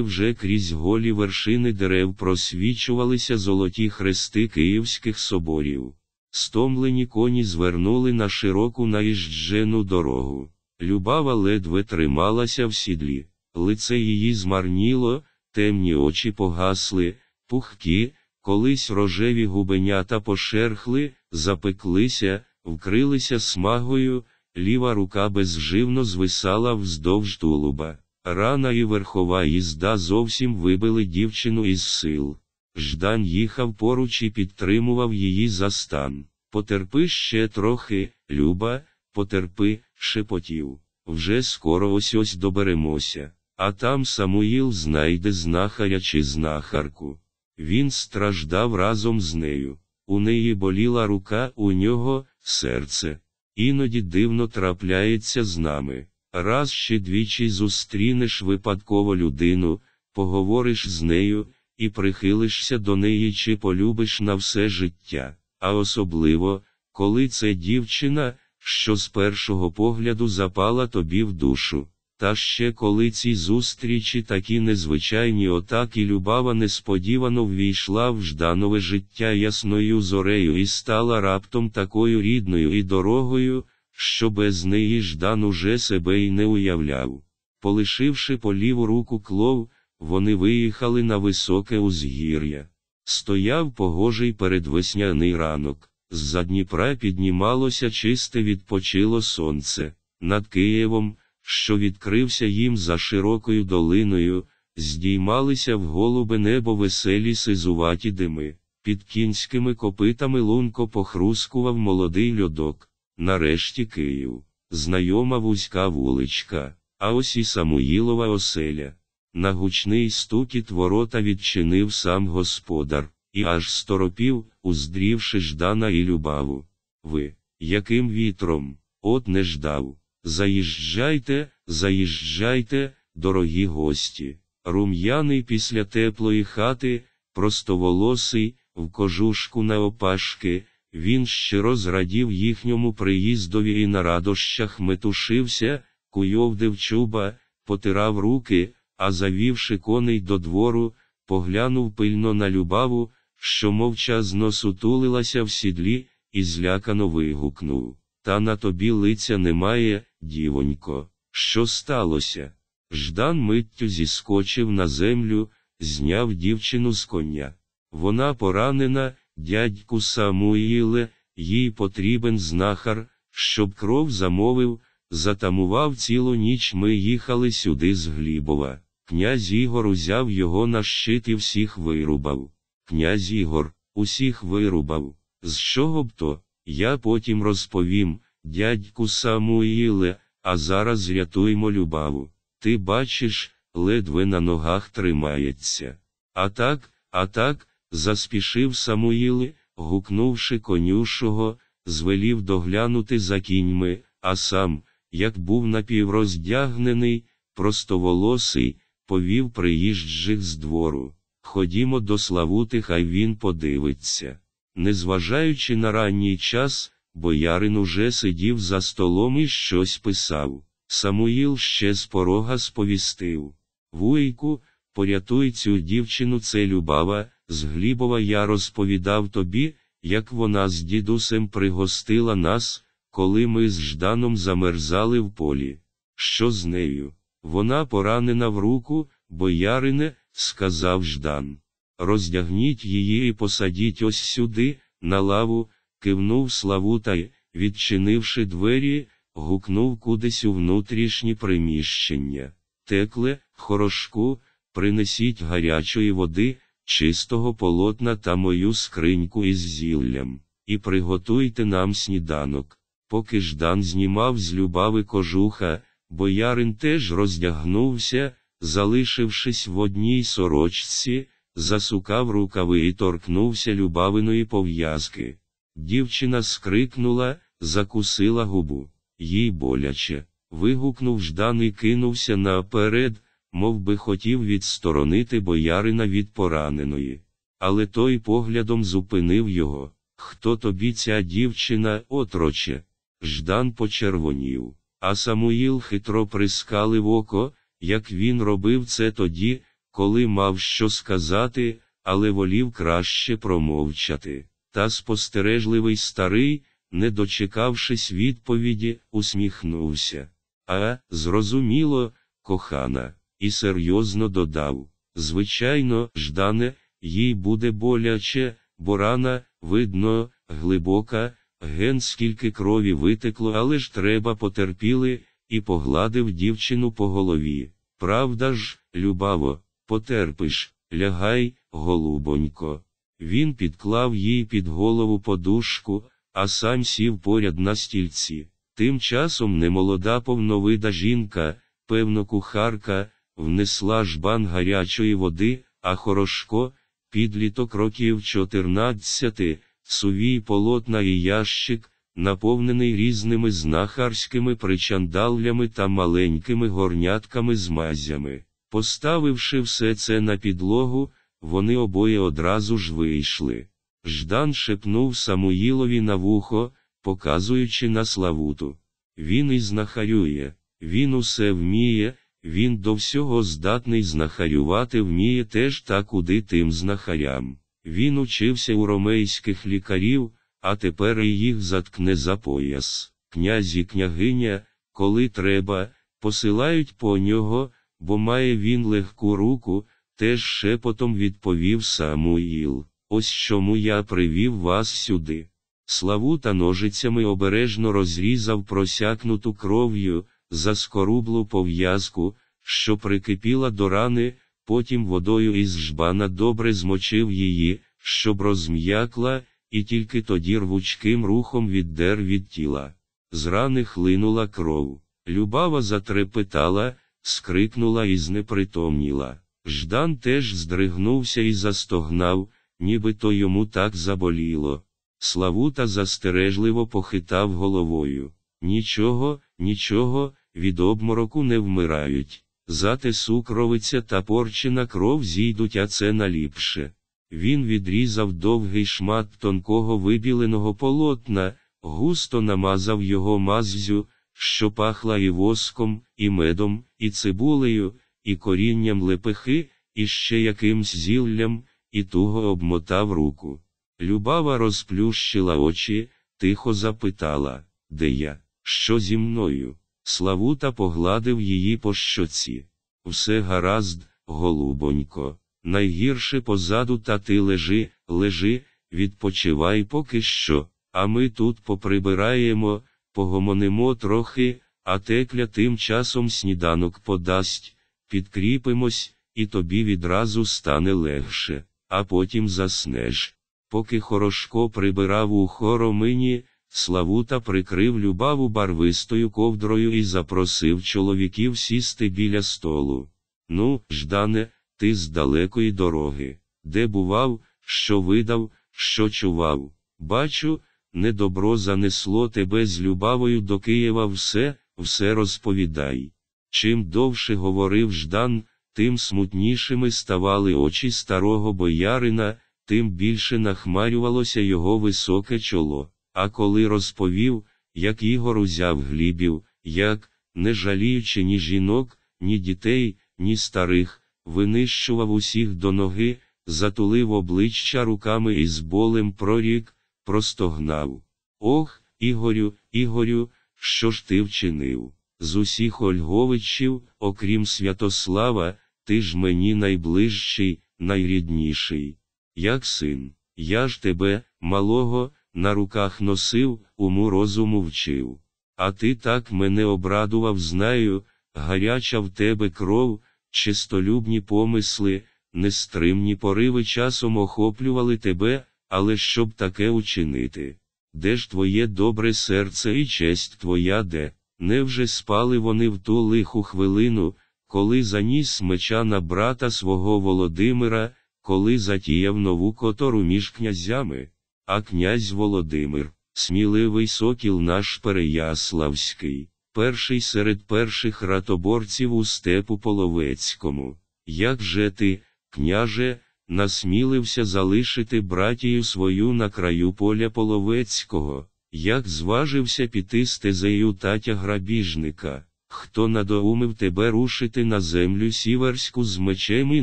вже крізь голі вершини дерев просвічувалися золоті хрести київських соборів. Стомлені коні звернули на широку наїжджену дорогу. Любава ледве трималася в сідлі, лице її змарніло, темні очі погасли, пухкі, колись рожеві губенята пошерхли, запеклися, вкрилися смагою, ліва рука безживно звисала вздовж тулуба. Рана і верхова їзда зовсім вибили дівчину із сил. Ждан їхав поруч і підтримував її за стан. Потерпи ще трохи, Люба, потерпи, шепотів. Вже скоро ось ось доберемося, а там Самуїл знайде знахаря чи знахарку. Він страждав разом з нею. У неї боліла рука, у нього серце. Іноді дивно трапляється з нами. Раз ще двічі зустрінеш випадково людину, поговориш з нею і прихилишся до неї чи полюбиш на все життя, а особливо, коли це дівчина, що з першого погляду запала тобі в душу. Та ще коли ці зустрічі такі незвичайні отак і Любава несподівано ввійшла в Жданове життя ясною зорею і стала раптом такою рідною і дорогою, що без неї Ждан уже себе й не уявляв. Полишивши по ліву руку клов, вони виїхали на високе узгір'я. Стояв погожий передвесняний ранок, з-за Дніпра піднімалося чисте відпочило сонце. Над Києвом, що відкрився їм за широкою долиною, здіймалися в голубе небо веселі сизуваті дими. Під кінськими копитами лунко похрускував молодий льодок. Нарешті Київ, знайома вузька вуличка, а ось і Самуїлова оселя. На гучний стукіт ворота відчинив сам господар, і аж сторопів, уздрівши Ждана і Любаву. Ви, яким вітром, от не ждав. Заїжджайте, заїжджайте, дорогі гості. Рум'яний після теплої хати, простоволосий, в кожушку на опашки, він щиро зрадів їхньому приїздові і на радощах метушився, куйовдив чуба, потирав руки, а завівши коней до двору, поглянув пильно на любаву, що мовчазно сутулилася в сідлі, і злякано вигукнув. Та на тобі лиця немає, дівонько, що сталося? Ждан миттю зіскочив на землю, зняв дівчину з коня. Вона поранена, дядьку Самуїле, їй потрібен знахар, щоб кров замовив, затамував цілу ніч ми їхали сюди з Глібова. Князь Ігор узяв його на щит і всіх вирубав. Князь Ігор, усіх вирубав. З чого б то? Я потім розповім, дядьку Самуїле, а зараз рятуймо любаву. Ти бачиш, ледве на ногах тримається. А так, а так, заспішив Самуїли, гукнувши конюшого, звелів доглянути за кіньми, а сам, як був напівроздягнений, простоволосий, повів приїжджих з двору. Ходімо до Славути, хай він подивиться. Незважаючи на ранній час, боярин уже сидів за столом і щось писав. Самуїл ще з порога сповістив Вуйку, порятуй цю дівчину, це любава, з Глібова я розповідав тобі, як вона з дідусем пригостила нас, коли ми з Жданом замерзали в полі. Що з нею? Вона поранена в руку, боярине, сказав Ждан. Роздягніть її і посадіть ось сюди, на лаву, кивнув Славутай, відчинивши двері, гукнув кудись у внутрішні приміщення. Текле, хорошку, принесіть гарячої води, чистого полотна та мою скриньку із зіллям, і приготуйте нам сніданок. Поки Ждан знімав з любави кожуха, боярин теж роздягнувся, залишившись в одній сорочці, засукав рукави і торкнувся любавиної пов'язки. Дівчина скрикнула, закусила губу. Їй боляче. Вигукнув Ждан і кинувся наперед, мов би хотів відсторонити боярина від пораненої. Але той поглядом зупинив його. Хто тобі ця дівчина, отроче? Ждан почервонів, а Самуїл хитро прискалив око, як він робив це тоді, коли мав що сказати, але волів краще промовчати. Та спостережливий старий, не дочекавшись відповіді, усміхнувся. А, зрозуміло, кохана, і серйозно додав звичайно, Ждане, їй буде боляче, бо рана, видно, глибока, ген скільки крові витекло, але ж треба потерпіли, і погладив дівчину по голові. Правда ж, любаво, потерпиш, лягай, голубонько. Він підклав їй під голову подушку, а сам сів поряд на стільці. Тим часом немолода повновида жінка, певно, кухарка, внесла жбан гарячої води, а хорошко, підліток років чотирнадцяти, сувій полотна і ящик, наповнений різними знахарськими причандаллями та маленькими горнятками з мазями. Поставивши все це на підлогу, вони обоє одразу ж вийшли. Ждан шепнув Самуїлові на вухо, показуючи на Славуту. Він і знахарює. Він усе вміє, він до всього здатний знахарювати вміє теж та куди тим знахарям. Він учився у ромейських лікарів, а тепер і їх заткне за пояс. Князь і княгиня, коли треба, посилають по нього, бо має він легку руку, теж шепотом відповів Самуїл. Ось чому я привів вас сюди. Славута ножицями обережно розрізав просякнуту кров'ю, заскорублу пов'язку, що прикипіла до рани, потім водою із жбана добре змочив її, щоб розм'якла, і тільки тоді рвучким рухом віддер від тіла. З рани хлинула кров. Любава затрепетала, скрикнула і знепритомніла. Ждан теж здригнувся і застогнав, ніби то йому так заболіло. Славута застережливо похитав головою. Нічого, нічого, від обмороку не вмирають. Зате сукровиця та порчена кров зійдуть, а це наліпше. Він відрізав довгий шмат тонкого вибіленого полотна, густо намазав його маззю, що пахла і воском, і медом, і цибулею, і корінням лепехи, і ще якимсь зіллям, і туго обмотав руку. Любава розплющила очі, тихо запитала, де я, що зі мною? Славута погладив її по щоці. Все гаразд, голубонько, найгірше позаду, та ти лежи, лежи, відпочивай поки що, а ми тут поприбираємо, погомонимо трохи, а текля тим часом сніданок подасть, підкріпимось, і тобі відразу стане легше, а потім заснеш. Поки Хорошко прибирав у хоромині, Славута прикрив любаву барвистою ковдрою і запросив чоловіків сісти біля столу. Ну, Ждане, ти з далекої дороги, де бував, що видав, що чував. Бачу, недобро занесло тебе з любавою до Києва все, все розповідай. Чим довше говорив Ждан, тим смутнішими ставали очі старого боярина, тим більше нахмарювалося його високе чоло. А коли розповів, як Ігор узяв глібів, як, не жаліючи ні жінок, ні дітей, ні старих, винищував усіх до ноги, затулив обличчя руками і з болем прорік, простогнав. Ох, Ігорю, Ігорю, що ж ти вчинив? З усіх Ольговичів, окрім Святослава, ти ж мені найближчий, найрідніший. Як син, я ж тебе, малого, на руках носив, уму розуму вчив. А ти так мене обрадував, знаю, гаряча в тебе кров, чистолюбні помисли, нестримні пориви часом охоплювали тебе, але щоб таке учинити. Де ж твоє добре серце і честь твоя де? Невже спали вони в ту лиху хвилину, коли заніс меча на брата свого Володимира, коли затіяв нову котору між князями? А князь Володимир, сміливий сокіл наш Переяславський, перший серед перших ратоборців у степу Половецькому. Як же ти, княже, насмілився залишити братію свою на краю поля Половецького, як зважився піти стезею татя грабіжника, хто надоумив тебе рушити на землю сіверську з мечем і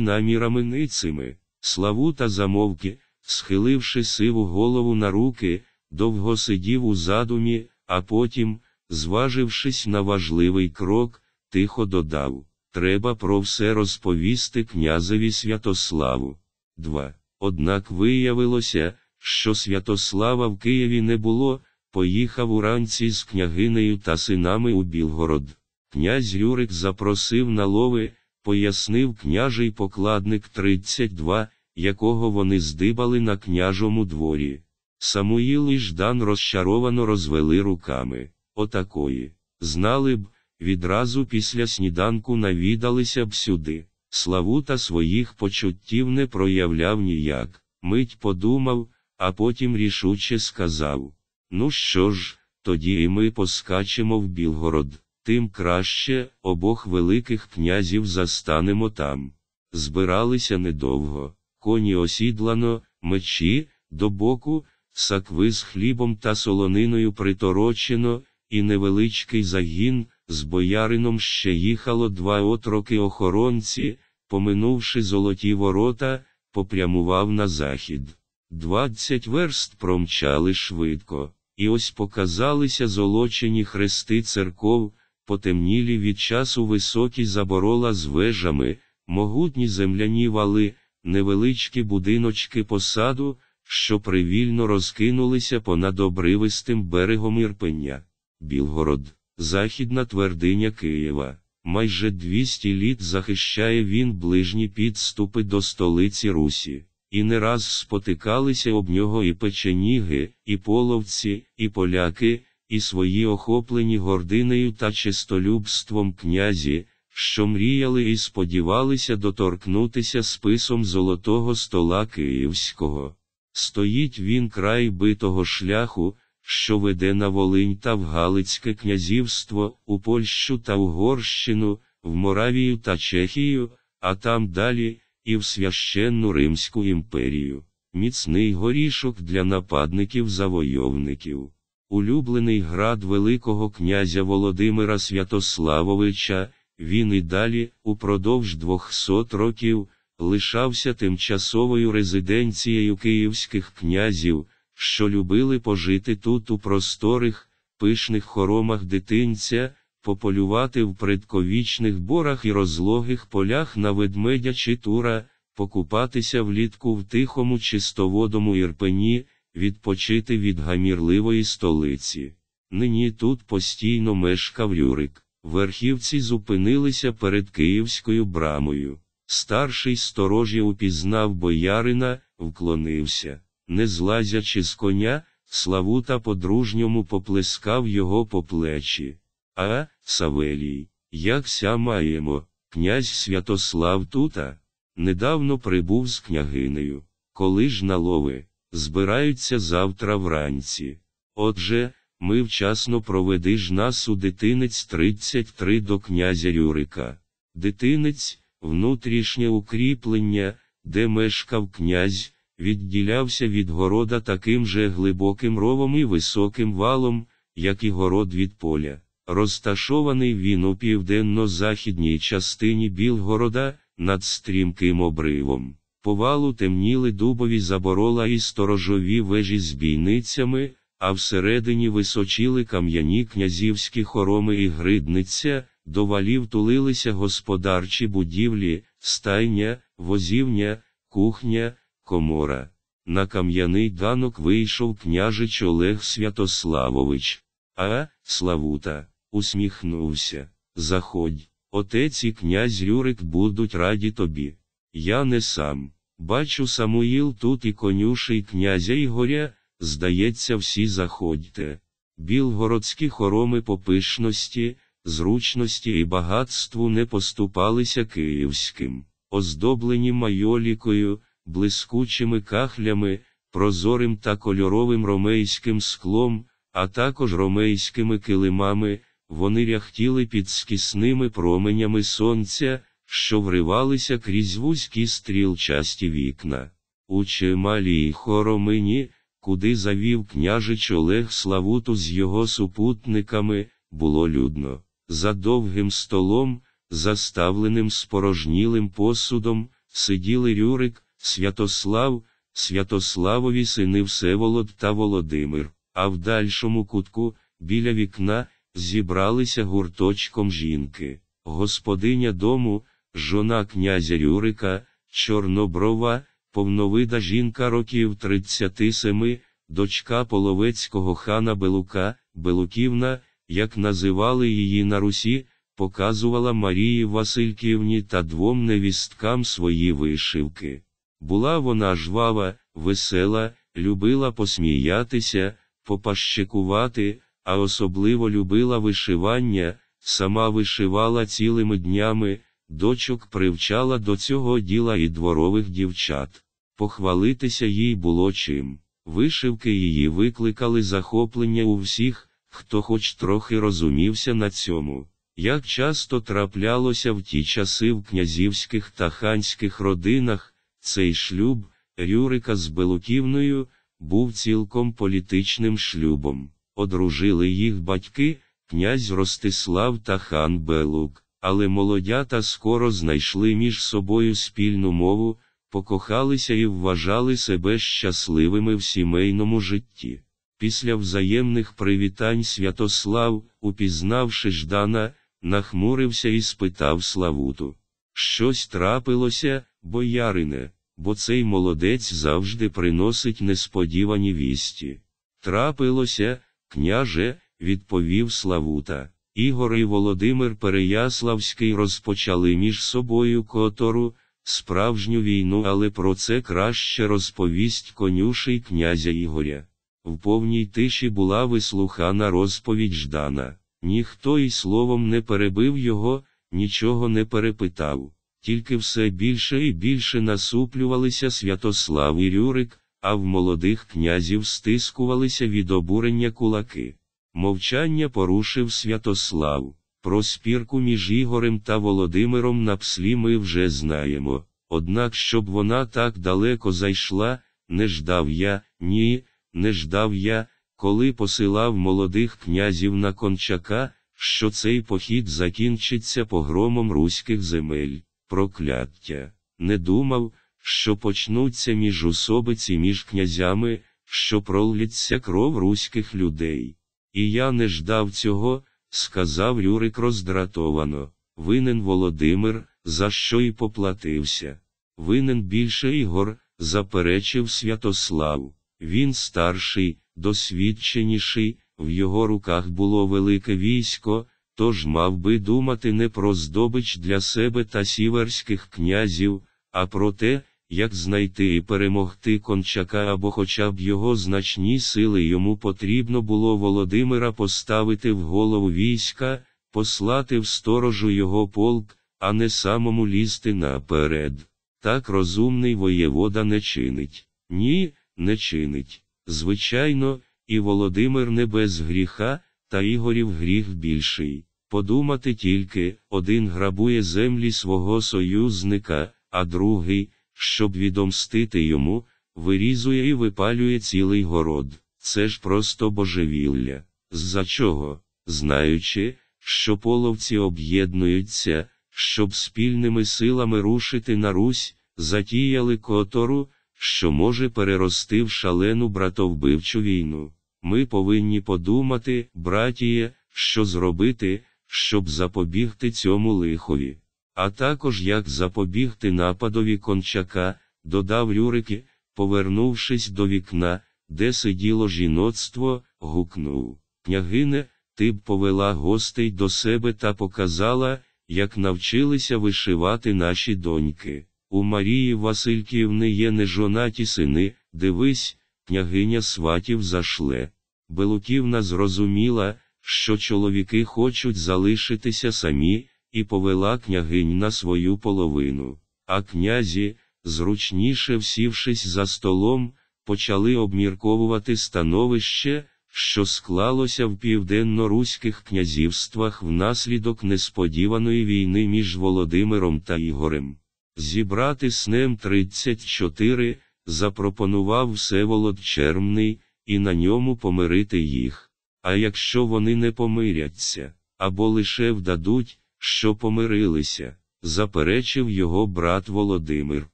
намірами ницими, славу та замовки схиливши сиву голову на руки, довго сидів у задумі, а потім, зважившись на важливий крок, тихо додав Треба про все розповісти князеві Святославу. 2. Однак виявилося, що Святослава в Києві не було, поїхав уранці з княгинею та синами у Білгород. Князь Юрик запросив на лови, пояснив княжий покладник 32, якого вони здибали на княжому дворі. Самуїл і Ждан розчаровано розвели руками. Отакої. Знали б, відразу після сніданку навідалися б сюди. Славута своїх почуттів не проявляв ніяк. Мить подумав, а потім рішуче сказав: Ну що ж, тоді і ми поскачемо в Білгород, тим краще обох великих князів застанемо там. Збиралися недовго коні осідлано, мечі, до боку, сакви з хлібом та солониною приторочено, і невеличкий загін, з боярином ще їхало два отроки охоронці, поминувши золоті ворота, попрямував на захід. Двадцять верст промчали швидко, і ось показалися золочені хрести церков, потемнілі від часу високі заборола з вежами, могутні земляні вали, невеличкі будиночки посаду, що привільно розкинулися понад обривистим берегом Ірпеня. Білгород, західна твердиня Києва. Майже 200 літ захищає він ближні підступи до столиці Русі, і не раз спотикалися об нього і печеніги, і половці, і поляки, і свої охоплені гординею та чистолюбством князі, що мріяли і сподівалися доторкнутися списом золотого стола київського. Стоїть він край битого шляху, що веде на Волинь та в Галицьке князівство, у Польщу та Угорщину, в Моравію та Чехію, а там далі, і в священну Римську імперію. Міцний горішок для нападників-завойовників. Улюблений град Великого князя Володимира Святославовича, він і далі, упродовж 200 років, лишався тимчасовою резиденцією київських князів, що любили пожити тут у просторих, пишних хоромах дитинця, пополювати в предковічних борах і розлогих полях на ведмедя чи тура, покупатися влітку в тихому чистоводому ірпені, відпочити від гамірливої столиці. Нині тут постійно мешкав Юрик. Верхівці зупинилися перед київською брамою. Старший сторожі упізнав боярина, вклонився, не злазячи з коня, Славута по-дружньому поплескав його по плечі. А, Савелій, як ся маємо, князь Святослав тута? Недавно прибув з княгинею. Коли ж на лови, збираються завтра вранці. Отже, ми вчасно проведи ж нас у дитинець 33 до князя Рюрика. Дитинець, внутрішнє укріплення, де мешкав князь, відділявся від города таким же глибоким ровом і високим валом, як і город від поля. Розташований він у південно-західній частині Білгорода, над стрімким обривом. По валу темніли дубові заборола і сторожові вежі з бійницями, а всередині височіли кам'яні князівські хороми і гридниця, до валів тулилися господарчі будівлі, стайня, возівня, кухня, комора. На кам'яний ганок вийшов княжич Олег Святославович. А, Славута, усміхнувся. Заходь, отець і князь Рюрик будуть раді тобі. Я не сам. Бачу Самуїл тут і конюший князя Ігоря, здається, всі заходьте. Білгородські хороми по пишності, зручності і багатству не поступалися київським, оздоблені майолікою, блискучими кахлями, прозорим та кольоровим ромейським склом, а також ромейськими килимами, вони ряхтіли під скісними променями сонця, що вривалися крізь вузькі стрілчасті вікна. У чималій хоромині, куди завів княжич Олег Славуту з його супутниками, було людно. За довгим столом, заставленим спорожнілим посудом, сиділи Рюрик, Святослав, Святославові сини Всеволод та Володимир, а в дальшому кутку, біля вікна, зібралися гурточком жінки. Господиня дому, жона князя Рюрика, Чорноброва, повновида жінка років 37, дочка половецького хана Белука, Белуківна, як називали її на Русі, показувала Марії Васильківні та двом невісткам свої вишивки. Була вона жвава, весела, любила посміятися, попащикувати, а особливо любила вишивання, сама вишивала цілими днями, дочок привчала до цього діла і дворових дівчат. Похвалитися їй було чим. Вишивки її викликали захоплення у всіх, хто хоч трохи розумівся на цьому. Як часто траплялося в ті часи в князівських та ханських родинах, цей шлюб, Рюрика з Белуківною, був цілком політичним шлюбом. Одружили їх батьки, князь Ростислав та хан Белук, але молодята скоро знайшли між собою спільну мову, покохалися і вважали себе щасливими в сімейному житті. Після взаємних привітань Святослав, упізнавши Ждана, нахмурився і спитав Славуту. Щось трапилося, боярине, бо цей молодець завжди приносить несподівані вісті. Трапилося, княже, відповів Славута. Ігор і Володимир Переяславський розпочали між собою котору, справжню війну, але про це краще розповість конюший князя Ігоря. В повній тиші була вислухана розповідь Ждана. Ніхто й словом не перебив його, нічого не перепитав, тільки все більше і більше насуплювалися Святослав і Рюрик, а в молодих князів стискувалися від обурення кулаки. Мовчання порушив Святослав. Про спірку між Ігорем та Володимиром на пслі ми вже знаємо. Однак, щоб вона так далеко зайшла, не ждав я, ні, не ждав я, коли посилав молодих князів на кончака, що цей похід закінчиться погромом руських земель, прокляття. Не думав, що почнуться міжусобиці між князями, що пролється кров руських людей. І я не ждав цього, сказав Рюрик роздратовано. Винен Володимир, за що й поплатився. Винен більше Ігор, заперечив Святослав. Він старший, досвідченіший, в його руках було велике військо, тож мав би думати не про здобич для себе та сіверських князів, а про те, як знайти і перемогти кончака або хоча б його значні сили йому потрібно було Володимира поставити в голову війська, послати в сторожу його полк, а не самому лізти наперед. Так розумний воєвода не чинить. Ні, не чинить. Звичайно, і Володимир не без гріха, та Ігорів гріх більший. Подумати тільки, один грабує землі свого союзника, а другий, щоб відомстити йому, вирізує і випалює цілий город. Це ж просто божевілля. За чого? Знаючи, що половці об'єднуються, щоб спільними силами рушити на Русь, затіяли котору, що може перерости в шалену братовбивчу війну. Ми повинні подумати, братіє, що зробити, щоб запобігти цьому лихові. А також як запобігти нападові кончака, додав Рюрики, повернувшись до вікна, де сиділо жіноцтво, гукнув. Княгине, ти б повела гостей до себе та показала, як навчилися вишивати наші доньки. У Марії Васильківни є нежонаті сини, дивись, княгиня сватів зашле. Белуківна зрозуміла, що чоловіки хочуть залишитися самі, і повела княгинь на свою половину. А князі, зручніше всівшись за столом, почали обмірковувати становище, що склалося в південно-руських князівствах внаслідок несподіваної війни між Володимиром та Ігорем. Зібрати снем 34, запропонував Всеволод Чермний, і на ньому помирити їх. А якщо вони не помиряться, або лише вдадуть, що помирилися, заперечив його брат Володимир,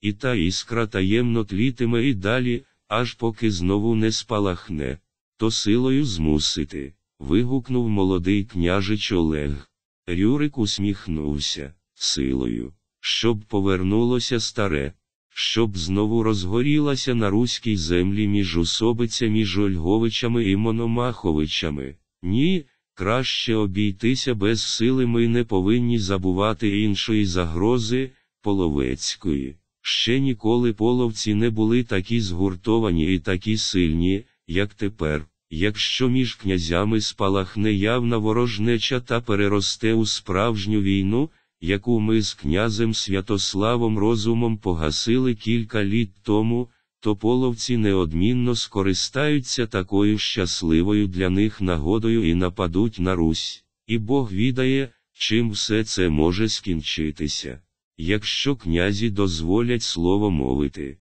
і та іскра таємно тлітиме і далі, аж поки знову не спалахне, то силою змусити. вигукнув молодий княжич Олег. Рюрик усміхнувся, силою, щоб повернулося старе, щоб знову розгорілася на руській землі між Ольговичами і Мономаховичами. Ні, краще обійтися без сили ми не повинні забувати іншої загрози, половецької. Ще ніколи половці не були такі згуртовані і такі сильні, як тепер. Якщо між князями спалахне явна ворожнеча та переросте у справжню війну, яку ми з князем Святославом розумом погасили кілька літ тому, то половці неодмінно скористаються такою щасливою для них нагодою і нападуть на Русь, і Бог відає, чим все це може скінчитися. Якщо князі дозволять слово мовити,